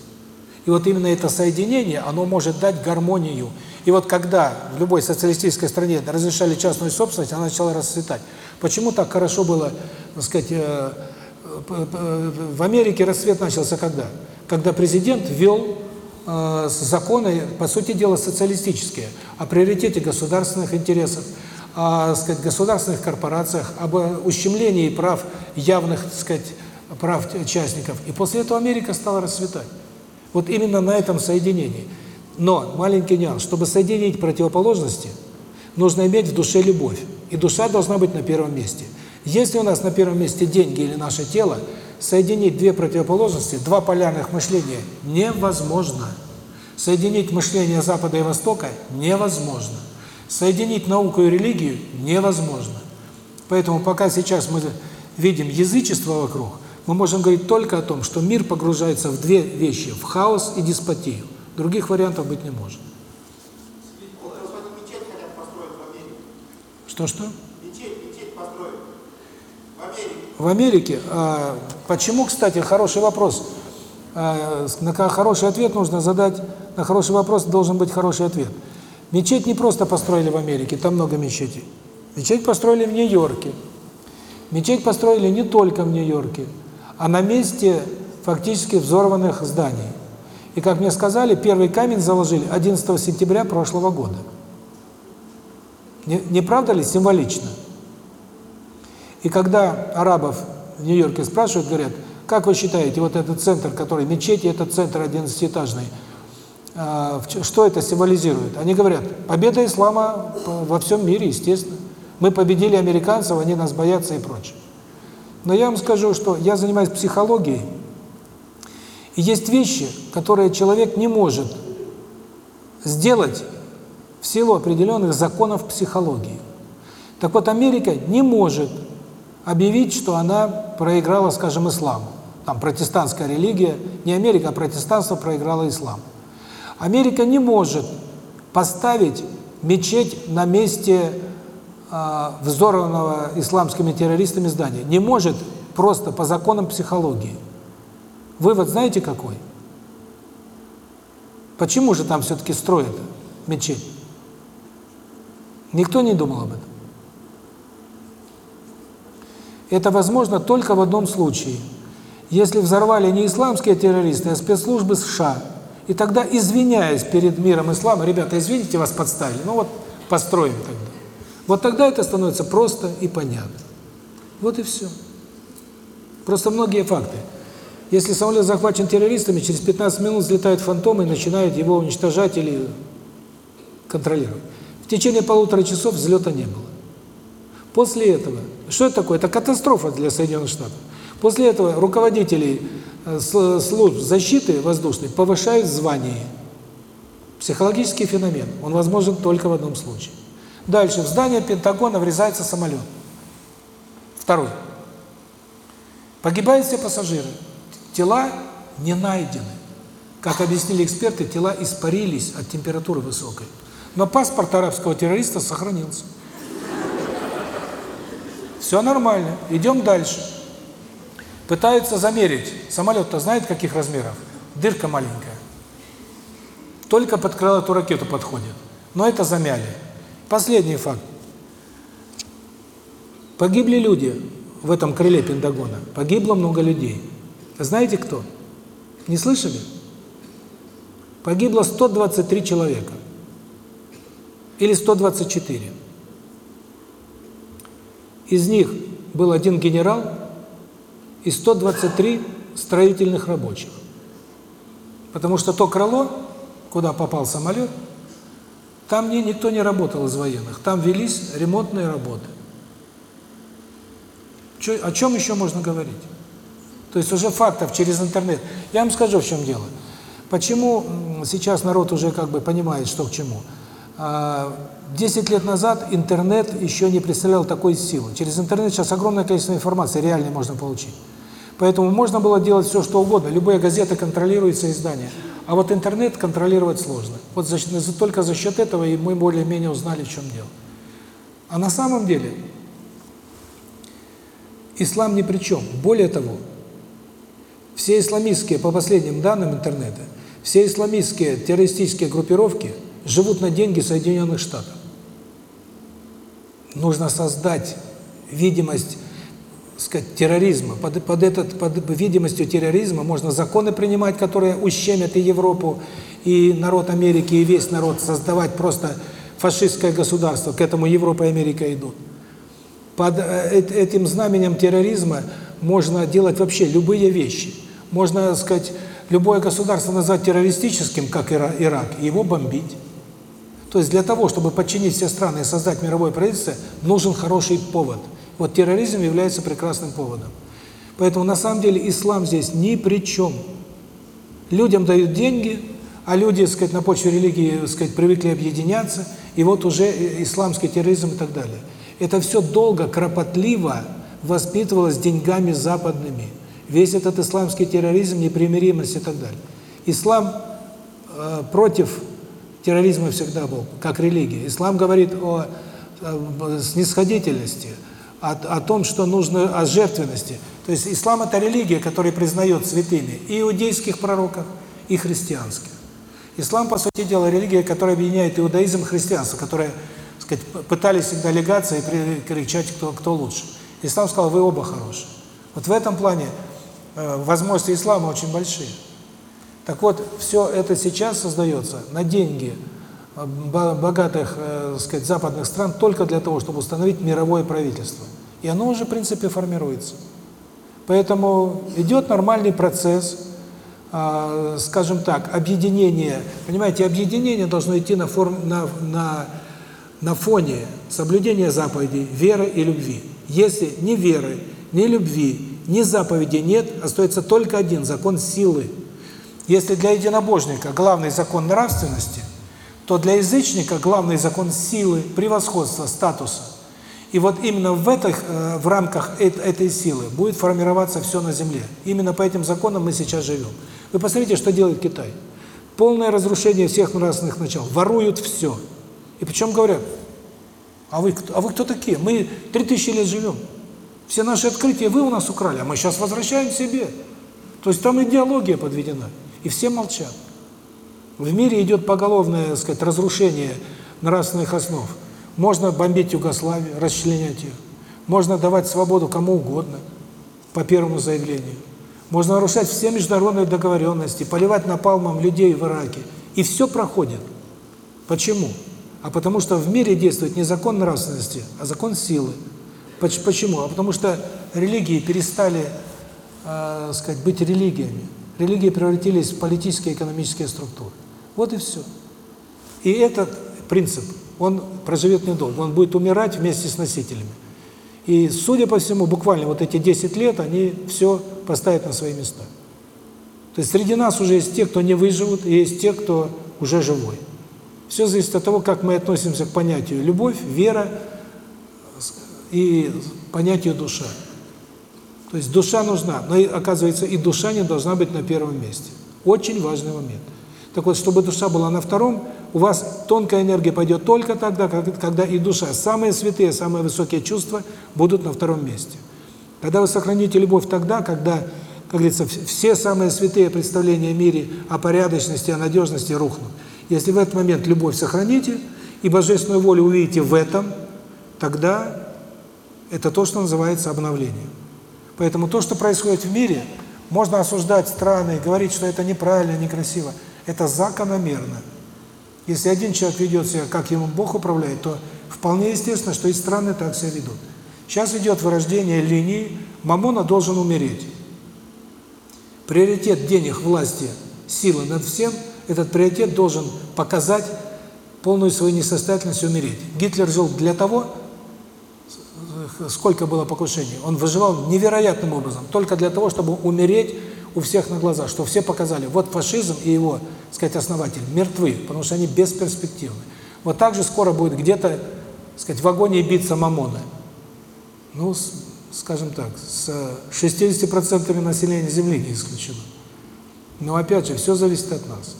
И вот именно это соединение, оно может дать гармонию. И вот когда в любой социалистической стране разрешали частную собственность, она начала расцветать. Почему так хорошо было, так сказать, э, в Америке расцвет начался когда? Когда президент ввел э, законы, по сути дела, социалистические, о приоритете государственных интересов, о, сказать, государственных корпорациях, об ущемлении прав явных, сказать, прав участников. И после этого Америка стала расцветать. Вот именно на этом соединении. Но маленький нюанс. Чтобы соединить противоположности, нужно иметь в душе любовь. И душа должна быть на первом месте. Если у нас на первом месте деньги или наше тело, соединить две противоположности, два полярных мышления невозможно. Соединить мышление Запада и Востока невозможно. Соединить науку и религию невозможно. Поэтому пока сейчас мы видим язычество вокруг, мы можем говорить только о том, что мир погружается в две вещи – в хаос и деспотию. Других вариантов быть не может. Вот господи, мечеть хотят построить в Америке. Что-что? Мечеть, мечеть построить. В Америке. В Америке. А, почему, кстати, хороший вопрос. А, на хороший ответ нужно задать, на хороший вопрос должен быть хороший ответ. Мечеть не просто построили в Америке, там много мечетей. Мечеть построили в Нью-Йорке. Мечеть построили не только в Нью-Йорке, а на месте фактически взорванных зданий. И, как мне сказали, первый камень заложили 11 сентября прошлого года. Не, не правда ли символично? И когда арабов в Нью-Йорке спрашивают, говорят, как вы считаете, вот этот центр, который мечети, этот центр 11-этажный, а, что это символизирует? Они говорят, победа ислама во всем мире, естественно. Мы победили американцев, они нас боятся и прочее. Но я вам скажу, что я занимаюсь психологией, и есть вещи, которые человек не может сделать в силу определенных законов психологии. Так вот, Америка не может объявить, что она проиграла, скажем, исламу. Там протестантская религия, не Америка, а протестанство проиграло ислам. Америка не может поставить мечеть на месте э, взорванного исламскими террористами здания. Не может просто по законам психологии. Вывод знаете какой? Почему же там все-таки строят мечеть? Никто не думал об этом. Это возможно только в одном случае. Если взорвали не исламские террористы, а спецслужбы США. И тогда, извиняясь перед миром ислама, ребята, извините, вас подставили, ну вот построим тогда. Вот тогда это становится просто и понятно. Вот и все. Просто многие факты. Если самолет захвачен террористами, через 15 минут взлетают фантомы и начинают его уничтожать или контролировать. Течение полутора часов взлета не было. После этого, что это такое? Это катастрофа для Соединенных Штатов. После этого руководителей э, служб защиты воздушной повышают в звании. Психологический феномен. Он возможен только в одном случае. Дальше. В здание Пентагона врезается самолет. Второй. Погибают все пассажиры. Тела не найдены. Как объяснили эксперты, тела испарились от температуры высокой. Но паспорт арабского террориста сохранился. Все нормально. Идем дальше. Пытаются замерить. Самолет-то знает, каких размеров? Дырка маленькая. Только под крылатую ракету подходит. Но это замяли. Последний факт. Погибли люди в этом крыле Пентагона. Погибло много людей. Знаете кто? Не слышали? Погибло 123 человека. Или 124. Из них был один генерал и 123 строительных рабочих. Потому что то крыло, куда попал самолет, там не, никто не работал из военных, там велись ремонтные работы. О чем еще можно говорить? То есть уже фактов через интернет. Я вам скажу, в чем дело. Почему сейчас народ уже как бы понимает, что к чему. А, 10 лет назад интернет еще не представлял такой силы. Через интернет сейчас огромное количество информации реально можно получить. Поэтому можно было делать все, что угодно. Любые газеты контролируются, издания. А вот интернет контролировать сложно. Вот за- только за счет этого и мы более-менее узнали, в чем дело. А на самом деле ислам ни при чем. Более того, все исламистские, по последним данным интернета, все исламистские террористические группировки живут на деньги Соединенных Штатов. Нужно создать видимость, сказать, терроризма. Под, под, этот, под видимостью терроризма можно законы принимать, которые ущемят и Европу, и народ Америки, и весь народ, создавать просто фашистское государство. К этому Европа и Америка идут. Под э, эт- этим знаменем терроризма можно делать вообще любые вещи. Можно, сказать, любое государство назвать террористическим, как Ира- Ирак, и его бомбить. То есть для того, чтобы подчинить все страны и создать мировое правительство, нужен хороший повод. Вот терроризм является прекрасным поводом. Поэтому на самом деле ислам здесь ни при чем. Людям дают деньги, а люди, так сказать, на почве религии, так сказать, привыкли объединяться, и вот уже э, исламский терроризм и так далее. Это все долго, кропотливо воспитывалось деньгами западными. Весь этот исламский терроризм, непримиримость и так далее. Ислам э, против терроризма всегда был, как религия. Ислам говорит о, э, снисходительности, о, о том, что нужно, о жертвенности. То есть ислам – это религия, которая признает святыми и иудейских пророков, и христианских. Ислам, по сути дела, религия, которая объединяет иудаизм и христианство, которые, сказать, пытались всегда легаться и кричать, кто, кто лучше. Ислам сказал, вы оба хорошие. Вот в этом плане э, возможности ислама очень большие. Так вот, все это сейчас создается на деньги э, бо- богатых, э, так сказать, западных стран только для того, чтобы установить мировое правительство. И оно уже, в принципе, формируется. Поэтому идет нормальный процесс, а, скажем так, объединение. Понимаете, объединение должно идти на, форм, на, на, на фоне соблюдения заповедей, веры и любви. Если ни веры, ни любви, ни заповедей нет, остается только один – закон силы. Если для единобожника главный закон нравственности, то для язычника главный закон силы, превосходства, статуса. И вот именно в этих, э, в рамках эт- этой силы будет формироваться все на Земле. Именно по этим законам мы сейчас живем. Вы посмотрите, что делает Китай. Полное разрушение всех нравственных начал. Воруют все. И причем говорят, а вы, а вы кто такие? Мы 3000 лет живем. Все наши открытия вы у нас украли, а мы сейчас возвращаем себе. То есть там идеология подведена. И все молчат. В мире идет поголовное, так сказать, разрушение нравственных основ. Можно бомбить Югославию, расчленять ее. Можно давать свободу кому угодно, по первому заявлению. Можно нарушать все международные договоренности, поливать напалмом людей в Ираке. И все проходит. Почему? А потому что в мире действует не закон нравственности, а закон силы. Поч- Почему? А потому что религии перестали, э, сказать, быть религиями. Религии превратились в политические и экономические структуры. Вот и все. И этот принцип, он проживет недолго, он будет умирать вместе с носителями. И, судя по всему, буквально вот эти 10 лет, они все поставят на свои места. То есть среди нас уже есть те, кто не выживут, и есть те, кто уже живой. Все зависит от того, как мы относимся к понятию любовь, вера и понятию душа. То есть душа нужна, но оказывается и душа не должна быть на первом месте. Очень важный момент. Так вот, чтобы душа была на втором, у вас тонкая энергия пойдет только тогда, когда и душа, самые святые, самые высокие чувства будут на втором месте. Когда вы сохраните любовь тогда, когда, как говорится, вс- все самые святые представления о мире, о порядочности, о надежности рухнут. Если в этот момент любовь сохраните и божественную волю увидите в этом, тогда это то, что называется обновлением. Поэтому то, что происходит в мире, можно осуждать страны, говорить, что это неправильно, некрасиво. Это закономерно. Если один человек ведет себя, как ему Бог управляет, то вполне естественно, что и страны так себя ведут. Сейчас идет вырождение линии, Мамона должен умереть. Приоритет денег, власти, силы над всем, этот приоритет должен показать полную свою несостоятельность умереть. Гитлер жил для того, сколько было покушений, он выживал невероятным образом, только для того, чтобы умереть у всех на глазах, что все показали, вот фашизм и его, так сказать, основатель мертвы, потому что они бесперспективны. Вот так же скоро будет где-то, сказать, в агонии биться мамоны. Ну, с- скажем так, с 60% населения Земли не исключено. Но опять же, все зависит от нас.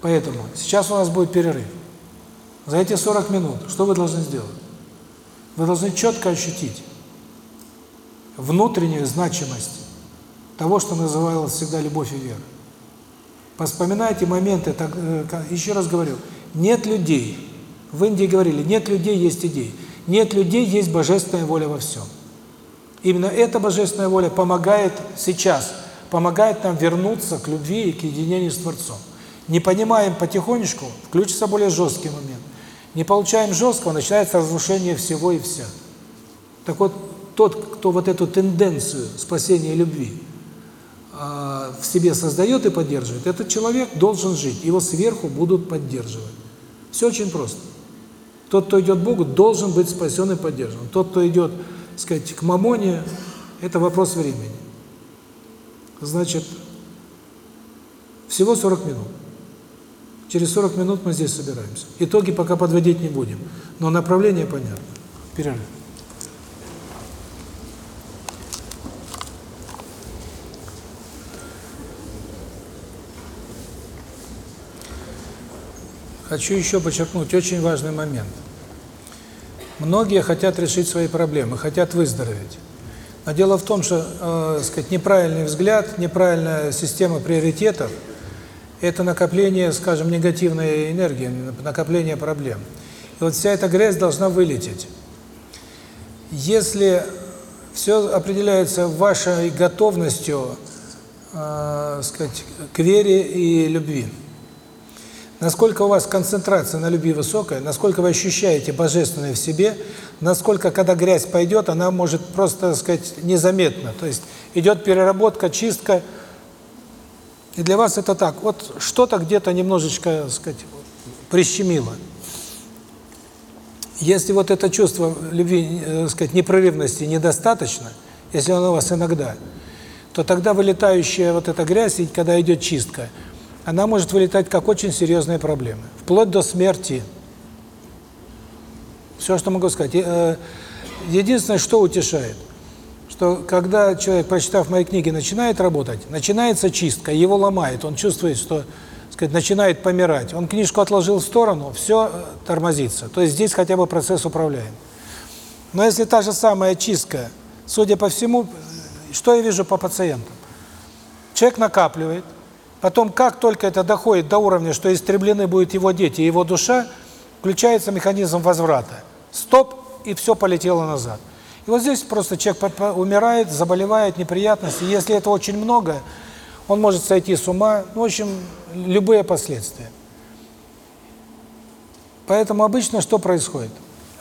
Поэтому сейчас у нас будет перерыв. За эти 40 минут что вы должны сделать? Вы должны четко ощутить внутреннюю значимость того, что называлось всегда любовь и вера. Вспоминайте моменты, так, э, еще раз говорю, нет людей. В Индии говорили, нет людей, есть идеи. Нет людей, есть божественная воля во всем. Именно эта божественная воля помогает сейчас, помогает нам вернуться к любви и к единению с Творцом. Не понимаем потихонечку, включится более жесткий момент. Не получаем жесткого, начинается разрушение всего и вся. Так вот, тот, кто вот эту тенденцию спасения любви э, в себе создает и поддерживает, этот человек должен жить, его сверху будут поддерживать. Все очень просто. Тот, кто идет к Богу, должен быть спасен и поддержан. Тот, кто идет, сказать, к мамоне, это вопрос времени. Значит, всего 40 минут. Через 40 минут мы здесь собираемся. Итоги пока подводить не будем, но направление понятно. Перерыв. Хочу еще подчеркнуть очень важный момент. Многие хотят решить свои проблемы, хотят выздороветь. Но дело в том, что, э, сказать, неправильный взгляд, неправильная система приоритетов – это накопление, скажем, негативной энергии, накопление проблем. И вот вся эта грязь должна вылететь. Если все определяется вашей готовностью, э, сказать, к вере и любви, Насколько у вас концентрация на любви высокая, насколько вы ощущаете божественное в себе, насколько, когда грязь пойдет, она может просто, сказать, незаметно. То есть идет переработка, чистка. И для вас это так. Вот что-то где-то немножечко, так сказать, прищемило. Если вот это чувство любви, э, так сказать, непрерывности недостаточно, если оно у вас иногда, то тогда вылетающая вот эта грязь, когда идет чистка – она может вылетать как очень серьезные проблемы, вплоть до смерти. Все, что могу сказать. Э, единственное, что утешает, что когда человек, прочитав мои книги, начинает работать, начинается чистка, его ломает, он чувствует, что сказать, начинает помирать. Он книжку отложил в сторону, все э, тормозится. То есть здесь хотя бы процесс управляем. Но если та же самая чистка, судя по всему, э, что я вижу по пациентам? Человек накапливает, Потом, как только это доходит до уровня, что истреблены будут его дети и его душа, включается механизм возврата. Стоп, и все полетело назад. И вот здесь просто человек умирает, заболевает, неприятности. Если это очень много, он может сойти с ума. Ну, в общем, любые последствия. Поэтому обычно что происходит?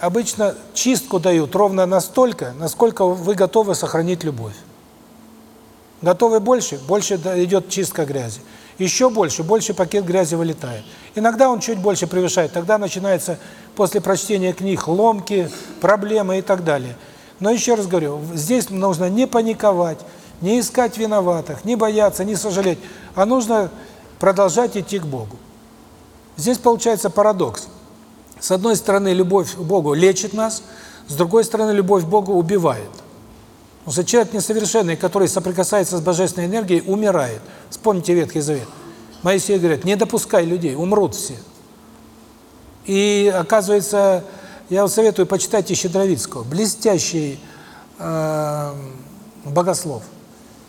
Обычно чистку дают ровно настолько, насколько вы готовы сохранить любовь. Готовы больше, больше идет чистка грязи. Еще больше, больше пакет грязи вылетает. Иногда он чуть больше превышает, тогда начинается после прочтения книг ломки, проблемы и так далее. Но еще раз говорю, здесь нужно не паниковать, не искать виноватых, не бояться, не сожалеть, а нужно продолжать идти к Богу. Здесь получается парадокс. С одной стороны, любовь к Богу лечит нас, с другой стороны, любовь к Богу убивает. Потому что человек несовершенный, который соприкасается с божественной энергией, умирает. Вспомните Ветхий Завет. Моисей говорит, не допускай людей, умрут все. И оказывается, я вам советую почитать Щедровицкого, блестящий э, богослов.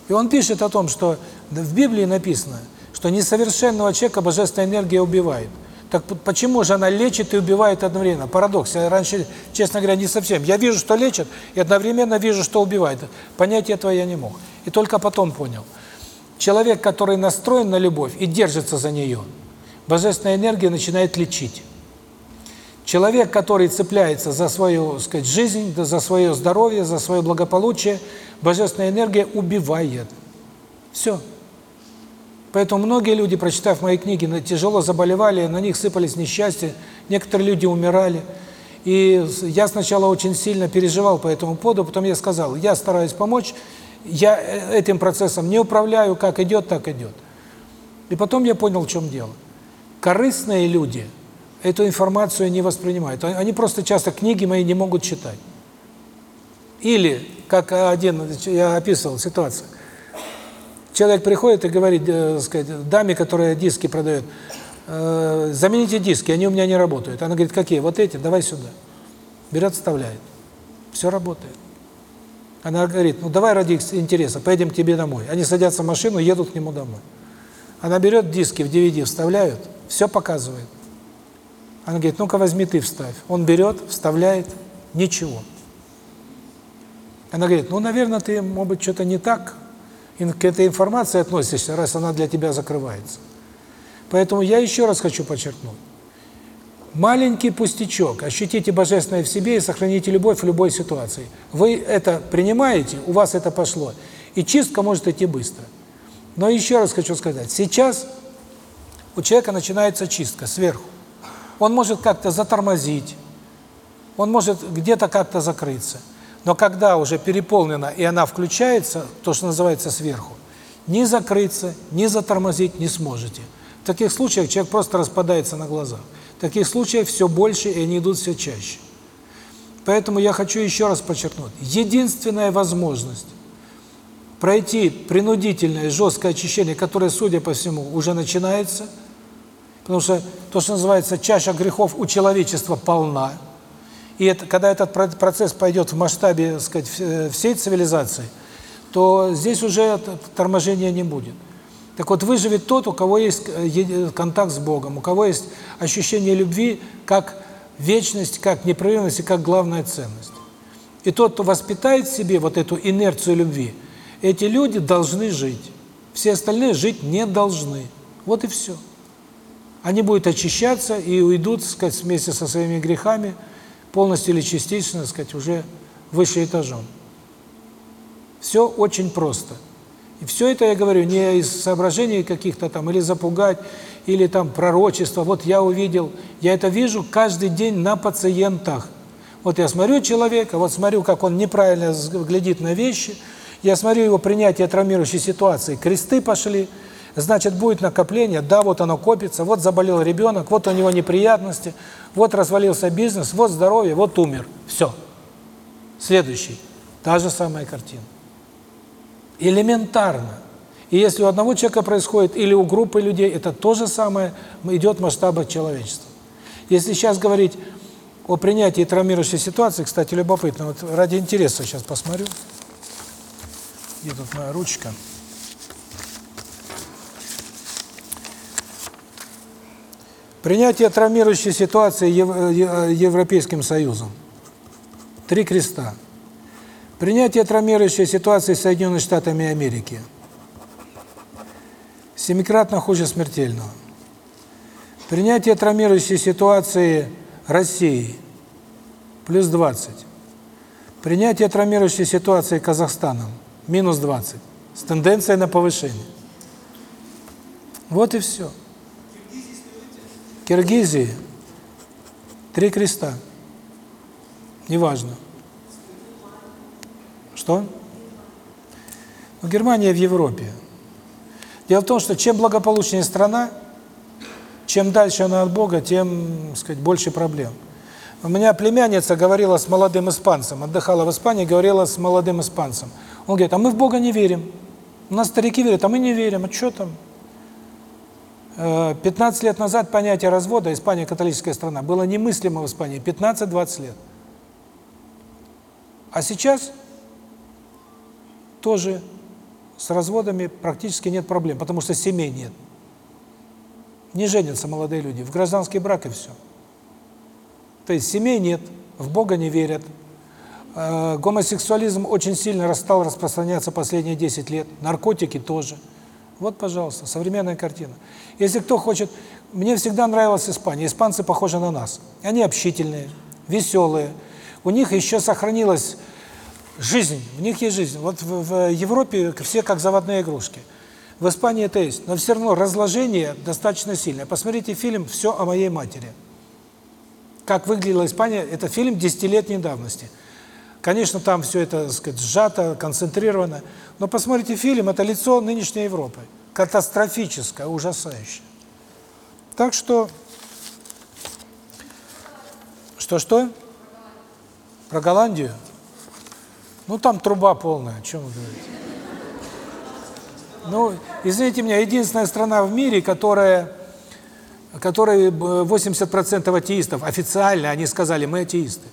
И он пишет о том, что в Библии написано, что несовершенного человека божественная энергия убивает. Так почему же она лечит и убивает одновременно? Парадокс. Я раньше, честно говоря, не совсем. Я вижу, что лечит, и одновременно вижу, что убивает. Понять этого я не мог. И только потом понял. Человек, который настроен на любовь и держится за нее, божественная энергия начинает лечить. Человек, который цепляется за свою, сказать, жизнь, за свое здоровье, за свое благополучие, божественная энергия убивает. Все. Поэтому многие люди, прочитав мои книги, тяжело заболевали, на них сыпались несчастья, некоторые люди умирали. И я сначала очень сильно переживал по этому поводу, потом я сказал, я стараюсь помочь, я э, этим процессом не управляю, как идет, так идет. И потом я понял, в чем дело. Корыстные люди эту информацию не воспринимают. Они просто часто книги мои не могут читать. Или, как один, я описывал ситуацию, Человек приходит и говорит, э, сказать, даме, которая диски продает, э, замените диски, они у меня не работают. Она говорит, какие? Вот эти, давай сюда. Берет, вставляет. Все работает. Она говорит, ну давай ради интереса, поедем к тебе домой. Они садятся в машину, едут к нему домой. Она берет диски в DVD, вставляют, все показывает. Она говорит, ну-ка возьми ты вставь. Он берет, вставляет, ничего. Она говорит, ну, наверное, ты, может быть, что-то не так к этой информации относишься, раз она для тебя закрывается. Поэтому я еще раз хочу подчеркнуть. Маленький пустячок. Ощутите божественное в себе и сохраните любовь в любой ситуации. Вы это принимаете, у вас это пошло. И чистка может идти быстро. Но еще раз хочу сказать, сейчас у человека начинается чистка сверху. Он может как-то затормозить, он может где-то как-то закрыться. Но когда уже переполнена и она включается, то, что называется сверху, ни закрыться, ни затормозить не сможете. В таких случаях человек просто распадается на глазах. Таких случаев все больше, и они идут все чаще. Поэтому я хочу еще раз подчеркнуть. Единственная возможность пройти принудительное, жесткое очищение, которое, судя по всему, уже начинается, потому что то, что называется чаша грехов у человечества полна, и это, когда этот процесс пойдет в масштабе, так сказать, всей цивилизации, то здесь уже торможения не будет. Так вот, выживет тот, у кого есть э, контакт с Богом, у кого есть ощущение любви как вечность, как непрерывность и как главная ценность. И тот, кто воспитает в себе вот эту инерцию любви, эти люди должны жить. Все остальные жить не должны. Вот и все. Они будут очищаться и уйдут, так сказать, вместе со своими грехами, полностью или частично, так сказать, уже выше этажом. Все очень просто. И все это я говорю не из соображений каких-то там, или запугать, или там пророчество. Вот я увидел, я это вижу каждый день на пациентах. Вот я смотрю человека, вот смотрю, как он неправильно глядит на вещи, я смотрю его принятие травмирующей ситуации, кресты пошли, значит, будет накопление, да, вот оно копится, вот заболел ребенок, вот у него неприятности, вот развалился бизнес, вот здоровье, вот умер. Все. Следующий. Та же самая картина. Элементарно. И если у одного человека происходит, или у группы людей, это то же самое, идет масштаба человечества. Если сейчас говорить о принятии травмирующей ситуации, кстати, любопытно, вот ради интереса сейчас посмотрю. Где тут моя ручка? Принятие травмирующей ситуации Европейским Союзом. Три креста. Принятие травмирующей ситуации Соединенными Штатами Америки. Семикратно хуже смертельного. Принятие травмирующей ситуации России. Плюс 20. Принятие травмирующей ситуации Казахстаном. Минус 20. С тенденцией на повышение. Вот и все. Киргизии. Три креста. Неважно. Что? Ну, Германия в Европе. Дело в том, что чем благополучнее страна, чем дальше она от Бога, тем, так сказать, больше проблем. У меня племянница говорила с молодым испанцем, отдыхала в Испании, говорила с молодым испанцем. Он говорит, а мы в Бога не верим. У нас старики верят, а мы не верим. А что там? 15 лет назад понятие развода, Испания католическая страна, было немыслимо в Испании, 15-20 лет. А сейчас тоже с разводами практически нет проблем, потому что семей нет. Не женятся молодые люди, в гражданский брак и все. То есть семей нет, в Бога не верят. Э, гомосексуализм очень сильно стал распространяться последние 10 лет, наркотики тоже. Вот, пожалуйста, современная картина. Если кто хочет... Мне всегда нравилась Испания. Испанцы похожи на нас. Они общительные, веселые. У них еще сохранилась жизнь, в них есть жизнь. Вот в, в Европе все как заводные игрушки. В Испании это есть, но все равно разложение достаточно сильное. Посмотрите фильм «Все о моей матери». Как выглядела Испания, это фильм десятилетней давности. Конечно, там все это, так сказать, сжато, концентрировано, но посмотрите фильм, это лицо нынешней Европы. Катастрофическое, ужасающее. Так что... Что-что? Про Голландию? Ну, там труба полная, о чем вы говорите? Ну, извините меня, единственная страна в мире, которая, которой 80% атеистов, официально они сказали, мы атеисты.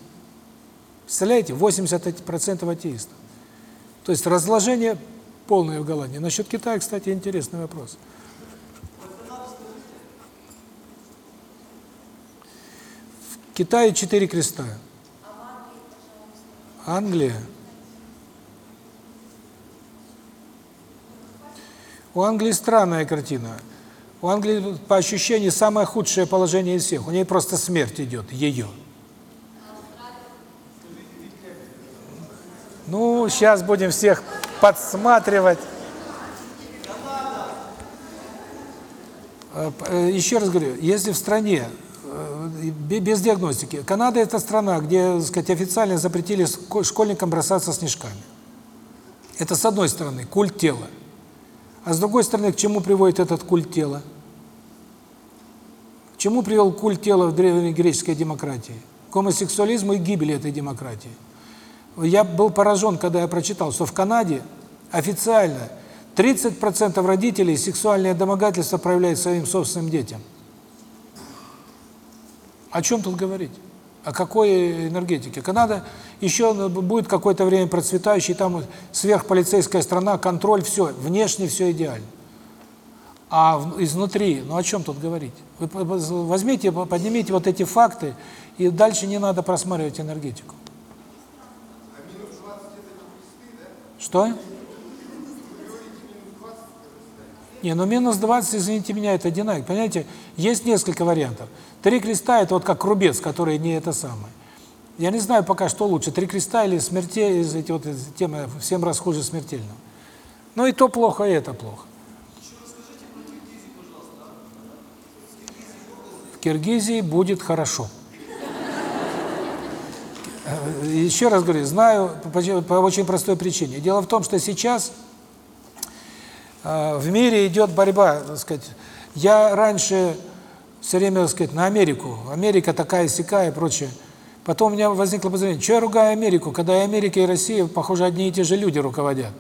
Представляете, 80% атеистов. То есть разложение полное в Голландии. Насчет Китая, кстати, интересный вопрос. В Китае четыре креста. Англия. У Англии странная картина. У Англии, по ощущению, самое худшее положение из всех. У нее просто смерть идет, ее. Ну, сейчас будем всех подсматривать. Э, э, Еще раз говорю, если в стране э, бе- без диагностики, Канада это страна, где, так сказать, официально запретили школьникам бросаться снежками. Это с одной стороны культ тела. А с другой стороны, к чему приводит этот культ тела? К чему привел культ тела в древней греческой демократии? К гомосексуализму и гибели этой демократии. Я был поражен, когда я прочитал, что в Канаде официально 30% родителей сексуальное домогательство проявляют своим собственным детям. О чем тут говорить? О какой энергетике? Канада еще будет какое-то время процветающей, там сверхполицейская страна, контроль, все, внешне все идеально. А изнутри, ну о чем тут говорить? Вы возьмите, по- поднимите вот эти факты, и дальше не надо просматривать энергетику. Что? Не, ну минус 20, извините меня, это динамик. Понимаете, есть несколько вариантов. Три креста – это вот как рубец, который не это самое. Я не знаю пока, что лучше, три креста или смерти, из эти вот темы в семь раз хуже смертельного. Ну и то плохо, и это плохо. В Киргизии будет хорошо. Э, Еще раз говорю, знаю по, по- очень простой причине. Дело в том, что сейчас э, в мире идет борьба, так сказать. Я раньше все время, так сказать, на Америку. Америка такая сякая и прочее. Потом у меня возникло подозрение, что я ругаю Америку, когда и Америка, и Россия, похоже, одни и те же люди руководят.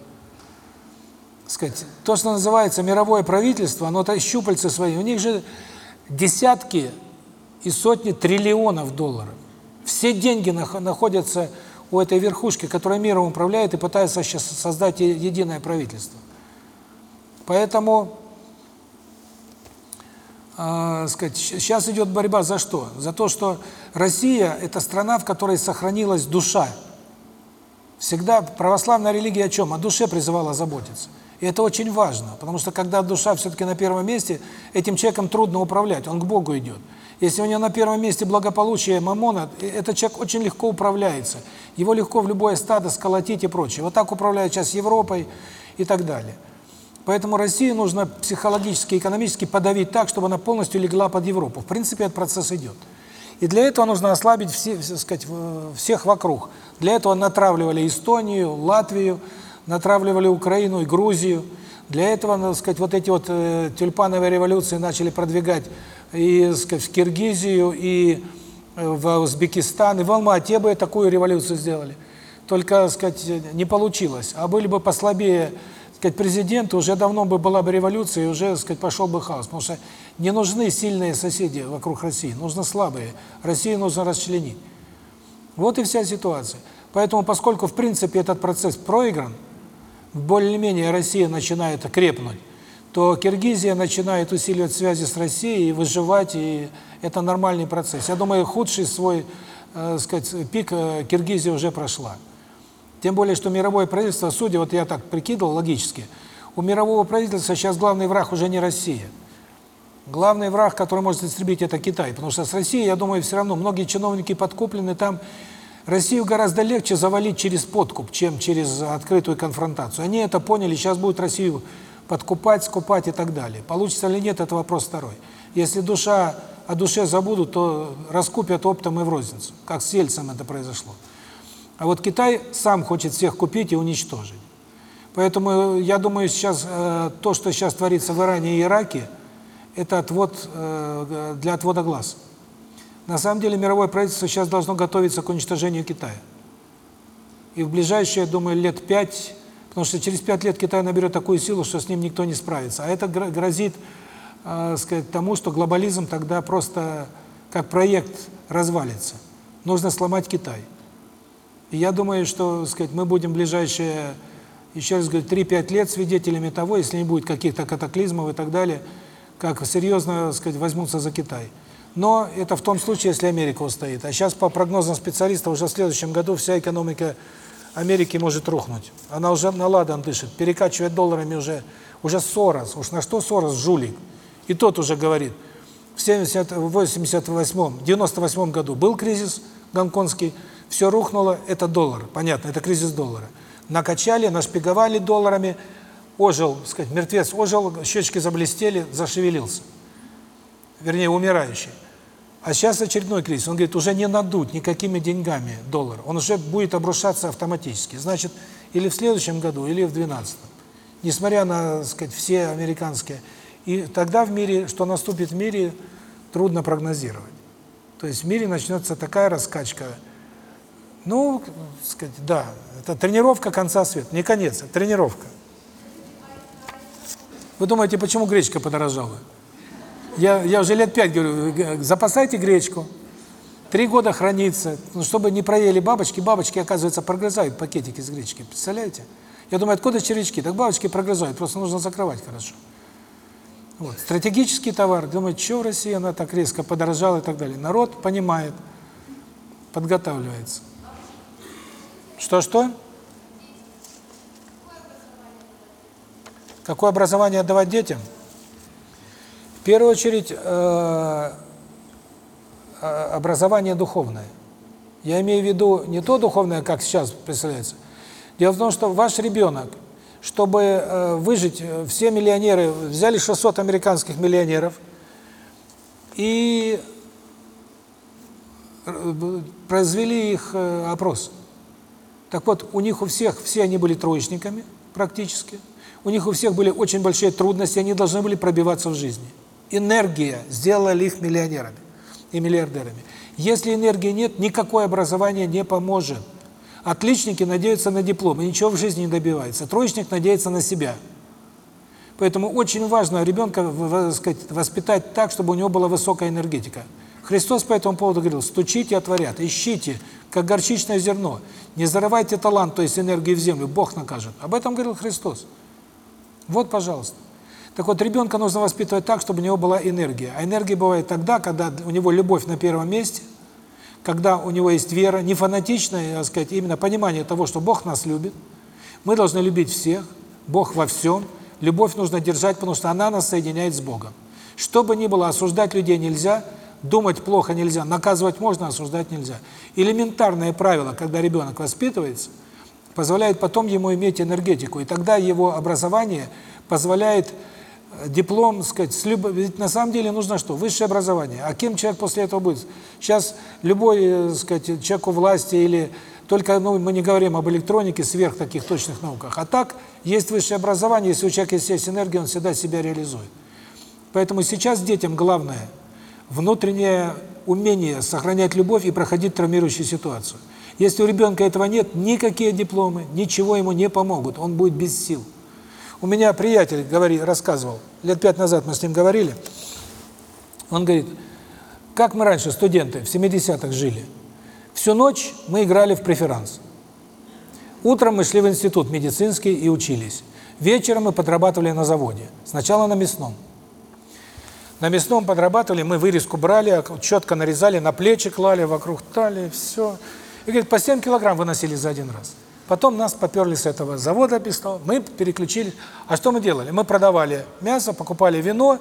Сказать, то, что называется мировое правительство, оно то щупальца свои, у них же десятки и сотни триллионов долларов. Все деньги нах- находятся у этой верхушки, которая миром управляет и пытается сейчас создать единое правительство. Поэтому, э, сказать, сейчас идет борьба за что? За то, что Россия – это страна, в которой сохранилась душа. Всегда православная религия о чем? О душе призывала заботиться. И это очень важно, потому что когда душа все-таки на первом месте, этим человеком трудно управлять, он к Богу идет. Если у него на первом месте благополучие мамона, э, этот человек очень легко управляется. Его легко в любое стадо сколотить и прочее. Вот так управляют сейчас Европой и так далее. Поэтому России нужно психологически, экономически подавить так, чтобы она полностью легла под Европу. В принципе, этот процесс идет. И для этого нужно ослабить все, так сказать, всех вокруг. Для этого натравливали Эстонию, Латвию, натравливали Украину и Грузию. Для этого, надо сказать, вот эти вот э, тюльпановые революции начали продвигать и сказать, в Киргизию, и э, в Узбекистан, и в Алма-Ате бы такую революцию сделали. Только, сказать, не получилось. А были бы послабее, сказать, президенты, уже давно бы была бы революция, и уже, сказать, пошел бы хаос. Потому что не нужны сильные соседи вокруг России, нужны слабые. Россию нужно расчленить. Вот и вся ситуация. Поэтому, поскольку, в принципе, этот процесс проигран, более-менее Россия начинает крепнуть, то Киргизия начинает усиливать связи с Россией и выживать, и это нормальный процесс. Я думаю, худший свой, э, сказать, пик э, Киргизия уже прошла. Тем более, что мировое правительство, судя, вот я так прикидывал логически, у мирового правительства сейчас главный враг уже не Россия. Главный враг, который может истребить, это Китай. Потому что с Россией, я думаю, все равно многие чиновники подкуплены там. Россию гораздо легче завалить через подкуп, чем через открытую конфронтацию. Они это поняли, сейчас будут Россию подкупать, скупать и так далее. Получится или нет, это вопрос второй. Если душа о душе забудут, то раскупят оптом и в розницу, как с Ельцем это произошло. А вот Китай сам хочет всех купить и уничтожить. Поэтому я думаю, сейчас э, то, что сейчас творится в Иране и Ираке, это отвод э, для отвода глаз. На самом деле мировое правительство сейчас должно готовиться к уничтожению Китая. И в ближайшие, я думаю, лет пять, потому что через пять лет Китай наберет такую силу, что с ним никто не справится. А это гро- грозит, э, сказать, тому, что глобализм тогда просто как проект развалится. Нужно сломать Китай. И я думаю, что, сказать, мы будем ближайшие, еще раз говорю, 3-5 лет свидетелями того, если не будет каких-то катаклизмов и так далее, как серьезно, сказать, возьмутся за Китай. Но это в том случае, если Америка устоит. А сейчас, по прогнозам специалистов, уже в следующем году вся экономика Америки может рухнуть. Она уже на ладан дышит, перекачивает долларами уже, уже Сорос. Уж на что Сорос, жулик. И тот уже говорит, в 70, 88 98 году был кризис гонконгский, все рухнуло, это доллар, понятно, это кризис доллара. Накачали, нашпиговали долларами, ожил, сказать, мертвец ожил, щечки заблестели, зашевелился. Вернее, умирающий. А сейчас очередной кризис. Он говорит, уже не надуть никакими деньгами доллар. Он уже будет обрушаться автоматически. Значит, или в следующем году, или в 2012. Несмотря на, так сказать, все американские. И тогда в мире, что наступит в мире, трудно прогнозировать. То есть в мире начнется такая раскачка. Ну, так сказать, да, это тренировка конца света. Не конец, а тренировка. Вы думаете, почему гречка подорожала? Я, я уже лет пять говорю, запасайте гречку, три года хранится, ну, чтобы не проели бабочки. Бабочки, оказывается, прогрызают пакетики с гречки, представляете? Я думаю, откуда червячки? Так бабочки прогрызают, просто нужно закрывать хорошо. Вот. Стратегический товар. Думаю, что в России она так резко подорожала и так далее. Народ понимает, подготавливается. Что-что? Какое образование давать детям? В первую очередь, э, образование духовное. Я имею в виду не то духовное, как сейчас представляется. Дело в том, что ваш ребенок, чтобы э, выжить, все миллионеры, взяли 600 американских миллионеров и произвели их э, опрос. Так вот, у них у всех, все они были троечниками практически, у них у всех были очень большие трудности, они должны были пробиваться в жизни. Энергия сделала их миллионерами и миллиардерами. Если энергии нет, никакое образование не поможет. Отличники надеются на диплом и ничего в жизни не добивается. Троечник надеется на себя. Поэтому очень важно ребенка сказать, воспитать так, чтобы у него была высокая энергетика. Христос по этому поводу говорил, стучите, отворят, ищите, как горчичное зерно. Не зарывайте талант, то есть энергию в землю, Бог накажет. Об этом говорил Христос. Вот, пожалуйста. Так вот, ребенка нужно воспитывать так, чтобы у него была энергия. А энергия бывает тогда, когда у него любовь на первом месте, когда у него есть вера, не фанатичная, так сказать, именно понимание того, что Бог нас любит. Мы должны любить всех, Бог во всем. Любовь нужно держать, потому что она нас соединяет с Богом. Что бы ни было, осуждать людей нельзя, думать плохо нельзя, наказывать можно, осуждать нельзя. Элементарное правило, когда ребенок воспитывается – позволяет потом ему иметь энергетику. И тогда его образование позволяет диплом, сказать, с люб... ведь на самом деле нужно что? Высшее образование. А кем человек после этого будет? Сейчас любой, сказать, человек у власти или только, ну, мы не говорим об электронике, сверх таких точных науках. А так, есть высшее образование, если у человека есть энергия, он всегда себя реализует. Поэтому сейчас детям главное внутреннее умение сохранять любовь и проходить травмирующую ситуацию. Если у ребенка этого нет, никакие дипломы, ничего ему не помогут, он будет без сил. У меня приятель говорит, рассказывал, лет пять назад мы с ним говорили, он говорит, как мы раньше, студенты, в 70-х жили. Всю ночь мы играли в преферанс. Утром мы шли в институт медицинский и учились. Вечером мы подрабатывали на заводе. Сначала на мясном. На мясном подрабатывали, мы вырезку брали, четко нарезали, на плечи клали, вокруг талии, все. И говорит, по 7 килограмм выносили за один раз. Потом нас поперли с этого завода пистол, мы переключили. А что мы делали? Мы продавали мясо, покупали вино,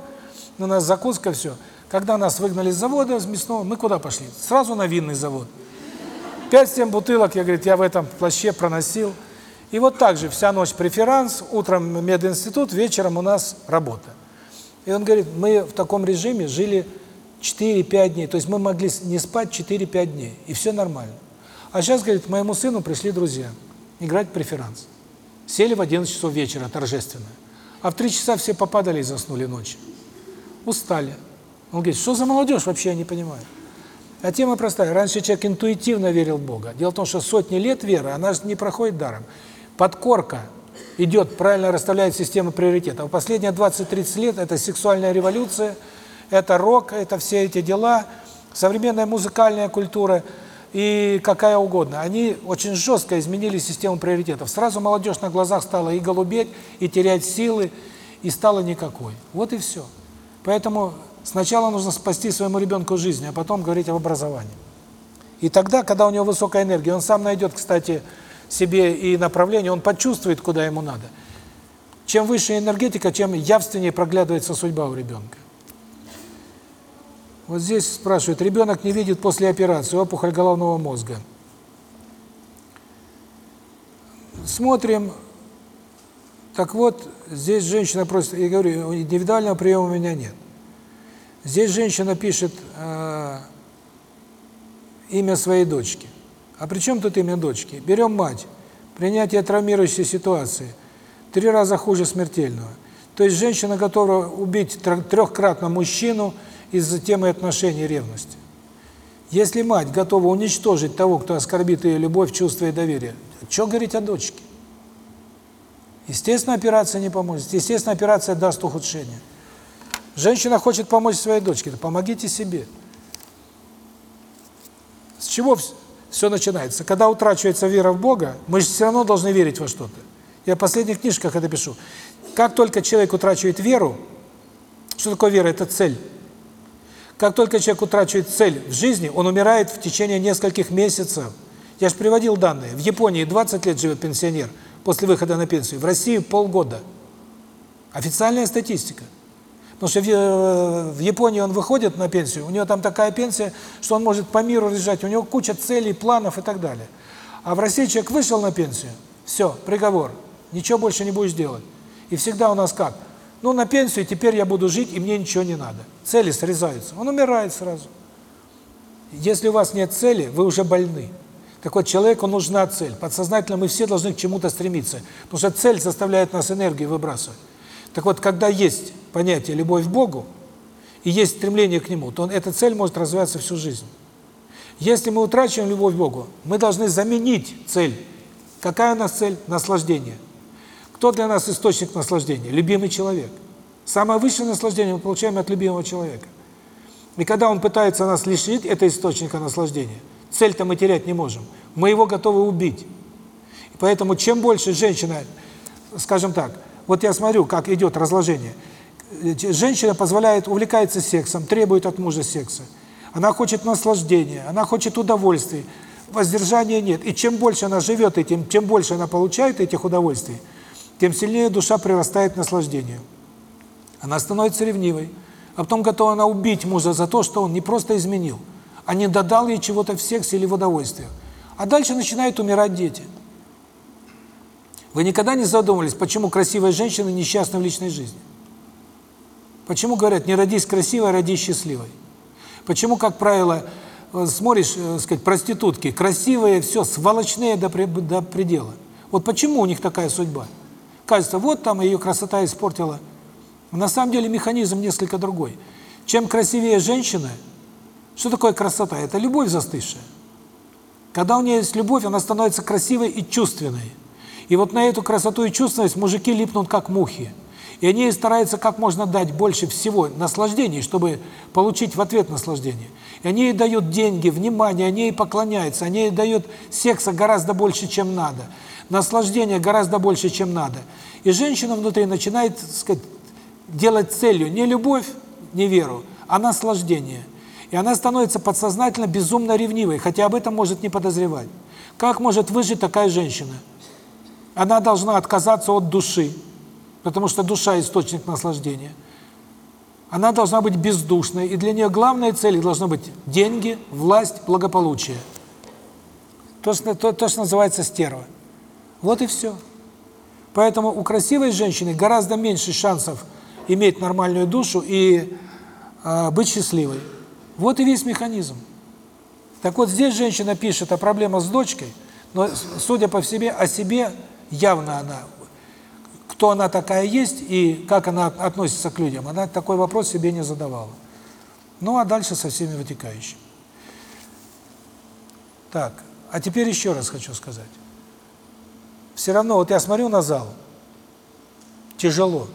у нас закуска, все. Когда нас выгнали с завода, с мясного, мы куда пошли? Сразу на винный завод. 5-7 бутылок, я, говорит, я в этом плаще проносил. И вот так же вся ночь преферанс, утром мединститут, вечером у нас работа. И он говорит, мы в таком режиме жили 4-5 дней, то есть мы могли не спать 4-5 дней, и все нормально. А сейчас, говорит, моему сыну пришли друзья играть преферанс. Сели в 11 часов вечера, торжественно. А в 3 часа все попадали и заснули ночью. Устали. Он говорит, что за молодежь вообще, я не понимаю. А тема простая. Раньше человек интуитивно верил в Бога. Дело в том, что сотни лет веры, она же не проходит даром. Подкорка идет, правильно расставляет систему приоритетов. Последние 20-30 лет это сексуальная революция, это рок, это все эти дела, современная музыкальная культура – и какая угодно. Они очень жестко изменили систему приоритетов. Сразу молодежь на глазах стала и голубеть, и терять силы, и стала никакой. Вот и все. Поэтому сначала нужно спасти своему ребенку жизнь, а потом говорить об образовании. И тогда, когда у него высокая энергия, он сам найдет, кстати, себе и направление, он почувствует, куда ему надо. Чем выше энергетика, чем явственнее проглядывается судьба у ребенка. Вот здесь спрашивают, ребенок не видит после операции, опухоль головного мозга. Смотрим. Так вот, здесь женщина просит, я говорю, индивидуального приема у меня нет. Здесь женщина пишет э, имя своей дочки. А при чем тут имя дочки? Берем мать. Принятие травмирующей ситуации. Три раза хуже смертельного. То есть женщина готова убить трехкратно мужчину из-за темы отношений ревности. Если мать готова уничтожить того, кто оскорбит ее любовь, чувство и доверие, что говорить о дочке? Естественно, операция не поможет. Естественно, операция даст ухудшение. Женщина хочет помочь своей дочке, помогите себе. С чего все начинается? Когда утрачивается вера в Бога, мы же все равно должны верить во что-то. Я в последних книжках это пишу. Как только человек утрачивает веру, что такое вера? Это цель. Как только человек утрачивает цель в жизни, он умирает в течение нескольких месяцев. Я же приводил данные. В Японии 20 лет живет пенсионер после выхода на пенсию, в России полгода. Официальная статистика. Потому что в, в Японии он выходит на пенсию, у него там такая пенсия, что он может по миру лежать, у него куча целей, планов и так далее. А в России человек вышел на пенсию, все, приговор, ничего больше не будешь делать. И всегда у нас как? Ну, на пенсию теперь я буду жить, и мне ничего не надо. Цели срезаются. Он умирает сразу. Если у вас нет цели, вы уже больны. Так вот, человеку нужна цель. Подсознательно мы все должны к чему-то стремиться. Потому что цель заставляет нас энергию выбрасывать. Так вот, когда есть понятие «любовь к Богу» и есть стремление к Нему, то эта цель может развиваться всю жизнь. Если мы утрачиваем любовь к Богу, мы должны заменить цель. Какая у нас цель? Наслаждение. Кто для нас источник наслаждения? Любимый человек. Самое высшее наслаждение мы получаем от любимого человека. И когда он пытается нас лишить этого источника наслаждения, цель-то мы терять не можем. Мы его готовы убить. И поэтому чем больше женщина, скажем так, вот я смотрю, как идет разложение. Женщина позволяет, увлекается сексом, требует от мужа секса. Она хочет наслаждения, она хочет удовольствий. Воздержания нет. И чем больше она живет этим, чем больше она получает этих удовольствий, тем сильнее душа прирастает к наслаждению. Она становится ревнивой, а потом готова она убить мужа за то, что он не просто изменил, а не додал ей чего-то в сексе или в удовольствиях. А дальше начинают умирать дети. Вы никогда не задумывались, почему красивые женщины несчастны в личной жизни? Почему говорят, не родись красивой, а родись счастливой? Почему, как правило, э, смотришь, э, сказать, проститутки, красивые, все, сволочные до, до предела. Вот почему у них такая судьба? Кажется, вот там ее красота испортила. На самом деле механизм несколько другой. Чем красивее женщина, что такое красота? Это любовь застывшая. Когда у нее есть любовь, она становится красивой и чувственной. И вот на эту красоту и чувственность мужики липнут как мухи. И они стараются как можно дать больше всего наслаждений, чтобы получить в ответ наслаждение. И они ей дают деньги, внимание, они ей поклоняются, они ей дают секса гораздо больше, чем надо наслаждения гораздо больше, чем надо. И женщина внутри начинает, сказать, делать целью не любовь, не веру, а наслаждение. И она становится подсознательно безумно ревнивой, хотя об этом может не подозревать. Как может выжить такая женщина? Она должна отказаться от души, потому что душа – источник наслаждения. Она должна быть бездушной, и для нее главной целью должны быть деньги, власть, благополучие. То, что, то, то, что называется стерва. Вот и все. Поэтому у красивой женщины гораздо меньше шансов иметь нормальную душу и э, быть счастливой. Вот и весь механизм. Так вот, здесь женщина пишет о проблемах с дочкой, но, судя по себе, о себе явно она, кто она такая есть и как она относится к людям, она такой вопрос себе не задавала. Ну, а дальше со всеми вытекающими. Так, а теперь еще раз хочу сказать все равно, вот я смотрю на зал, тяжело.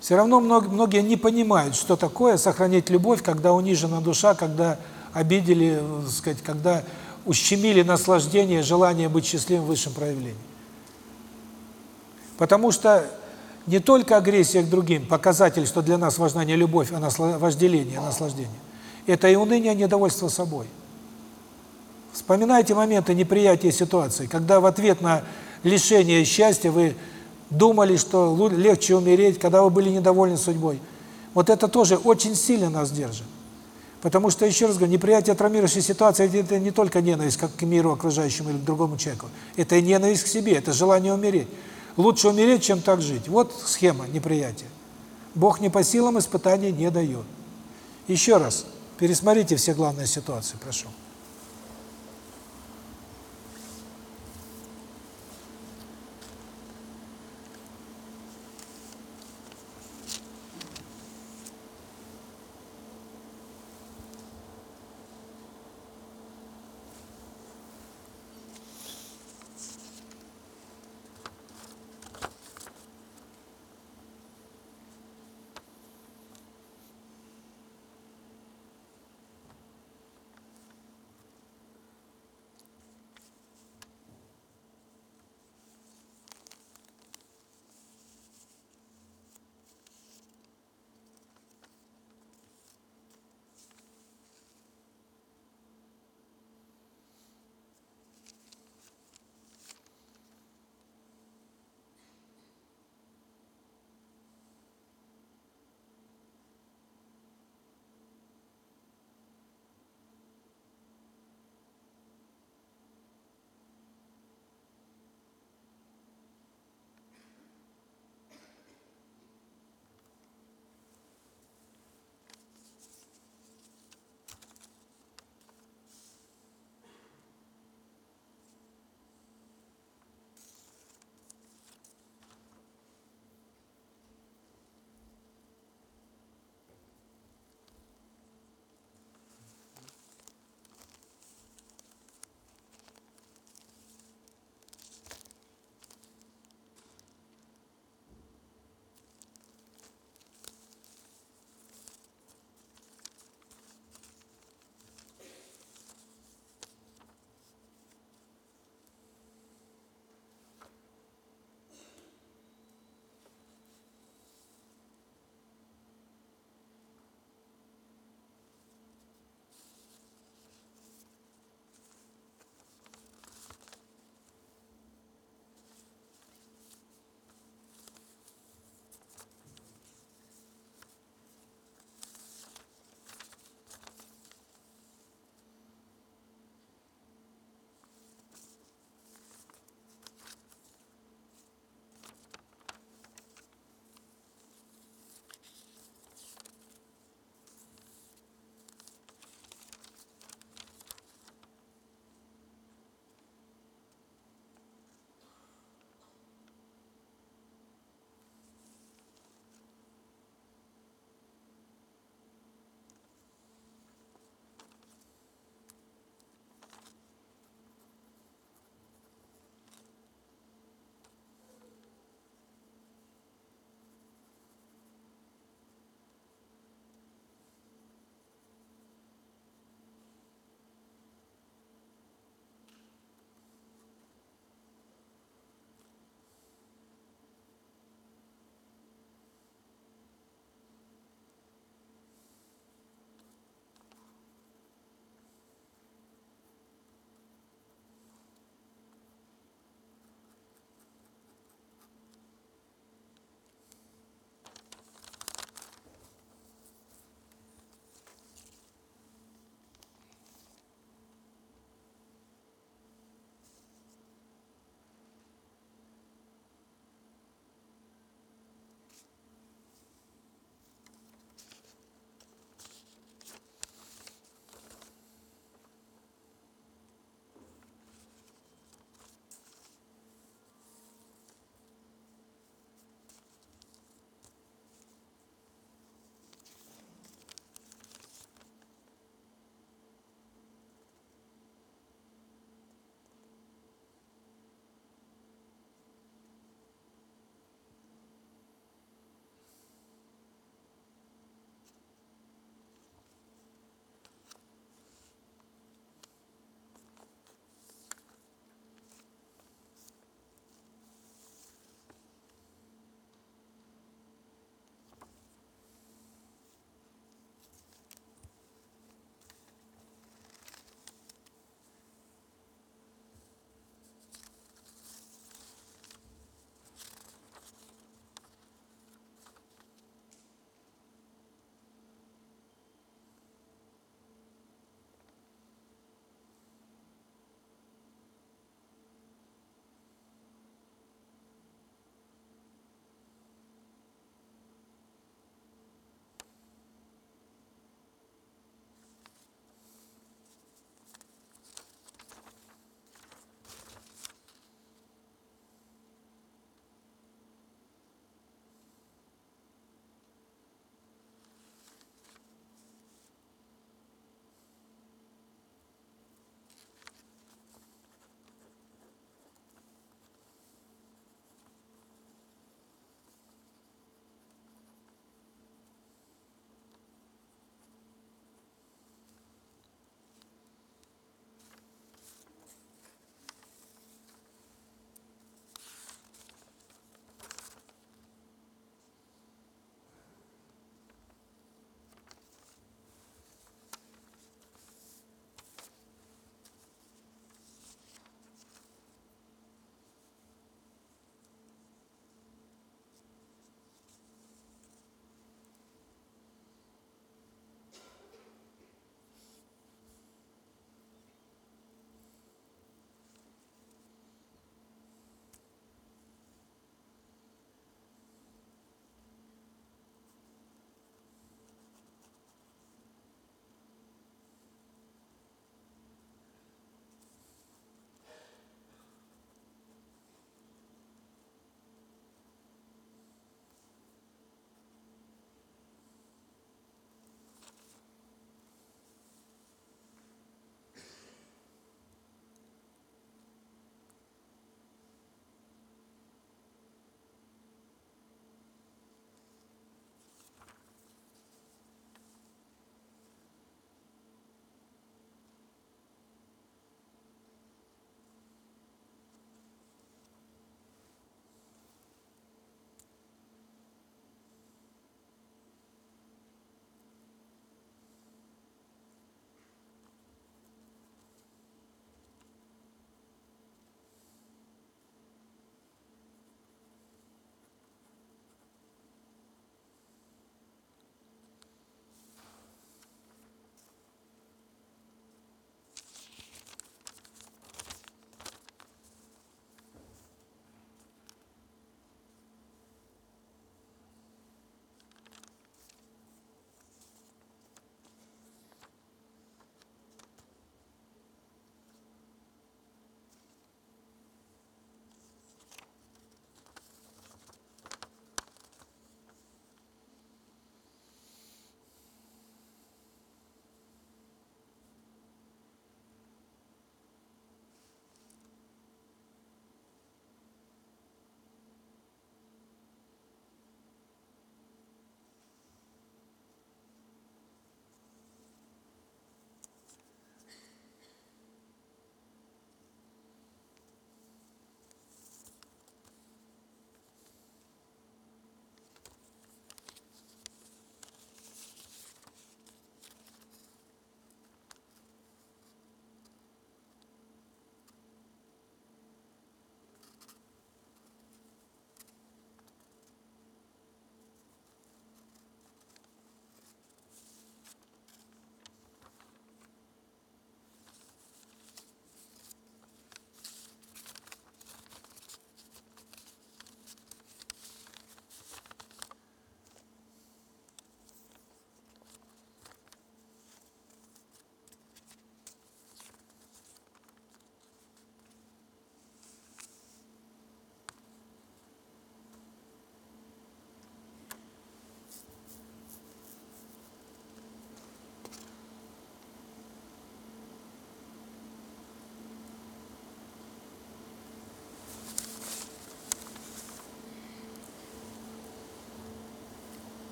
Все равно многие не понимают, что такое сохранить любовь, когда унижена душа, когда обидели, сказать, когда ущемили наслаждение, желание быть счастливым в высшем проявлении. Потому что не только агрессия к другим, показатель, что для нас важна не любовь, а вожделение, а наслаждение. Это и уныние, недовольство собой. Вспоминайте моменты неприятия ситуации, когда в ответ на лишение счастья вы думали, что легче умереть, когда вы были недовольны судьбой. Вот это тоже очень сильно нас держит. Потому что, еще раз говорю, неприятие травмирующей ситуации – это не только ненависть как к миру окружающему или к другому человеку. Это и ненависть к себе, это желание умереть. Лучше умереть, чем так жить. Вот схема неприятия. Бог не по силам испытаний не дает. Еще раз, пересмотрите все главные ситуации, прошу.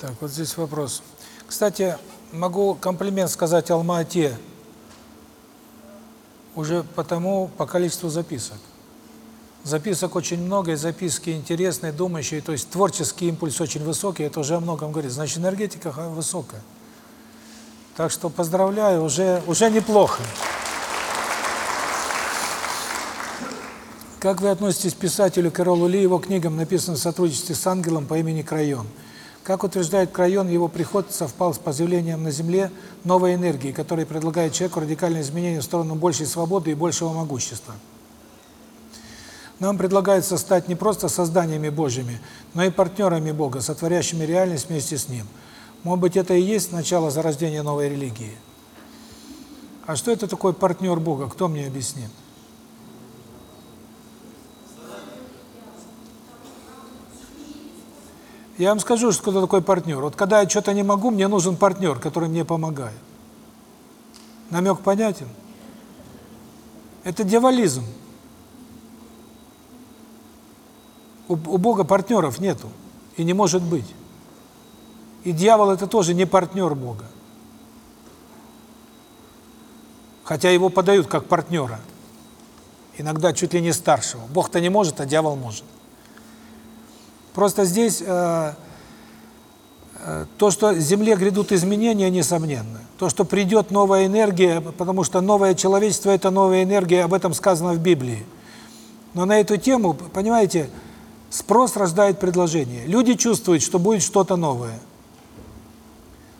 Так, вот здесь вопрос. Кстати, могу комплимент сказать Алма-Ате уже потому по количеству записок. Записок очень много, и записки интересные, думающие, то есть творческий импульс очень высокий, это уже о многом говорит. Значит, энергетика высокая. Так что поздравляю, уже, уже неплохо. Как вы относитесь к писателю Кэролу Ли, его книгам, написанным в сотрудничестве с ангелом по имени Крайон? Как утверждает Крайон, его приход совпал с появлением на Земле новой энергии, которая предлагает человеку радикальные изменения в сторону большей свободы и большего могущества. Нам предлагается стать не просто созданиями Божьими, но и партнерами Бога, сотворящими реальность вместе с Ним. Может быть, это и есть начало зарождения новой религии. А что это такое партнер Бога? Кто мне объяснит? Я вам скажу, что кто такой партнер. Вот когда я что-то не могу, мне нужен партнер, который мне помогает. Намек понятен? Это дьяволизм. У, у Бога партнеров нету и не может быть. И дьявол это тоже не партнер Бога. Хотя его подают как партнера. Иногда чуть ли не старшего. Бог-то не может, а дьявол может. Просто здесь э, э, то, что Земле грядут изменения, несомненно. То, что придет новая энергия, потому что новое человечество – это новая энергия, об этом сказано в Библии. Но на эту тему, понимаете, спрос рождает предложение. Люди чувствуют, что будет что-то новое.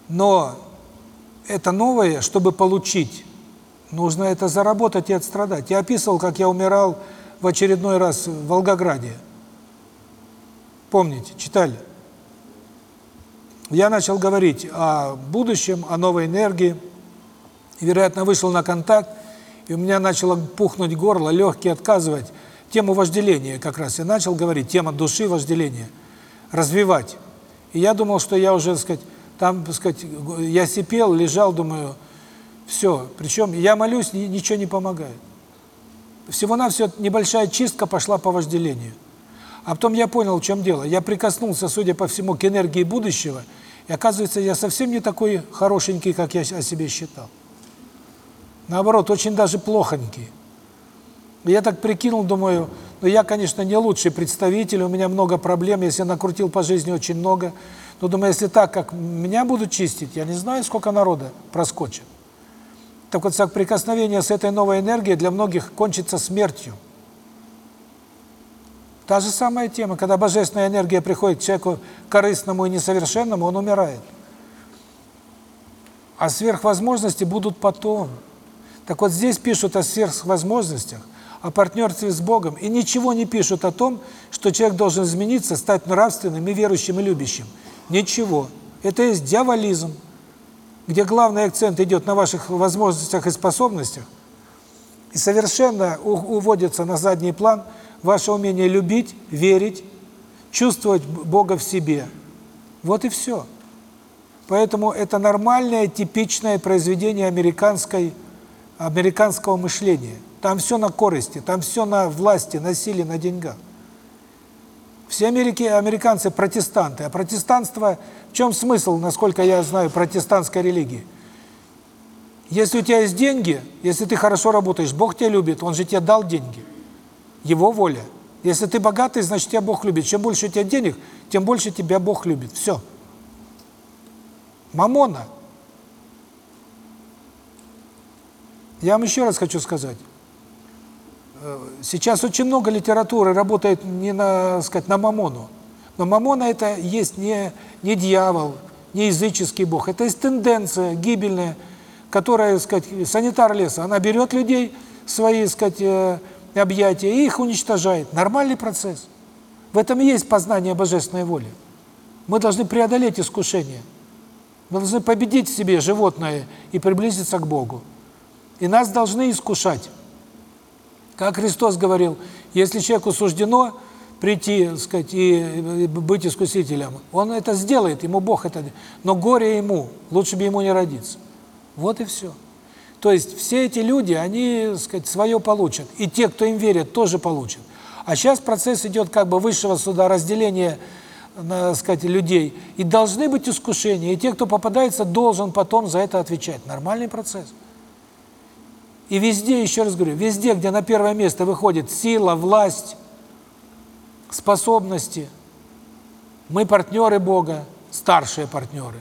Но это новое, чтобы получить, нужно это заработать и отстрадать. Я описывал, как я умирал в очередной раз в Волгограде. Помните, читали? Я начал говорить о будущем, о новой энергии. вероятно, вышел на контакт, и у меня начало пухнуть горло, легкие отказывать. Тему вожделения как раз я начал говорить, тема души вожделения, развивать. И я думал, что я уже, так сказать, там, так сказать, я сипел, лежал, думаю, все. Причем я молюсь, ничего не помогает. Всего-навсего небольшая чистка пошла по вожделению. А потом я понял, в чем дело. Я прикоснулся, судя по всему, к энергии будущего, и оказывается, я совсем не такой хорошенький, как я о себе считал. Наоборот, очень даже плохонький. Я так прикинул, думаю, ну я, конечно, не лучший представитель, у меня много проблем, если накрутил по жизни очень много. Но думаю, если так, как меня будут чистить, я не знаю, сколько народа проскочит. Так вот, прикосновение с этой новой энергией для многих кончится смертью. Та же самая тема, когда божественная энергия приходит к человеку корыстному и несовершенному, он умирает. А сверхвозможности будут потом. Так вот здесь пишут о сверхвозможностях, о партнерстве с Богом, и ничего не пишут о том, что человек должен измениться, стать нравственным и верующим и любящим. Ничего. Это есть дьяволизм, где главный акцент идет на ваших возможностях и способностях, и совершенно уводится на задний план – ваше умение любить, верить, чувствовать Бога в себе. Вот и все. Поэтому это нормальное, типичное произведение американской, американского мышления. Там все на корости, там все на власти, на силе, на деньгах. Все америки, американцы протестанты, а протестанство, в чем смысл, насколько я знаю, протестантской религии? Если у тебя есть деньги, если ты хорошо работаешь, Бог тебя любит, Он же тебе дал деньги – его воля. Если ты богатый, значит, тебя Бог любит. Чем больше у тебя денег, тем больше тебя Бог любит. Все. Мамона. Я вам еще раз хочу сказать. Э, сейчас очень много литературы работает не на, сказать, на мамону. Но мамона это есть не, не дьявол, не языческий бог. Это есть тенденция гибельная, которая, сказать, санитар леса, она берет людей, свои, сказать, э, объятия и их уничтожает. Нормальный процесс. В этом и есть познание божественной воли. Мы должны преодолеть искушение. Мы должны победить в себе животное и приблизиться к Богу. И нас должны искушать. Как Христос говорил, если человеку суждено прийти, сказать, и быть искусителем, он это сделает, ему Бог это... Но горе ему, лучше бы ему не родиться. Вот и все. То есть все эти люди, они, так сказать, свое получат. И те, кто им верит, тоже получат. А сейчас процесс идет как бы высшего суда разделения на, сказать, людей, и должны быть искушения, и те, кто попадается, должен потом за это отвечать. Нормальный процесс. И везде, еще раз говорю, везде, где на первое место выходит сила, власть, способности, мы партнеры Бога, старшие партнеры.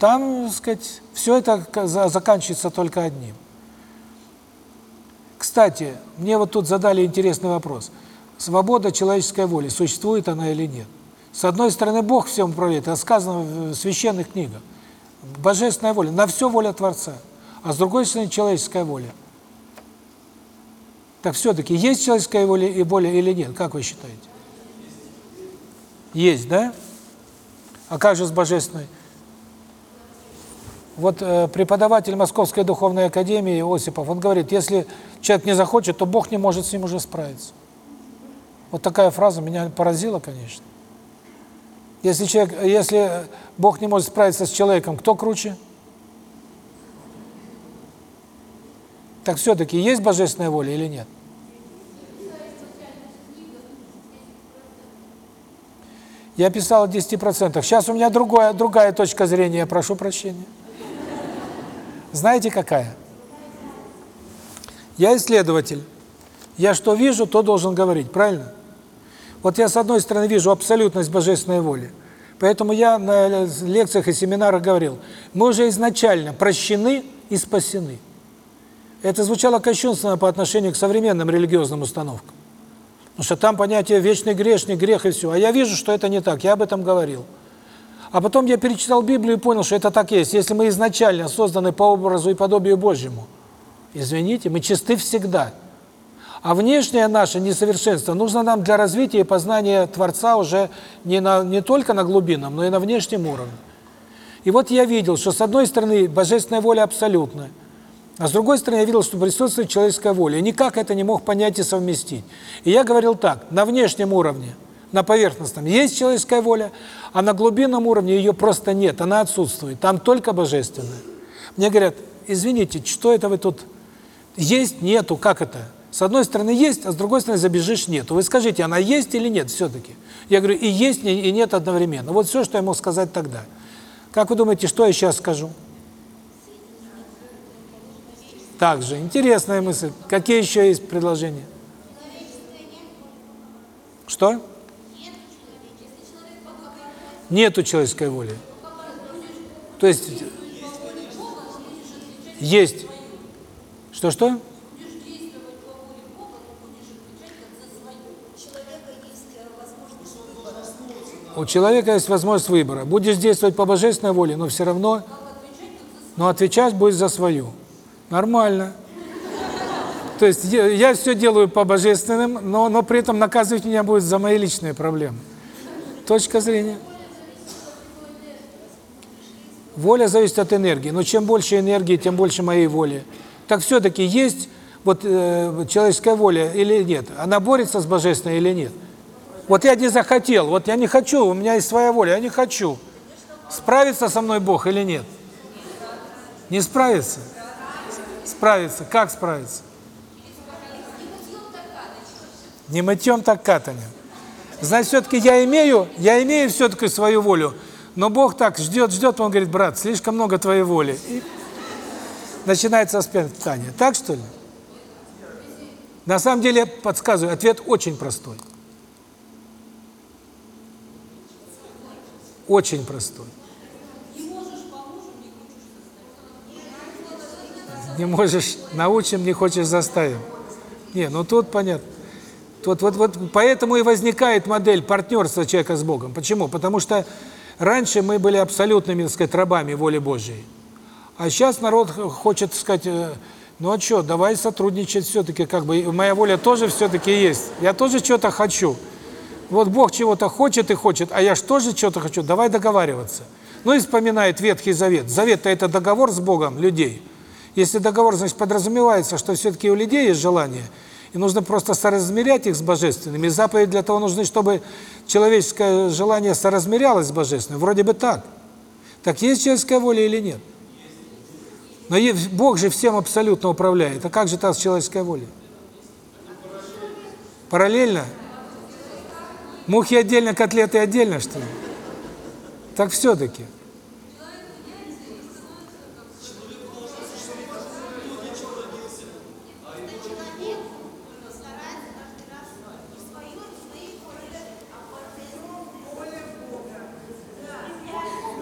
Там, так сказать, все это заканчивается только одним. Кстати, мне вот тут задали интересный вопрос. Свобода человеческой воли, существует она или нет? С одной стороны, Бог всем управляет, это сказано в священных книгах. Божественная воля, на все воля Творца. А с другой стороны, человеческая воля. Так все-таки есть человеческая воля и воля или нет? Как вы считаете? Есть, да? А как же с божественной? Вот э, преподаватель Московской Духовной Академии Осипов, он говорит, если человек не захочет, то Бог не может с ним уже справиться. Вот такая фраза меня поразила, конечно. Если человек, если Бог не может справиться с человеком, кто круче? Так все-таки есть божественная воля или нет? Я писал о 10%. Сейчас у меня другая, другая точка зрения, прошу прощения. Знаете, какая? Я исследователь. Я что вижу, то должен говорить, правильно? Вот я, с одной стороны, вижу абсолютность божественной воли. Поэтому я на лекциях и семинарах говорил, мы уже изначально прощены и спасены. Это звучало кощунственно по отношению к современным религиозным установкам. Потому что там понятие вечный грешник, грех и все. А я вижу, что это не так, я об этом говорил. А потом я перечитал Библию и понял, что это так есть. Если мы изначально созданы по образу и подобию Божьему, извините, мы чисты всегда. А внешнее наше несовершенство нужно нам для развития и познания Творца уже не, на, не только на глубинном, но и на внешнем уровне. И вот я видел, что с одной стороны божественная воля абсолютная, а с другой стороны, я видел, что присутствует человеческая воля. И никак это не мог понять и совместить. И я говорил так, на внешнем уровне, на поверхностном есть человеческая воля, а на глубинном уровне ее просто нет, она отсутствует. Там только божественная. Мне говорят, извините, что это вы тут... Есть, нету, как это? С одной стороны есть, а с другой стороны забежишь нету. Вы скажите, она есть или нет все-таки? Я говорю, и есть, и нет одновременно. Вот все, что я мог сказать тогда. Как вы думаете, что я сейчас скажу? Также интересная мысль. Какие еще есть предложения? Что? Нету человеческой воли. То есть есть. Что-что? У человека есть возможность выбора. Будешь действовать по божественной воле, но все равно, но отвечать будешь за свою. Нормально. То есть я, я все делаю по божественным, но, но при этом наказывать меня будет за мои личные проблемы. Точка зрения. Воля зависит от энергии. Но чем больше энергии, тем больше моей воли. Так все-таки есть вот э, человеческая воля или нет? Она борется с божественной или нет? Вот я не захотел, вот я не хочу, у меня есть своя воля, я не хочу. Справится со мной Бог или нет? Не справится? Справиться. Как справиться? Не мытьем, так катанием. Значит, все-таки я имею, я имею все-таки свою волю, но Бог так ждет, ждет, Он говорит, брат, слишком много твоей воли. И начинается воспитание. Так что ли? На самом деле, подсказываю, ответ очень простой. Очень простой. не можешь, научим, не хочешь заставим. Не, ну тут понятно. Тут вот вот поэтому и возникает модель партнерства человека с Богом. Почему? Потому что раньше мы были абсолютными, так сказать, рабами воли Божьей. А сейчас народ хочет, сказать, э, ну а что, давай сотрудничать все-таки, как бы, моя воля тоже все-таки есть. Я тоже что-то хочу. Вот Бог чего-то хочет и хочет, а я же тоже что-то хочу, давай договариваться. Ну и вспоминает Ветхий Завет. Завет-то это договор с Богом людей. Если договор, значит, подразумевается, что все-таки у людей есть желание, и нужно просто соразмерять их с божественными. И заповеди для того нужны, чтобы человеческое желание соразмерялось с божественным. Вроде бы так. Так есть человеческая воля или нет? Но Бог же всем абсолютно управляет. А как же та человеческая воля? Параллельно? Мухи отдельно, котлеты отдельно, что ли? Так все-таки.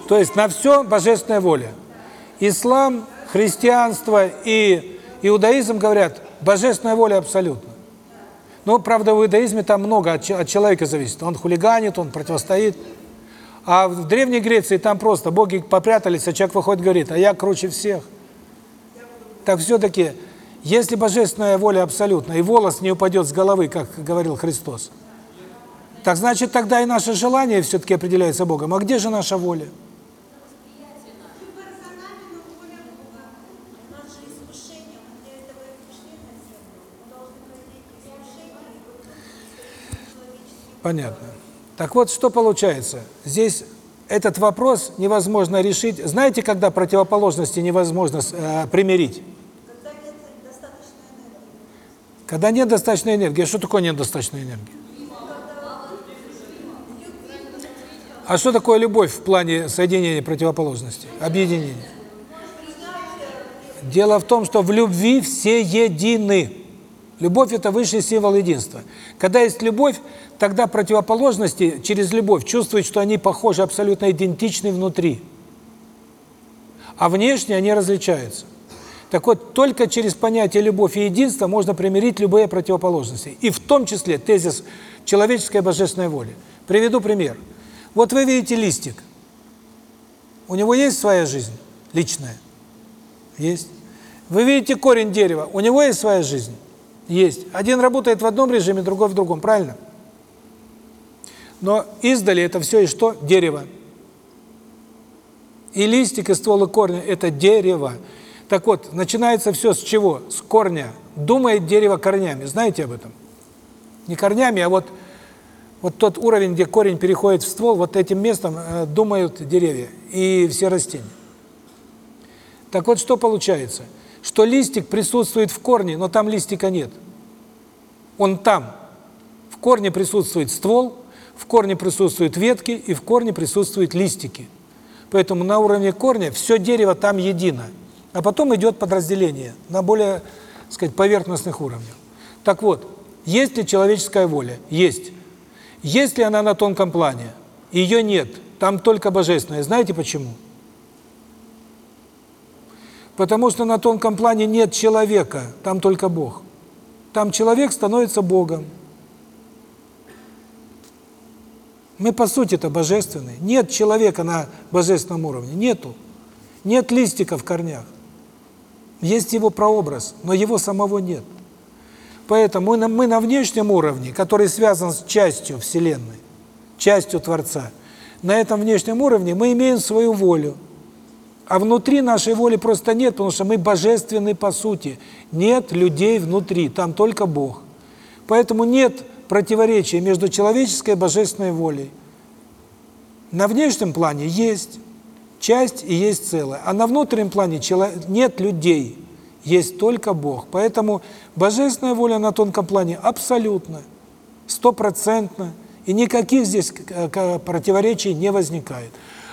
То есть на все божественная воля. Ислам, христианство и иудаизм говорят, божественная воля абсолютно. Но, правда, в иудаизме там много от, от человека зависит. Он хулиганит, он противостоит. А в Древней Греции там просто боги попрятались, а человек выходит и говорит, а я круче всех. Так все-таки, если божественная воля абсолютна, и волос не упадет с головы, как говорил Христос, так значит, тогда и наше желание все-таки определяется Богом. А где же наша воля? Понятно. Так вот, что получается? Здесь этот вопрос невозможно решить. Знаете, когда противоположности невозможно э, примирить? Когда нет достаточной энергии. А что такое нет достаточной энергии? А что такое любовь в плане соединения противоположностей, объединения? Дело в том, что в любви все едины. Любовь – это высший символ единства. Когда есть любовь, тогда противоположности через любовь чувствуют, что они похожи, абсолютно идентичны внутри. А внешне они различаются. Так вот, только через понятие любовь и единство можно примирить любые противоположности. И в том числе тезис человеческой божественной воли. Приведу пример. Вот вы видите листик. У него есть своя жизнь личная? Есть. Вы видите корень дерева. У него есть своя жизнь? Есть. Один работает в одном режиме, другой в другом. Правильно? Но издали это все и что? Дерево. И листик, и ствол, и корни – это дерево. Так вот, начинается все с чего? С корня. Думает дерево корнями. Знаете об этом? Не корнями, а вот, вот тот уровень, где корень переходит в ствол, вот этим местом э, думают деревья и все растения. Так вот, что получается? Что листик присутствует в корне, но там листика нет. Он там. В корне присутствует ствол, в корне присутствуют ветки и в корне присутствуют листики. Поэтому на уровне корня все дерево там едино. А потом идет подразделение на более, так сказать, поверхностных уровнях. Так вот, есть ли человеческая воля? Есть. Есть ли она на тонком плане? Ее нет. Там только божественное. Знаете почему? Потому что на тонком плане нет человека, там только Бог. Там человек становится Богом. Мы по сути-то божественные. Нет человека на божественном уровне, нету. Нет листика в корнях. Есть его прообраз, но его самого нет. Поэтому мы на, мы на внешнем уровне, который связан с частью Вселенной, частью Творца, на этом внешнем уровне мы имеем свою волю. А внутри нашей воли просто нет, потому что мы божественны по сути. Нет людей внутри, там только Бог. Поэтому нет противоречие между человеческой и божественной волей. На внешнем плане есть часть и есть целое, а на внутреннем плане нет людей, есть только Бог. Поэтому божественная воля на тонком плане абсолютно, стопроцентно, и никаких здесь противоречий не возникает.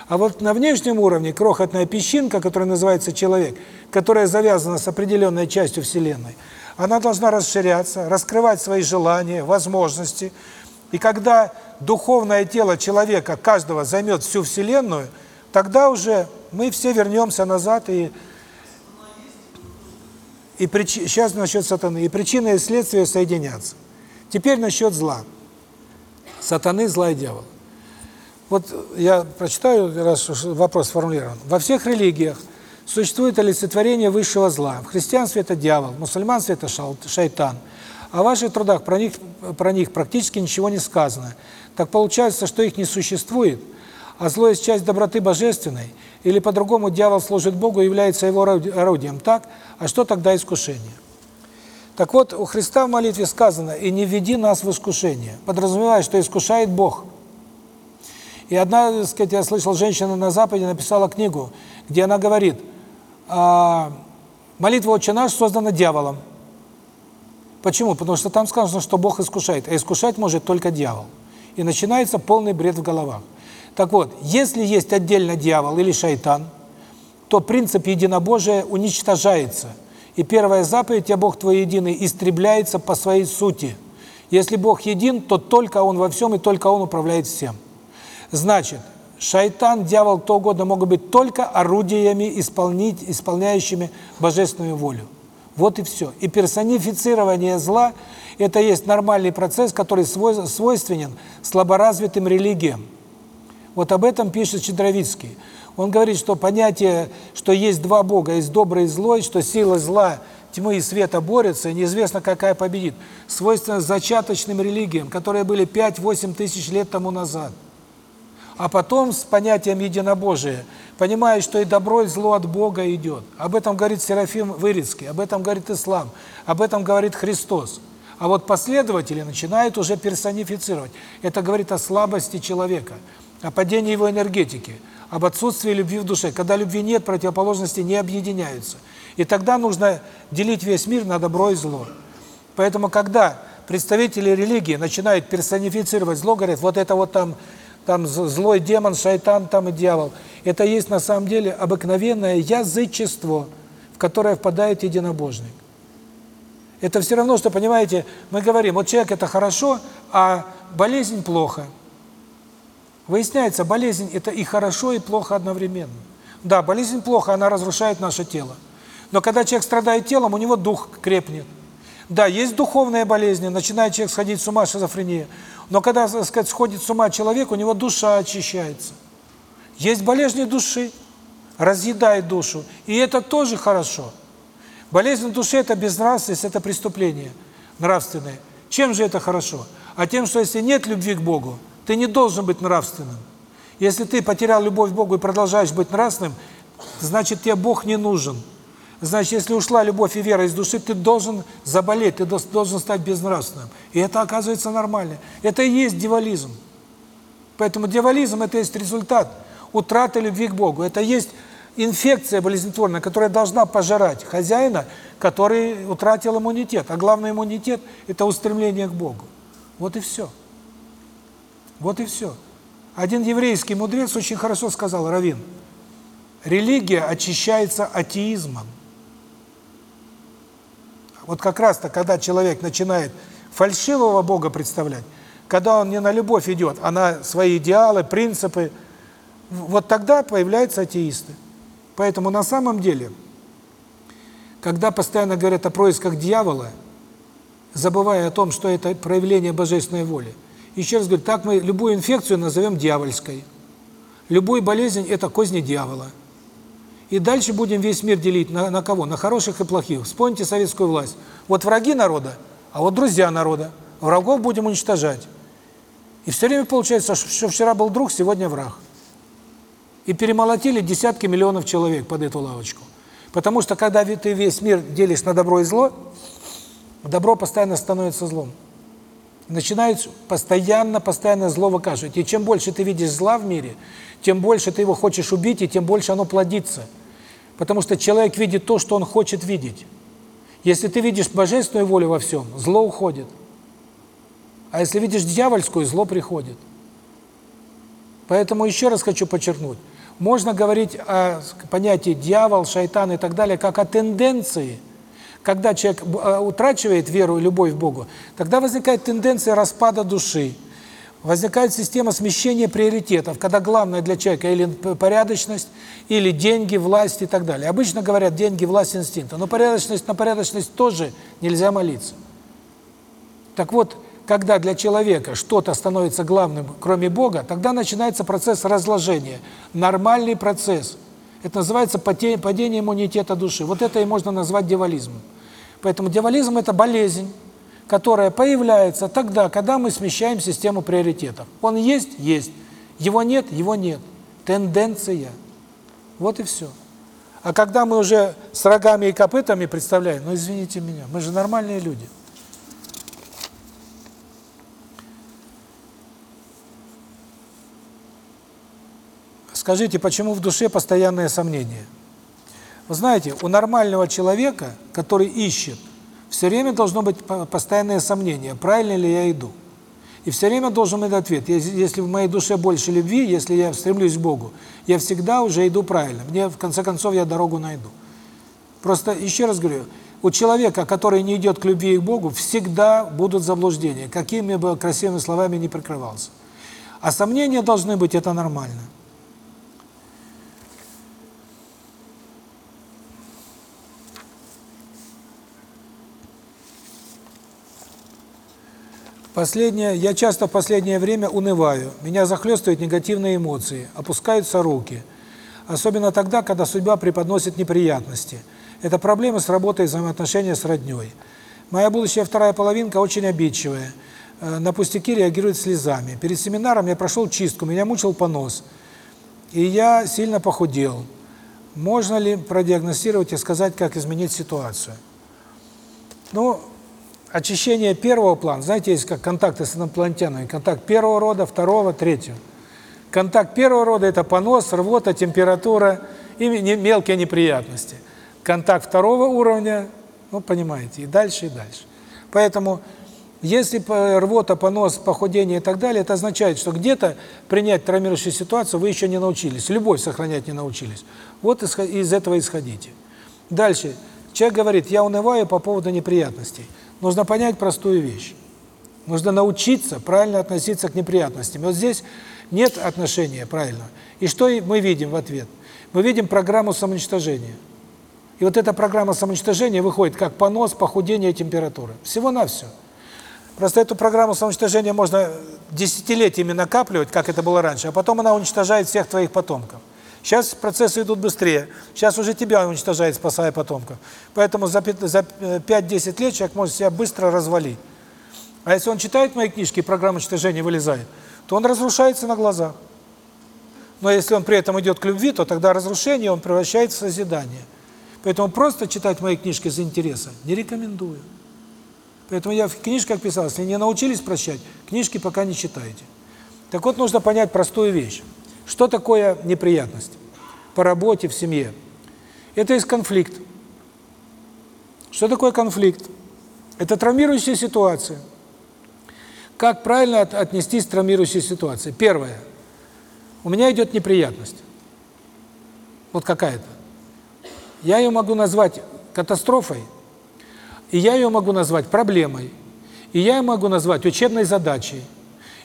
А вот на внешнем уровне крохотная песчинка, которая называется человек, которая завязана с определенной частью Вселенной – она должна расширяться, раскрывать свои желания, возможности. И когда духовное тело человека, каждого, займет всю Вселенную, тогда уже мы все вернемся назад и и прич... сейчас насчет сатаны. И причина и следствие соединятся. Теперь насчет зла. Сатаны, зла и дьявол. Вот я прочитаю, раз вопрос сформулирован. Во всех религиях Существует олицетворение высшего зла. В христианстве это дьявол, в мусульманстве это шайтан. В ваших трудах про них, про них практически ничего не сказано. Так получается, что их не существует, а зло есть часть доброты божественной, или по-другому дьявол служит Богу и является его орудием. Так? А что тогда искушение? Так вот, у Христа в молитве сказано «И не введи нас в искушение», подразумевая, что искушает Бог. И одна, так сказать, я слышал, женщина на Западе написала книгу, где она говорит – а, молитва «Отче наш» создана дьяволом. Почему? Потому что там сказано, что Бог искушает, а искушать может только дьявол. и начинается полный бред в головах. Так вот, если есть отдельно дьявол или шайтан, то принцип единобожия уничтожается. И первая заповедь «Я Бог твой единый» истребляется по своей сути. Если Бог един, то только Он во всем и только Он управляет всем. Значит, шайтан, дьявол, кто угодно могут быть только орудиями, исполнить, исполняющими божественную волю. Вот и все. И персонифицирование зла – это есть нормальный процесс, который свой, свойственен слаборазвитым религиям. Вот об этом пишет Чедровицкий. Он говорит, что понятие, что есть два Бога, есть добрый и злой, что сила зла, тьмы и света борются, и неизвестно, какая победит, свойственно зачаточным религиям, которые были 5-8 тысяч лет тому назад. А потом с понятием единобожия, понимая, что и добро, и зло от Бога идет. Об этом говорит Серафим Вырицкий, об этом говорит Ислам, об этом говорит Христос. А вот последователи начинают уже персонифицировать. Это говорит о слабости человека, о падении его энергетики, об отсутствии любви в душе. Когда любви нет, противоположности не объединяются. И тогда нужно делить весь мир на добро и зло. Поэтому, когда представители религии начинают персонифицировать зло, говорят, вот это вот там там злой демон, шайтан там и дьявол. Это есть на самом деле обыкновенное язычество, в которое впадает единобожник. Это все равно, что, понимаете, мы говорим, вот человек это хорошо, а болезнь плохо. Выясняется, болезнь это и хорошо, и плохо одновременно. Да, болезнь плохо, она разрушает наше тело. Но когда человек страдает телом, у него дух крепнет. Да, есть духовные болезни, начинает человек сходить с ума, шизофрения. Но когда, так сказать, сходит с ума человек, у него душа очищается. Есть болезни души, разъедает душу, и это тоже хорошо. Болезнь души – это безнравственность, это преступление нравственное. Чем же это хорошо? А тем, что если нет любви к Богу, ты не должен быть нравственным. Если ты потерял любовь к Богу и продолжаешь быть нравственным, значит, тебе Бог не нужен. Значит, если ушла любовь и вера из души, ты должен заболеть, ты должен стать безнравственным. И это оказывается нормально. Это и есть дьяволизм. Поэтому дьяволизм – это есть результат утраты любви к Богу. Это есть инфекция болезнетворная, которая должна пожирать хозяина, который утратил иммунитет. А главный иммунитет – это устремление к Богу. Вот и все. Вот и все. Один еврейский мудрец очень хорошо сказал, Равин, религия очищается атеизмом. Вот как раз-то, когда человек начинает фальшивого Бога представлять, когда он не на любовь идет, а на свои идеалы, принципы, вот тогда появляются атеисты. Поэтому на самом деле, когда постоянно говорят о происках дьявола, забывая о том, что это проявление божественной воли, еще раз говорю, так мы любую инфекцию назовем дьявольской. Любую болезнь – это козни дьявола. И дальше будем весь мир делить на, на кого? На хороших и плохих. Вспомните советскую власть. Вот враги народа, а вот друзья народа. Врагов будем уничтожать. И все время получается, что вчера был друг, сегодня враг. И перемолотили десятки миллионов человек под эту лавочку. Потому что когда ты весь мир делишь на добро и зло, добро постоянно становится злом. Начинает постоянно, постоянно зло выкашивать. И чем больше ты видишь зла в мире, тем больше ты его хочешь убить, и тем больше оно плодится. Потому что человек видит то, что он хочет видеть. Если ты видишь божественную волю во всем, зло уходит. А если видишь дьявольскую, зло приходит. Поэтому еще раз хочу подчеркнуть. Можно говорить о понятии дьявол, шайтан и так далее, как о тенденции. Когда человек э, утрачивает веру и любовь к Богу, тогда возникает тенденция распада души, возникает система смещения приоритетов, когда главное для человека или порядочность, или деньги, власть и так далее. Обычно говорят деньги, власть, инстинкты, но порядочность на порядочность тоже нельзя молиться. Так вот, когда для человека что-то становится главным, кроме Бога, тогда начинается процесс разложения, нормальный процесс. Это называется падение иммунитета души. Вот это и можно назвать дьяволизмом. Поэтому дьяволизм – это болезнь, которая появляется тогда, когда мы смещаем систему приоритетов. Он есть – есть. Его нет – его нет. Тенденция. Вот и все. А когда мы уже с рогами и копытами представляем, ну извините меня, мы же нормальные люди. Скажите, почему в душе постоянное сомнение? Вы знаете, у нормального человека, который ищет – все время должно быть постоянное сомнение, правильно ли я иду. И все время должен быть ответ. Если, в моей душе больше любви, если я стремлюсь к Богу, я всегда уже иду правильно. Мне, в конце концов, я дорогу найду. Просто, еще раз говорю, у человека, который не идет к любви и к Богу, всегда будут заблуждения, какими бы красивыми словами ни прикрывался. А сомнения должны быть, это нормально. Последнее, я часто в последнее время унываю. Меня захлестывают негативные эмоции, опускаются руки. Особенно тогда, когда судьба преподносит неприятности. Это проблемы с работой, взаимоотношения с роднёй. Моя будущая вторая половинка очень обидчивая. Э, На пустяки реагирует слезами. Перед семинаром я прошел чистку, меня мучил понос. И я сильно похудел. Можно ли продиагностировать и сказать, как изменить ситуацию? Ну, очищение первого плана, знаете, есть как контакты с инопланетянами, контакт первого рода, второго, третьего. Контакт первого рода – это понос, рвота, температура и мелкие неприятности. Контакт второго уровня, ну, понимаете, и дальше, и дальше. Поэтому, если рвота, понос, похудение и так далее, это означает, что где-то принять травмирующую ситуацию вы еще не научились, любовь сохранять не научились. Вот из этого исходите. Дальше. Человек говорит, я унываю по поводу неприятностей. Нужно понять простую вещь. Нужно научиться правильно относиться к неприятностям. Вот здесь нет отношения правильного. И что мы видим в ответ? Мы видим программу самоуничтожения. И вот эта программа самоуничтожения выходит как понос, похудение, температура. Всего-навсего. Просто эту программу самоуничтожения можно десятилетиями накапливать, как это было раньше, а потом она уничтожает всех твоих потомков. Сейчас процессы идут быстрее. Сейчас уже тебя уничтожает, спасая потомков. Поэтому за пят- за 5-10 лет человек может себя быстро развалить. А если он читает мои книжки, программа уничтожения вылезает, то он разрушается на глазах. Но если он при этом идет к любви, то тогда разрушение он превращает в созидание. Поэтому просто читать мои книжки за интереса не рекомендую. Поэтому я в книжках писал, если не научились прощать, книжки пока не читайте. Так вот, нужно понять простую вещь. Что такое неприятность? По работе, в семье. Это есть конфликт. Что такое конфликт? Это травмирующая ситуация. Как правильно от- отнестись к травмирующей ситуации? Первое. У меня идет неприятность. Вот какая-то. Я ее могу назвать катастрофой, и я ее могу назвать проблемой, и я ее могу назвать учебной задачей,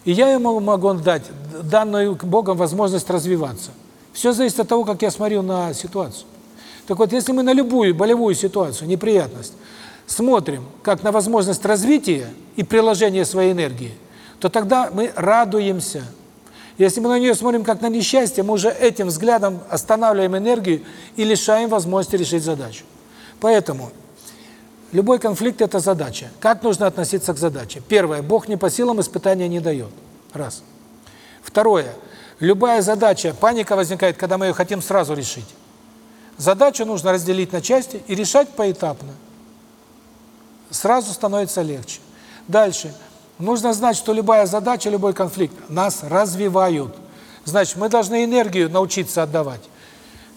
и я ему могу дать данную Богом возможность развиваться. Все зависит от того, как я смотрю на ситуацию. Так вот, если мы на любую болевую ситуацию, неприятность, смотрим как на возможность развития и приложения своей энергии, то тогда мы радуемся. Если мы на нее смотрим как на несчастье, мы уже этим взглядом останавливаем энергию и лишаем возможности решить задачу. Поэтому любой конфликт – это задача. Как нужно относиться к задаче? Первое. Бог не по силам испытания не дает. Раз. Второе. Любая задача, паника возникает, когда мы ее хотим сразу решить. Задачу нужно разделить на части и решать поэтапно. Сразу становится легче. Дальше. Нужно знать, что любая задача, любой конфликт нас развивают. Значит, мы должны энергию научиться отдавать.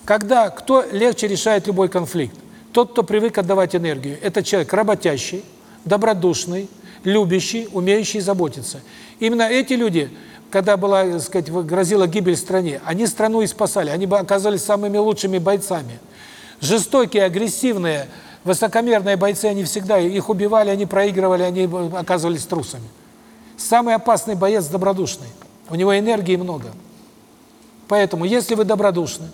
Когда, кто легче решает любой конфликт? Тот, кто привык отдавать энергию. Это человек работящий, добродушный, любящий, умеющий заботиться. Именно эти люди, когда была, сказать, грозила гибель стране, они страну и спасали, они бы оказались самыми лучшими бойцами. Жестокие, агрессивные, высокомерные бойцы, они всегда, их убивали, они проигрывали, они оказывались трусами. Самый опасный боец добродушный. У него энергии много. Поэтому, если вы добродушны,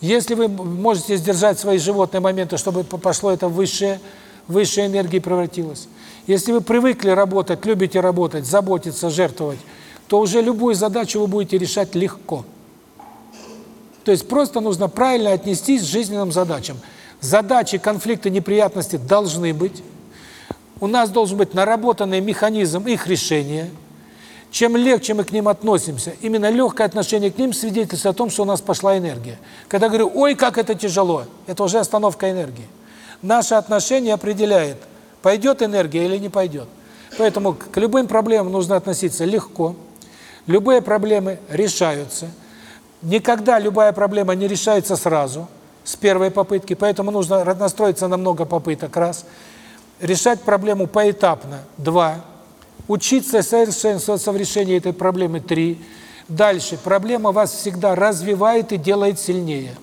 если вы можете сдержать свои животные моменты, чтобы пошло это высшее, высшая энергия превратилась. Если вы привыкли работать, любите работать, заботиться, жертвовать, то уже любую задачу вы будете решать легко. То есть просто нужно правильно отнестись к жизненным задачам. Задачи, конфликты, неприятности должны быть. У нас должен быть наработанный механизм их решения. Чем легче мы к ним относимся, именно легкое отношение к ним свидетельствует о том, что у нас пошла энергия. Когда говорю, ой, как это тяжело, это уже остановка энергии. Наше отношение определяет, пойдет энергия или не пойдет. Поэтому к любым проблемам нужно относиться легко. Любые проблемы решаются. Никогда любая проблема не решается сразу, с первой попытки, поэтому нужно настроиться на много попыток, раз. Решать проблему поэтапно, два. Учиться совершенствоваться в решении этой проблемы – три. Дальше. Проблема вас всегда развивает и делает сильнее.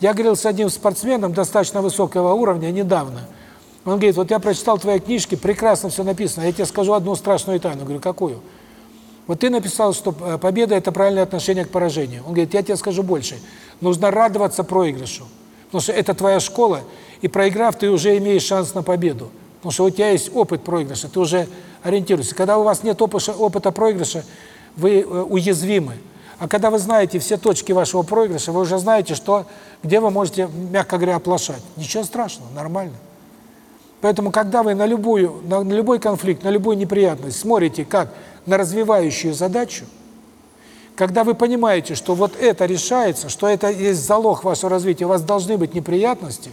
Я говорил с одним спортсменом достаточно высокого уровня недавно. Он говорит, вот я прочитал твои книжки, прекрасно все написано, я тебе скажу одну страшную тайну. говорю, какую? Вот ты написал, что э, победа – это правильное отношение к поражению. Он говорит, я тебе скажу больше. Нужно радоваться проигрышу. Потому что это твоя школа, и проиграв, ты уже имеешь шанс на победу. Потому что у тебя есть опыт проигрыша, ты уже ориентируешься. Когда у вас нет опыта, опыта проигрыша, вы э, уязвимы. А когда вы знаете все точки вашего проигрыша, вы уже знаете, что, где вы можете, мягко говоря, оплошать. Ничего страшного, нормально. Поэтому, когда вы на любую, на, на любой конфликт, на любую неприятность смотрите как на развивающую задачу, когда вы понимаете, что вот это решается, что это есть залог вашего развития, у вас должны быть неприятности,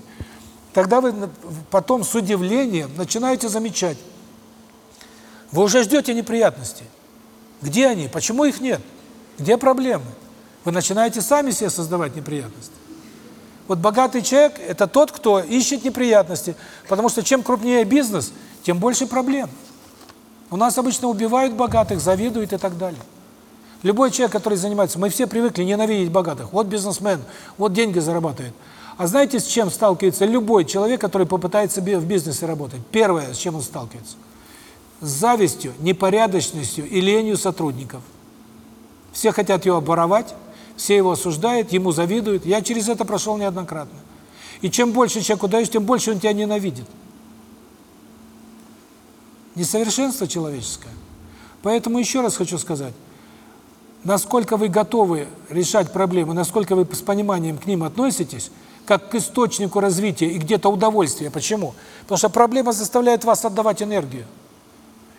тогда вы потом с удивлением начинаете замечать. Вы уже ждете неприятностей. Где они? Почему их нет? Где проблемы? Вы начинаете сами себе создавать неприятности. Вот богатый человек – это тот, кто ищет неприятности, потому что чем крупнее бизнес, тем больше проблем. У нас обычно убивают богатых, завидуют и так далее. Любой человек, который занимается, мы все привыкли ненавидеть богатых. Вот бизнесмен, вот деньги зарабатывает. А знаете, с чем сталкивается любой человек, который попытается в бизнесе работать? Первое, с чем он сталкивается? С завистью, непорядочностью и ленью сотрудников. Все хотят его обворовать, все его осуждают, ему завидуют. Я через это прошел неоднократно. И чем больше человеку даешь, тем больше он тебя ненавидит. Несовершенство человеческое. Поэтому еще раз хочу сказать, насколько вы готовы решать проблемы, насколько вы с пониманием к ним относитесь, как к источнику развития и где-то удовольствия. Почему? Потому что проблема заставляет вас отдавать энергию.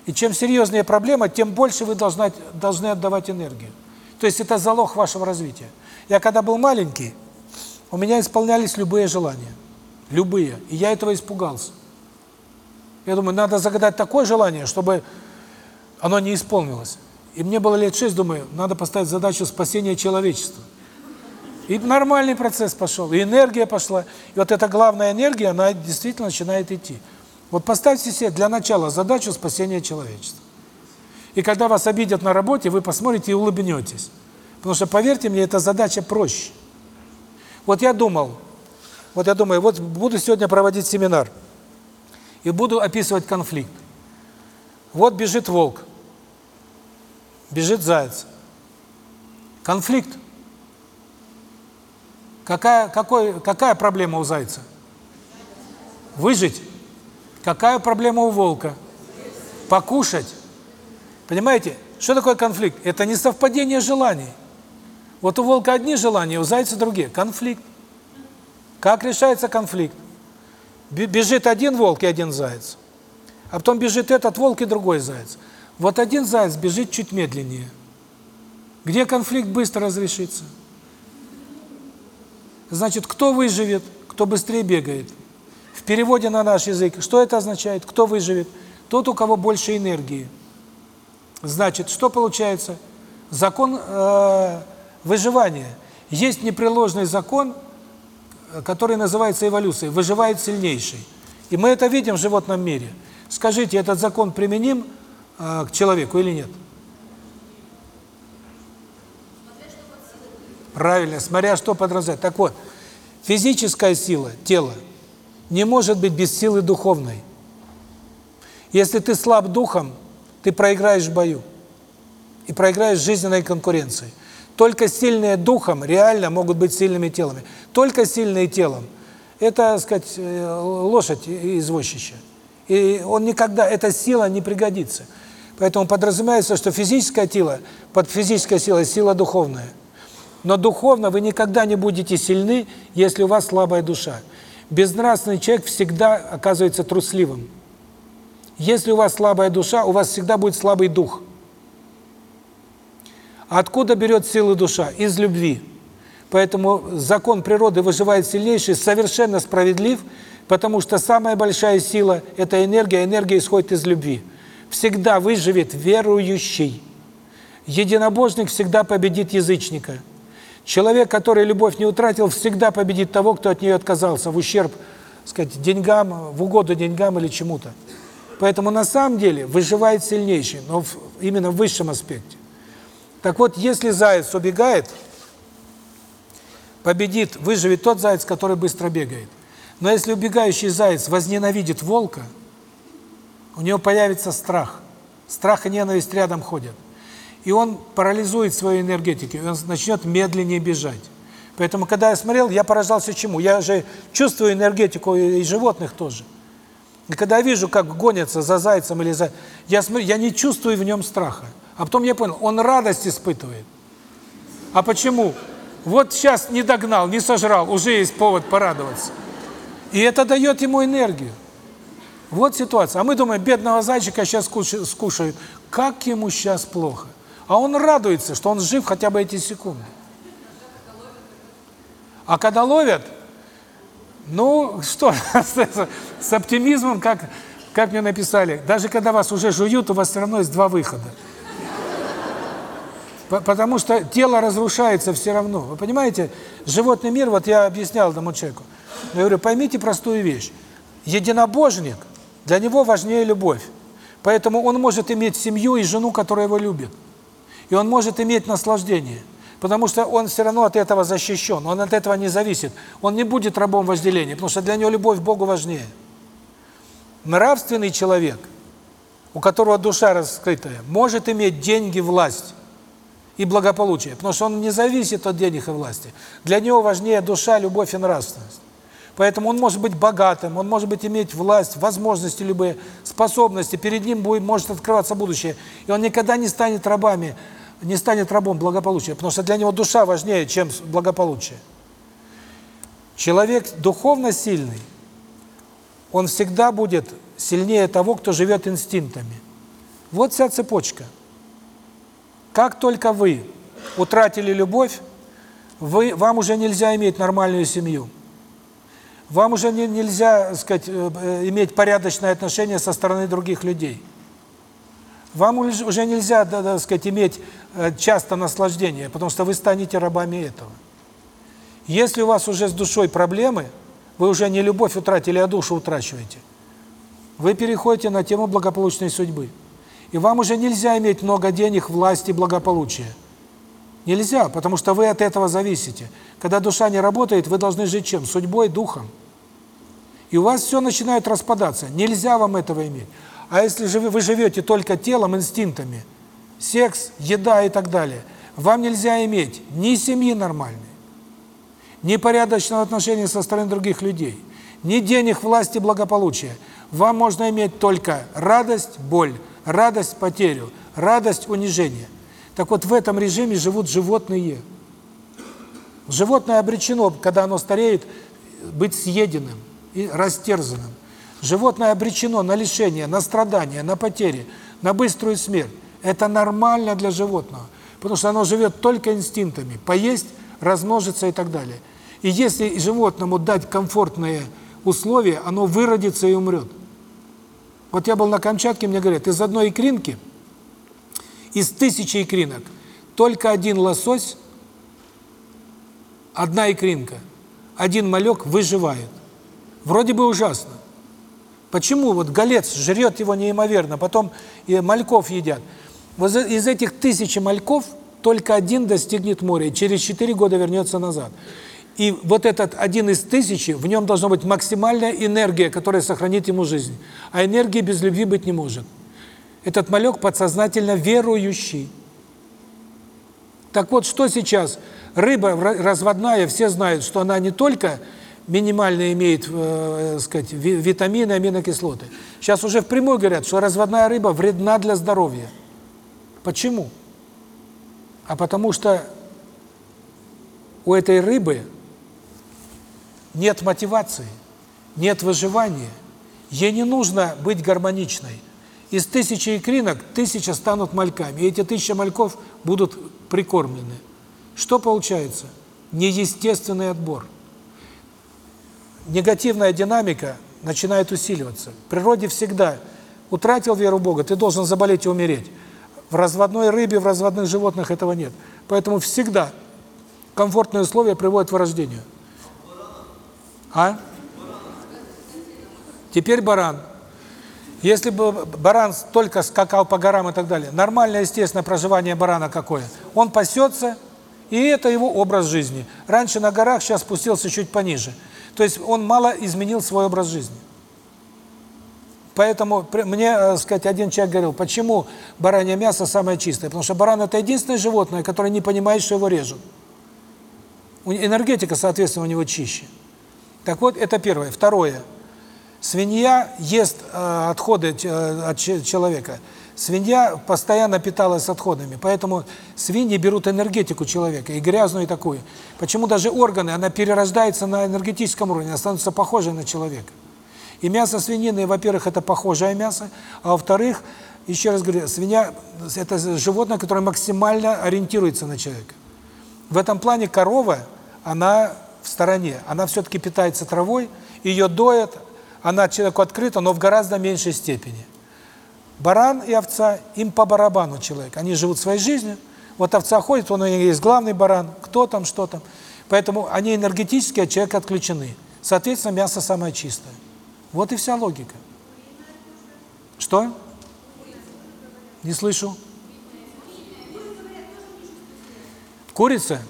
И чем серьезнее проблема, тем больше вы должны, должны отдавать энергию. То есть это залог вашего развития. Я когда был маленький, у меня исполнялись любые желания. Любые. И я этого испугался. Я думаю, надо загадать такое желание, чтобы оно не исполнилось. И мне было лет шесть, думаю, надо поставить задачу спасения человечества. И нормальный процесс пошел, и энергия пошла. И вот эта главная энергия, она действительно начинает идти. Вот поставьте себе для начала задачу спасения человечества. И когда вас обидят на работе, вы посмотрите и улыбнетесь. Потому что, поверьте мне, эта задача проще. Вот я думал, вот я думаю, вот буду сегодня проводить семинар и буду описывать конфликт. Вот бежит волк, бежит заяц. Конфликт. Какая, какой, какая проблема у зайца? Выжить. Какая проблема у волка? Покушать. Понимаете, что такое конфликт? Это не совпадение желаний. Вот у волка одни желания, у зайца другие. Конфликт. Как решается конфликт? Бежит один волк и один заяц. А потом бежит этот волк и другой заяц. Вот один заяц бежит чуть медленнее. Где конфликт быстро разрешится? Значит, кто выживет, кто быстрее бегает? В переводе на наш язык, что это означает? Кто выживет? Тот, у кого больше энергии. Значит, что получается? Закон э, выживания. Есть непреложный закон, который называется эволюцией. Выживает сильнейший. И мы это видим в животном мире. Скажите, этот закон применим э, к человеку или нет? Правильно, смотря что подразумевает. Так вот, физическая сила, тело, не может быть без силы духовной. Если ты слаб духом, ты проиграешь в бою. И проиграешь жизненной конкуренции. Только сильные духом реально могут быть сильными телами. Только сильные телом. Это, так сказать, э, лошадь извозчища. И он никогда, эта сила не пригодится. Поэтому подразумевается, что физическая сила, под физической силой сила духовная. Но духовно вы никогда не будете сильны, если у вас слабая душа. Безнравственный человек всегда оказывается трусливым. Если у вас слабая душа, у вас всегда будет слабый дух. Откуда берет силы душа? Из любви. Поэтому закон природы выживает сильнейший, совершенно справедлив, потому что самая большая сила – это энергия, энергия исходит из любви. Всегда выживет верующий. Единобожник всегда победит язычника. Человек, который любовь не утратил, всегда победит того, кто от нее отказался, в ущерб, сказать, деньгам, в угоду деньгам или чему-то. Поэтому на самом деле выживает сильнейший, но в, именно в высшем аспекте. Так вот, если заяц убегает, победит, выживет тот заяц, который быстро бегает. Но если убегающий заяц возненавидит волка, у него появится страх. Страх и ненависть рядом ходят. И он парализует свою энергетику, и он начнет медленнее бежать. Поэтому, когда я смотрел, я поражался чему? Я же чувствую энергетику и, и животных тоже. И когда я вижу, как гонятся за зайцем или за... Я смотрю, я не чувствую в нем страха. А потом я понял, он радость испытывает. А почему? Вот сейчас не догнал, не сожрал, уже есть повод порадоваться. И это дает ему энергию. Вот ситуация. А мы думаем, бедного зайчика сейчас скушают. Как ему сейчас плохо? А он радуется, что он жив хотя бы эти секунды. А когда ловят, ну что, *laughs* с оптимизмом, как, как мне написали, даже когда вас уже жуют, у вас все равно есть два выхода. Потому что тело разрушается все равно. Вы понимаете, животный мир, вот я объяснял этому человеку, я говорю, поймите простую вещь. Единобожник, для него важнее любовь. Поэтому он может иметь семью и жену, которая его любит. И он может иметь наслаждение. Потому что он все равно от этого защищен, он от этого не зависит. Он не будет рабом вожделения, потому что для него любовь к Богу важнее. Нравственный человек, у которого душа раскрытая, может иметь деньги, власть и благополучие, потому что он не зависит от денег и власти. Для него важнее душа, любовь и нравственность. Поэтому он может быть богатым, он может быть иметь власть, возможности любые, способности, перед ним будет может открываться будущее. И он никогда не станет рабами, не станет рабом благополучия, потому что для него душа важнее, чем благополучие. Человек духовно сильный, он всегда будет сильнее того, кто живет инстинктами. Вот вся цепочка. Как только вы утратили любовь, вы, вам уже нельзя иметь нормальную семью. Вам уже не, нельзя, сказать, э, э, иметь порядочное отношение со стороны других людей. Вам уже нельзя, да, да, сказать, иметь часто наслаждение, потому что вы станете рабами этого. Если у вас уже с душой проблемы, вы уже не любовь утратили, а душу утрачиваете. Вы переходите на тему благополучной судьбы. И вам уже нельзя иметь много денег, власти, благополучия. Нельзя, потому что вы от этого зависите. Когда душа не работает, вы должны жить чем? Судьбой, духом. И у вас все начинает распадаться. Нельзя вам этого иметь. А если же вы, вы живете только телом, инстинктами, секс, еда и так далее, вам нельзя иметь ни семьи нормальной, ни порядочного отношения со стороны других людей, ни денег, власти, благополучия. Вам можно иметь только радость, боль, радость, потерю, радость, унижение. Так вот, в этом режиме живут животные. Животное обречено, когда оно стареет, быть съеденным и растерзанным. Животное обречено на лишение, на страдания, на потери, на быструю смерть. Это нормально для животного, потому что оно живет только инстинктами. Поесть, размножиться и так далее. И если животному дать комфортные условия, оно выродится и умрет. Вот я был на Камчатке, мне говорят, из одной икринки, из тысячи икринок, только один лосось, одна икринка, один малек выживает. Вроде бы ужасно. Почему вот голец жрет его неимоверно, потом и мальков едят? Вот из этих тысячи мальков только один достигнет моря, через четыре года вернется назад. И вот этот один из тысячи, в нем должна быть максимальная энергия, которая сохранит ему жизнь. А энергии без любви быть не может. Этот малек подсознательно верующий. Так вот, что сейчас? Рыба разводная, все знают, что она не только минимально имеет, э, сказать, витамины, аминокислоты. Сейчас уже впрямую говорят, что разводная рыба вредна для здоровья. Почему? А потому что у этой рыбы нет мотивации, нет выживания. Ей не нужно быть гармоничной. Из тысячи икринок тысяча станут мальками, и эти тысяча мальков будут прикормлены. Что получается? Неестественный отбор негативная динамика начинает усиливаться. В природе всегда утратил веру в Бога, ты должен заболеть и умереть. В разводной рыбе, в разводных животных этого нет. Поэтому всегда комфортные условия приводят к вырождению. А? Теперь баран. Если бы баран только скакал по горам и так далее, нормальное, естественное проживание барана какое? Он пасется, и это его образ жизни. Раньше на горах, сейчас спустился чуть пониже. То есть он мало изменил свой образ жизни. Поэтому мне, э, сказать, один человек говорил, почему баранье мясо самое чистое? Потому что баран – это единственное животное, которое не понимает, что его режут. Энергетика, соответственно, у него чище. Так вот, это первое. Второе. Свинья ест э, отходы э, от че- человека. Свинья постоянно питалась отходами, поэтому свиньи берут энергетику человека, и грязную, и такую. Почему даже органы, она перерождается на энергетическом уровне, она становится похожей на человека. И мясо свинины, во-первых, это похожее мясо, а во-вторых, еще раз говорю, свинья – это животное, которое максимально ориентируется на человека. В этом плане корова, она в стороне, она все-таки питается травой, ее доят, она человеку открыта, но в гораздо меньшей степени. Баран и овца, им по барабану человек, они живут своей жизнью, вот овца ходит, он у нее есть главный баран, кто там, что там, поэтому они энергетически от человека отключены. Соответственно, мясо самое чистое. Вот и вся логика. Что? Не слышу. Курица?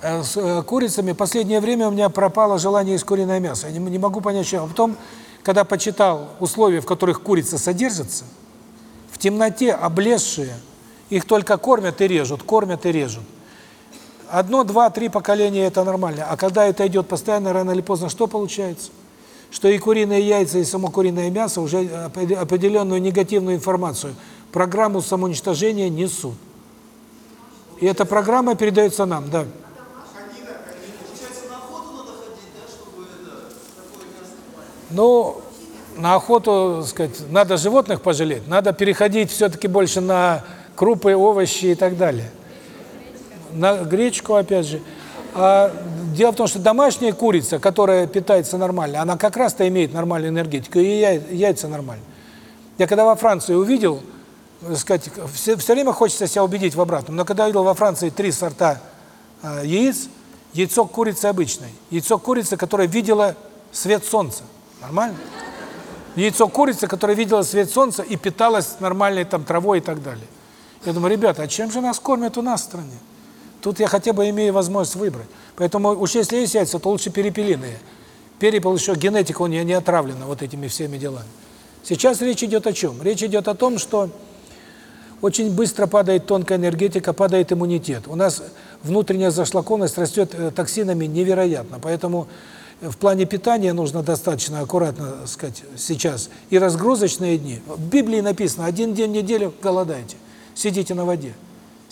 Э, С э, курицами последнее время у меня пропало желание есть куриное мясо. Я не, могу понять, что. А потом, когда почитал условия, в которых курица содержится, в темноте облезшие, их только кормят и режут, кормят и режут. Одно, два, три поколения – это нормально. А когда это идет постоянно, рано или поздно, что получается? Что и куриные яйца, и само куриное мясо уже опре- определенную негативную информацию, программу самоуничтожения несут. И эта программа передается нам, да. Ну, на охоту, сказать, надо животных пожалеть, надо переходить все-таки больше на крупы, овощи и так далее. На гречку, опять же. А дело в том, что домашняя курица, которая питается нормально, она как раз-то имеет нормальную энергетику, и яй- яйца нормальные. Я когда во Франции увидел, так сказать, все, все время хочется себя убедить в обратном, но когда увидел во Франции три сорта э, яиц, яйцо курицы обычное, яйцо курицы, которое видело свет солнца, нормально? Яйцо курицы, которое видело свет солнца и питалось нормальной там травой и так далее. Я думаю, ребята, а чем же нас кормят у нас в стране? Тут я хотя бы имею возможность выбрать. Поэтому уж если есть яйца, то лучше перепелиные. Перепел еще, генетика у нее не отравлена вот этими всеми делами. Сейчас речь идет о чем? Речь идет о том, что очень быстро падает тонкая энергетика, падает иммунитет. У нас внутренняя зашлакованность растет э, токсинами невероятно. Поэтому э, в плане питания нужно достаточно аккуратно, сказать, сейчас. И разгрузочные дни. В Библии написано, один день в неделю голодаете, сидите на воде.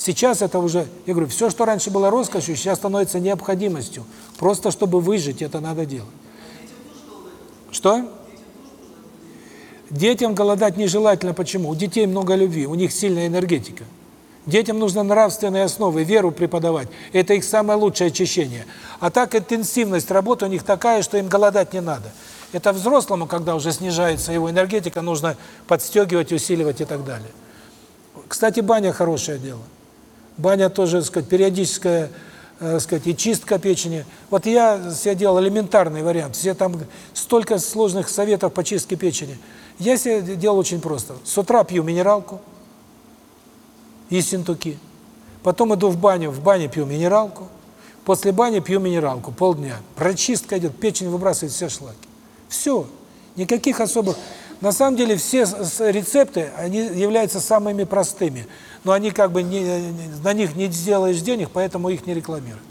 Сейчас это уже, я говорю, все, что раньше было роскошью, сейчас становится необходимостью. Просто чтобы выжить, это надо делать. Что? Детям голодать нежелательно. Почему? У детей много любви, у них сильная энергетика. Детям нужно нравственные основы, веру преподавать. Это их самое лучшее очищение. А так интенсивность работы у них такая, что им голодать не надо. Это взрослому, когда уже снижается его энергетика, нужно подстегивать, усиливать и так далее. Кстати, баня хорошее дело. Баня тоже, так сказать, периодическая, э, сказать, и чистка печени. Вот я себе делал элементарный вариант. Все там столько сложных советов по чистке печени. Я себе делал очень просто. С утра пью минералку, ессентуки. Потом иду в баню, в бане пью минералку. После бани пью минералку полдня. Прочистка идет, печень выбрасывает все шлаки. Все. Никаких особых... На самом деле все рецепты, они являются самыми простыми. Но они как бы, не, на них не сделаешь денег, поэтому их не рекламируют.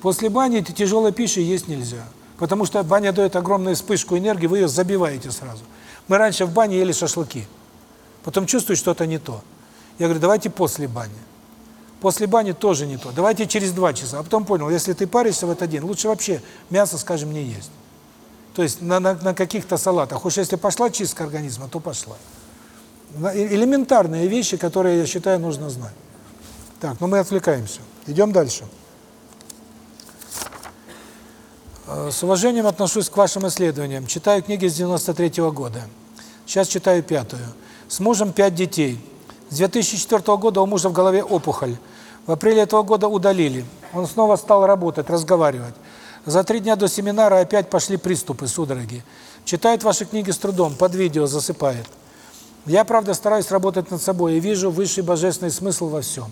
После бани тяжелой пищи есть нельзя. Потому что баня дает огромную вспышку энергии, вы ее забиваете сразу. Мы раньше в бане ели шашлыки. Потом чувствую, что-то не то. Я говорю, давайте после бани. После бани тоже не то. Давайте через два часа. А потом понял, если ты паришься в этот день, лучше вообще мясо, скажем, не есть. То есть на, на, на каких-то салатах. Уж если пошла чистка организма, то пошла. Э- Элементарные вещи, которые, я считаю, нужно знать. Так, ну мы отвлекаемся. Идем дальше. Э, С уважением отношусь к вашим исследованиям. Читаю книги с 93 -го года. Сейчас читаю пятую. С мужем пять детей. С 2004 года у мужа в голове опухоль. В апреле этого года удалили. Он снова стал работать, разговаривать. За три дня до семинара опять пошли приступы, судороги. Читает ваши книги с трудом, под видео засыпает. Я, правда, стараюсь работать над собой и вижу высший божественный смысл во всем.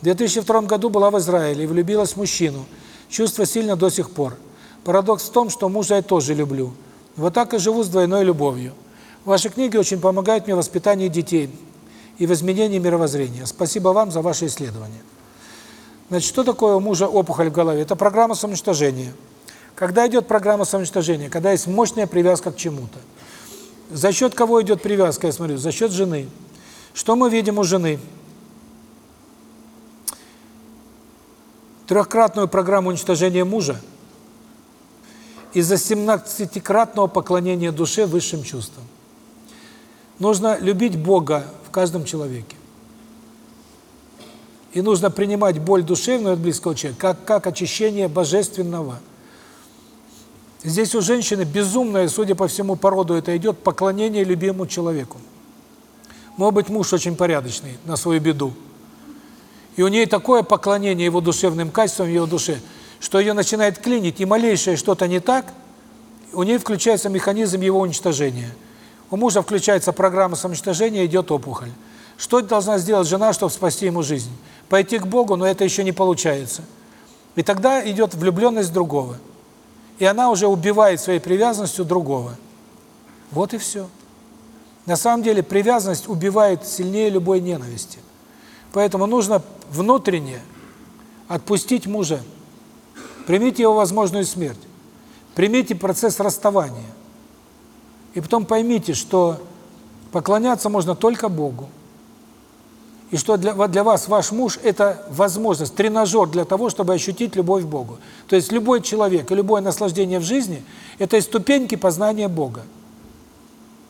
В 2002 году была в Израиле и влюбилась в мужчину. Чувство сильно до сих пор. Парадокс в том, что мужа я тоже люблю. Вот так и живу с двойной любовью. Ваши книги очень помогают мне в воспитании детей и в изменении мировоззрения. Спасибо вам за ваше исследование. Значит, что такое у мужа опухоль в голове? Это программа самоуничтожения. Когда идет программа самоуничтожения? Когда есть мощная привязка к чему-то. За счет кого идет привязка, я смотрю? За счет жены. Что мы видим у жены? Трехкратную программу уничтожения мужа из-за 17-кратного поклонения душе высшим чувствам. Нужно любить Бога в каждом человеке. И нужно принимать боль душевную от близкого человека как, как очищение божественного. Здесь у женщины безумное, судя по всему, породу это идет, поклонение любимому человеку. Может быть, муж очень порядочный, на свою беду. И у нее такое поклонение его душевным качествам, его душе, что ее начинает клинить, и малейшее что-то не так, у нее включается механизм его уничтожения. У мужа включается программа самоуничтожения, идет опухоль. Что должна сделать жена, чтобы спасти ему жизнь? Пойти к Богу, но это еще не получается. И тогда идет влюбленность другого. И она уже убивает своей привязанностью другого. Вот и все. На самом деле привязанность убивает сильнее любой ненависти. Поэтому нужно внутренне отпустить мужа. Примите его возможную смерть. Примите процесс расставания. И потом поймите, что поклоняться можно только Богу. И что для, для вас ваш муж – это возможность, тренажер для того, чтобы ощутить любовь к Богу. То есть любой человек и любое наслаждение в жизни – это ступеньки познания Бога.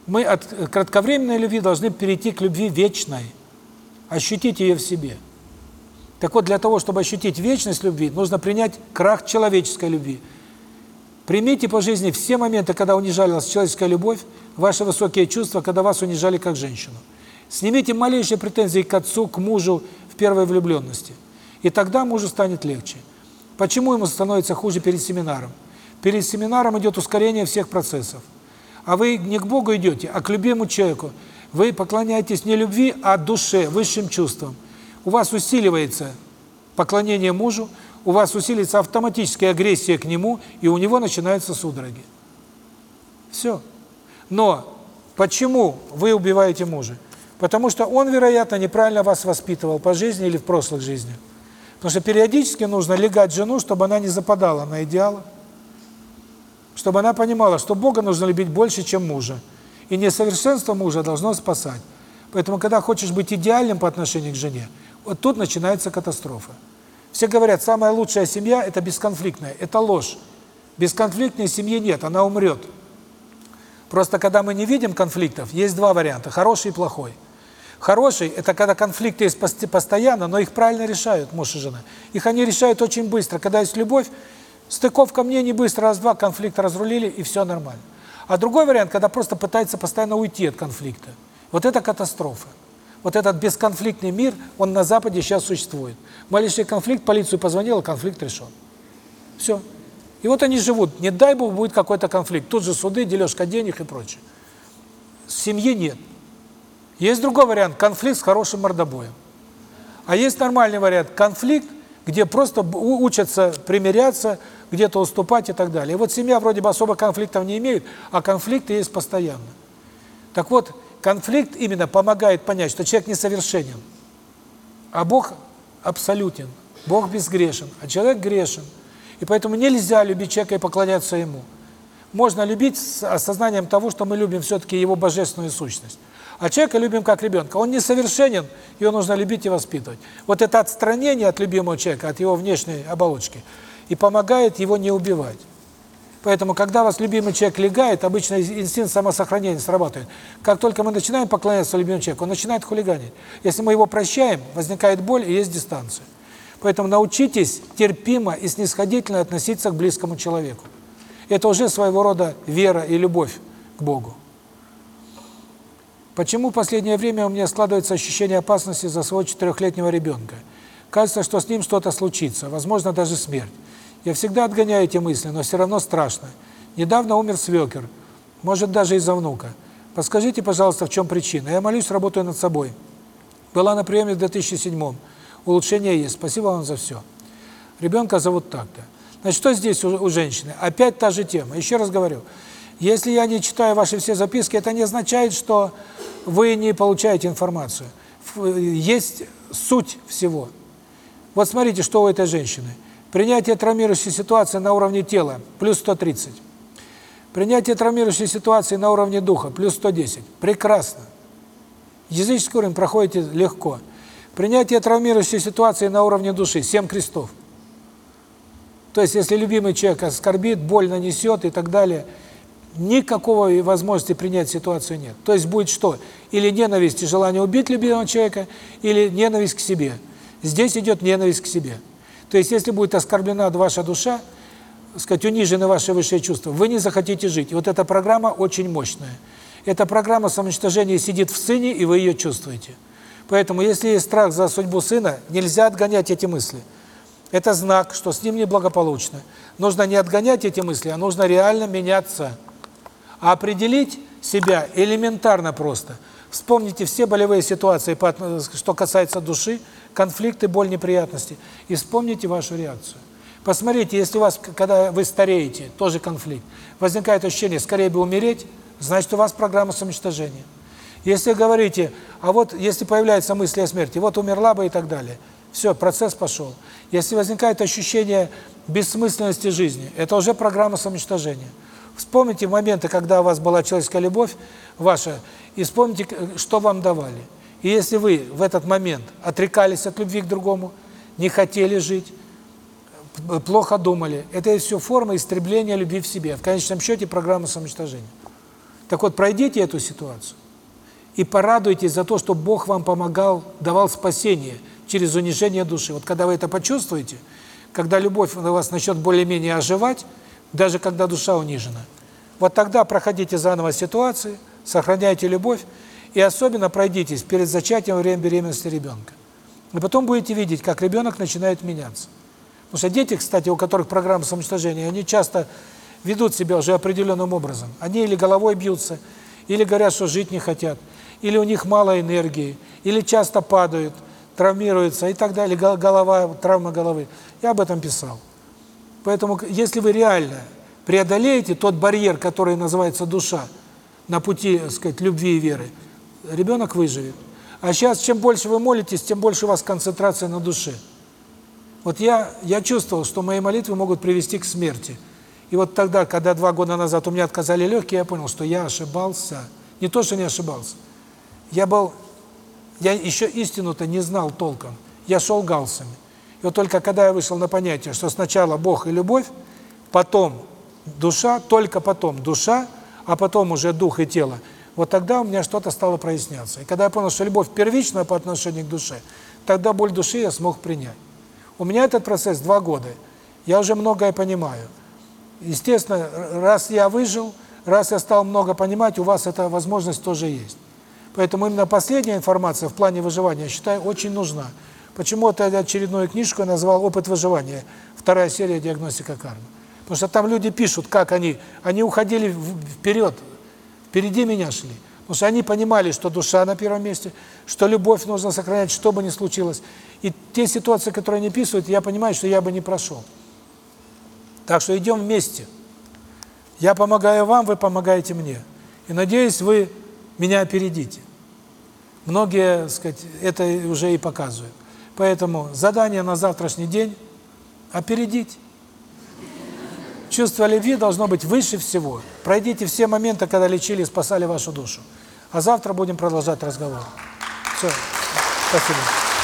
Мы от кратковременной любви должны перейти к любви вечной, ощутить ее в себе. Так вот, для того, чтобы ощутить вечность любви, нужно принять крах человеческой любви. Примите по жизни все моменты, когда унижалась человеческая любовь, ваши высокие чувства, когда вас унижали как женщину. Снимите малейшие претензии к отцу, к мужу в первой влюбленности. И тогда мужу станет легче. Почему ему становится хуже перед семинаром? Перед семинаром идет ускорение всех процессов. А вы не к Богу идете, а к любимому человеку. Вы поклоняетесь не любви, а душе, высшим чувствам. У вас усиливается поклонение мужу, у вас усилится автоматическая агрессия к нему, и у него начинаются судороги. Все. Но почему вы убиваете мужа? Потому что он, вероятно, неправильно вас воспитывал по жизни или в прошлых жизнях. Потому что периодически нужно легать жену, чтобы она не западала на идеалы, чтобы она понимала, что Бога нужно любить больше, чем мужа. И несовершенство мужа должно спасать. Поэтому, когда хочешь быть идеальным по отношению к жене, вот тут начинается катастрофа. Все говорят, самая лучшая семья – это бесконфликтная. Это ложь. Бесконфликтной семьи нет, она умрет. Просто когда мы не видим конфликтов, есть два варианта – хороший и плохой. Хороший – это когда конфликты есть постоянно, но их правильно решают муж и жена. Их они решают очень быстро. Когда есть любовь, стыковка мне не быстро, раз-два, конфликт разрулили, и все нормально. А другой вариант, когда просто пытается постоянно уйти от конфликта. Вот это катастрофа. Вот этот бесконфликтный мир, он на Западе сейчас существует. Малейший конфликт, полицию позвонила, конфликт решен. Все. И вот они живут. Не дай бог будет какой-то конфликт. Тут же суды, дележка денег и прочее. Семьи нет. Есть другой вариант – конфликт с хорошим мордобоем. А есть нормальный вариант – конфликт, где просто учатся примиряться, где-то уступать и так далее. И вот семья вроде бы особо конфликтов не имеет, а конфликты есть постоянно. Так вот, конфликт именно помогает понять, что человек несовершенен, а Бог абсолютен, Бог безгрешен, а человек грешен. И поэтому нельзя любить человека и поклоняться ему. Можно любить с осознанием того, что мы любим все-таки его божественную сущность. А человека любим как ребенка. Он несовершенен, его нужно любить и воспитывать. Вот это отстранение от любимого человека, от его внешней оболочки, и помогает его не убивать. Поэтому, когда вас любимый человек легает, обычно инстинкт самосохранения срабатывает. Как только мы начинаем поклоняться любимому человеку, он начинает хулиганить. Если мы его прощаем, возникает боль и есть дистанция. Поэтому научитесь терпимо и снисходительно относиться к близкому человеку. Это уже своего рода вера и любовь к Богу. Почему в последнее время у меня складывается ощущение опасности за своего четырехлетнего ребенка? Кажется, что с ним что-то случится, возможно, даже смерть. Я всегда отгоняю эти мысли, но все равно страшно. Недавно умер свекер, может, даже из-за внука. Подскажите, пожалуйста, в чем причина? Я молюсь, работаю над собой. Была на приеме в 2007 Улучшение есть. Спасибо вам за все. Ребенка зовут так-то. Значит, что здесь у, у женщины? Опять та же тема. Еще раз говорю, если я не читаю ваши все записки, это не означает, что вы не получаете информацию. Есть суть всего. Вот смотрите, что у этой женщины. Принятие травмирующей ситуации на уровне тела – плюс 130. Принятие травмирующей ситуации на уровне духа – плюс 110. Прекрасно. Языческий уровень проходите легко. Принятие травмирующей ситуации на уровне души – 7 крестов. То есть, если любимый человек оскорбит, боль нанесет и так далее, никакого возможности принять ситуацию нет. То есть будет что? Или ненависть и желание убить любимого человека, или ненависть к себе. Здесь идет ненависть к себе. То есть, если будет оскорблена ваша душа, сказать, унижены ваши высшие чувства, вы не захотите жить. И вот эта программа очень мощная. Эта программа самоуничтожения сидит в сыне, и вы ее чувствуете. Поэтому, если есть страх за судьбу сына, нельзя отгонять эти мысли. Это знак, что с ним неблагополучно. Нужно не отгонять эти мысли, а нужно реально меняться. А определить себя элементарно просто. Вспомните все болевые ситуации, что касается души, конфликты, боль, неприятности, и вспомните вашу реакцию. Посмотрите, если у вас, когда вы стареете, тоже конфликт, возникает ощущение, скорее бы умереть, значит, у вас программа самоуничтожения. Если говорите, а вот если появляется мысль о смерти, вот умерла бы и так далее, все, процесс пошел. Если возникает ощущение бессмысленности жизни, это уже программа самоуничтожения. Вспомните моменты, когда у вас была человеческая любовь ваша, и вспомните, что вам давали. И если вы в этот момент отрекались от любви к другому, не хотели жить, плохо думали, это все форма истребления любви в себе. В конечном счете программа самоуничтожения. Так вот, пройдите эту ситуацию и порадуйтесь за то, что Бог вам помогал, давал спасение через унижение души. Вот когда вы это почувствуете, когда любовь у вас начнет более-менее оживать, даже когда душа унижена, вот тогда проходите заново ситуации, сохраняйте любовь, и особенно пройдитесь перед зачатием во время беременности ребенка. И потом будете видеть, как ребенок начинает меняться. Потому что дети, кстати, у которых программа самоуничтожения, они часто ведут себя уже определенным образом. Они или головой бьются, или говорят, что жить не хотят, или у них мало энергии, или часто падают, травмируются и так далее, голова, травма головы. Я об этом писал. Поэтому, если вы реально преодолеете тот барьер, который называется душа, на пути, так сказать, любви и веры, ребенок выживет. А сейчас, чем больше вы молитесь, тем больше у вас концентрация на душе. Вот я, я чувствовал, что мои молитвы могут привести к смерти. И вот тогда, когда два года назад у меня отказали легкие, я понял, что я ошибался. Не то, что не ошибался. Я был, я еще истину-то не знал толком. Я шел галсами. И вот только когда я вышел на понятие, что сначала Бог и любовь, потом душа, только потом душа, а потом уже дух и тело, вот тогда у меня что-то стало проясняться. И когда я понял, что любовь первична по отношению к душе, тогда боль души я смог принять. У меня этот процесс два года. Я уже многое понимаю. Естественно, раз я выжил, раз я стал много понимать, у вас эта возможность тоже есть. Поэтому именно последняя информация в плане выживания, я считаю, очень нужна. Почему-то очередную книжку назвал «Опыт выживания», вторая серия «Диагностика кармы». Потому что там люди пишут, как они, они уходили вперед, Впереди меня шли. Потому что они понимали, что душа на первом месте, что любовь нужно сохранять, что бы ни случилось. И те ситуации, которые они писают, я понимаю, что я бы не прошел. Так что идем вместе. Я помогаю вам, вы помогаете мне. И надеюсь, вы меня опередите. Многие, так сказать, это уже и показывают. Поэтому задание на завтрашний день – опередить. Чувство любви должно быть выше всего. Пройдите все моменты, когда лечили спасали вашу душу. А завтра будем продолжать разговор. Все. Спасибо.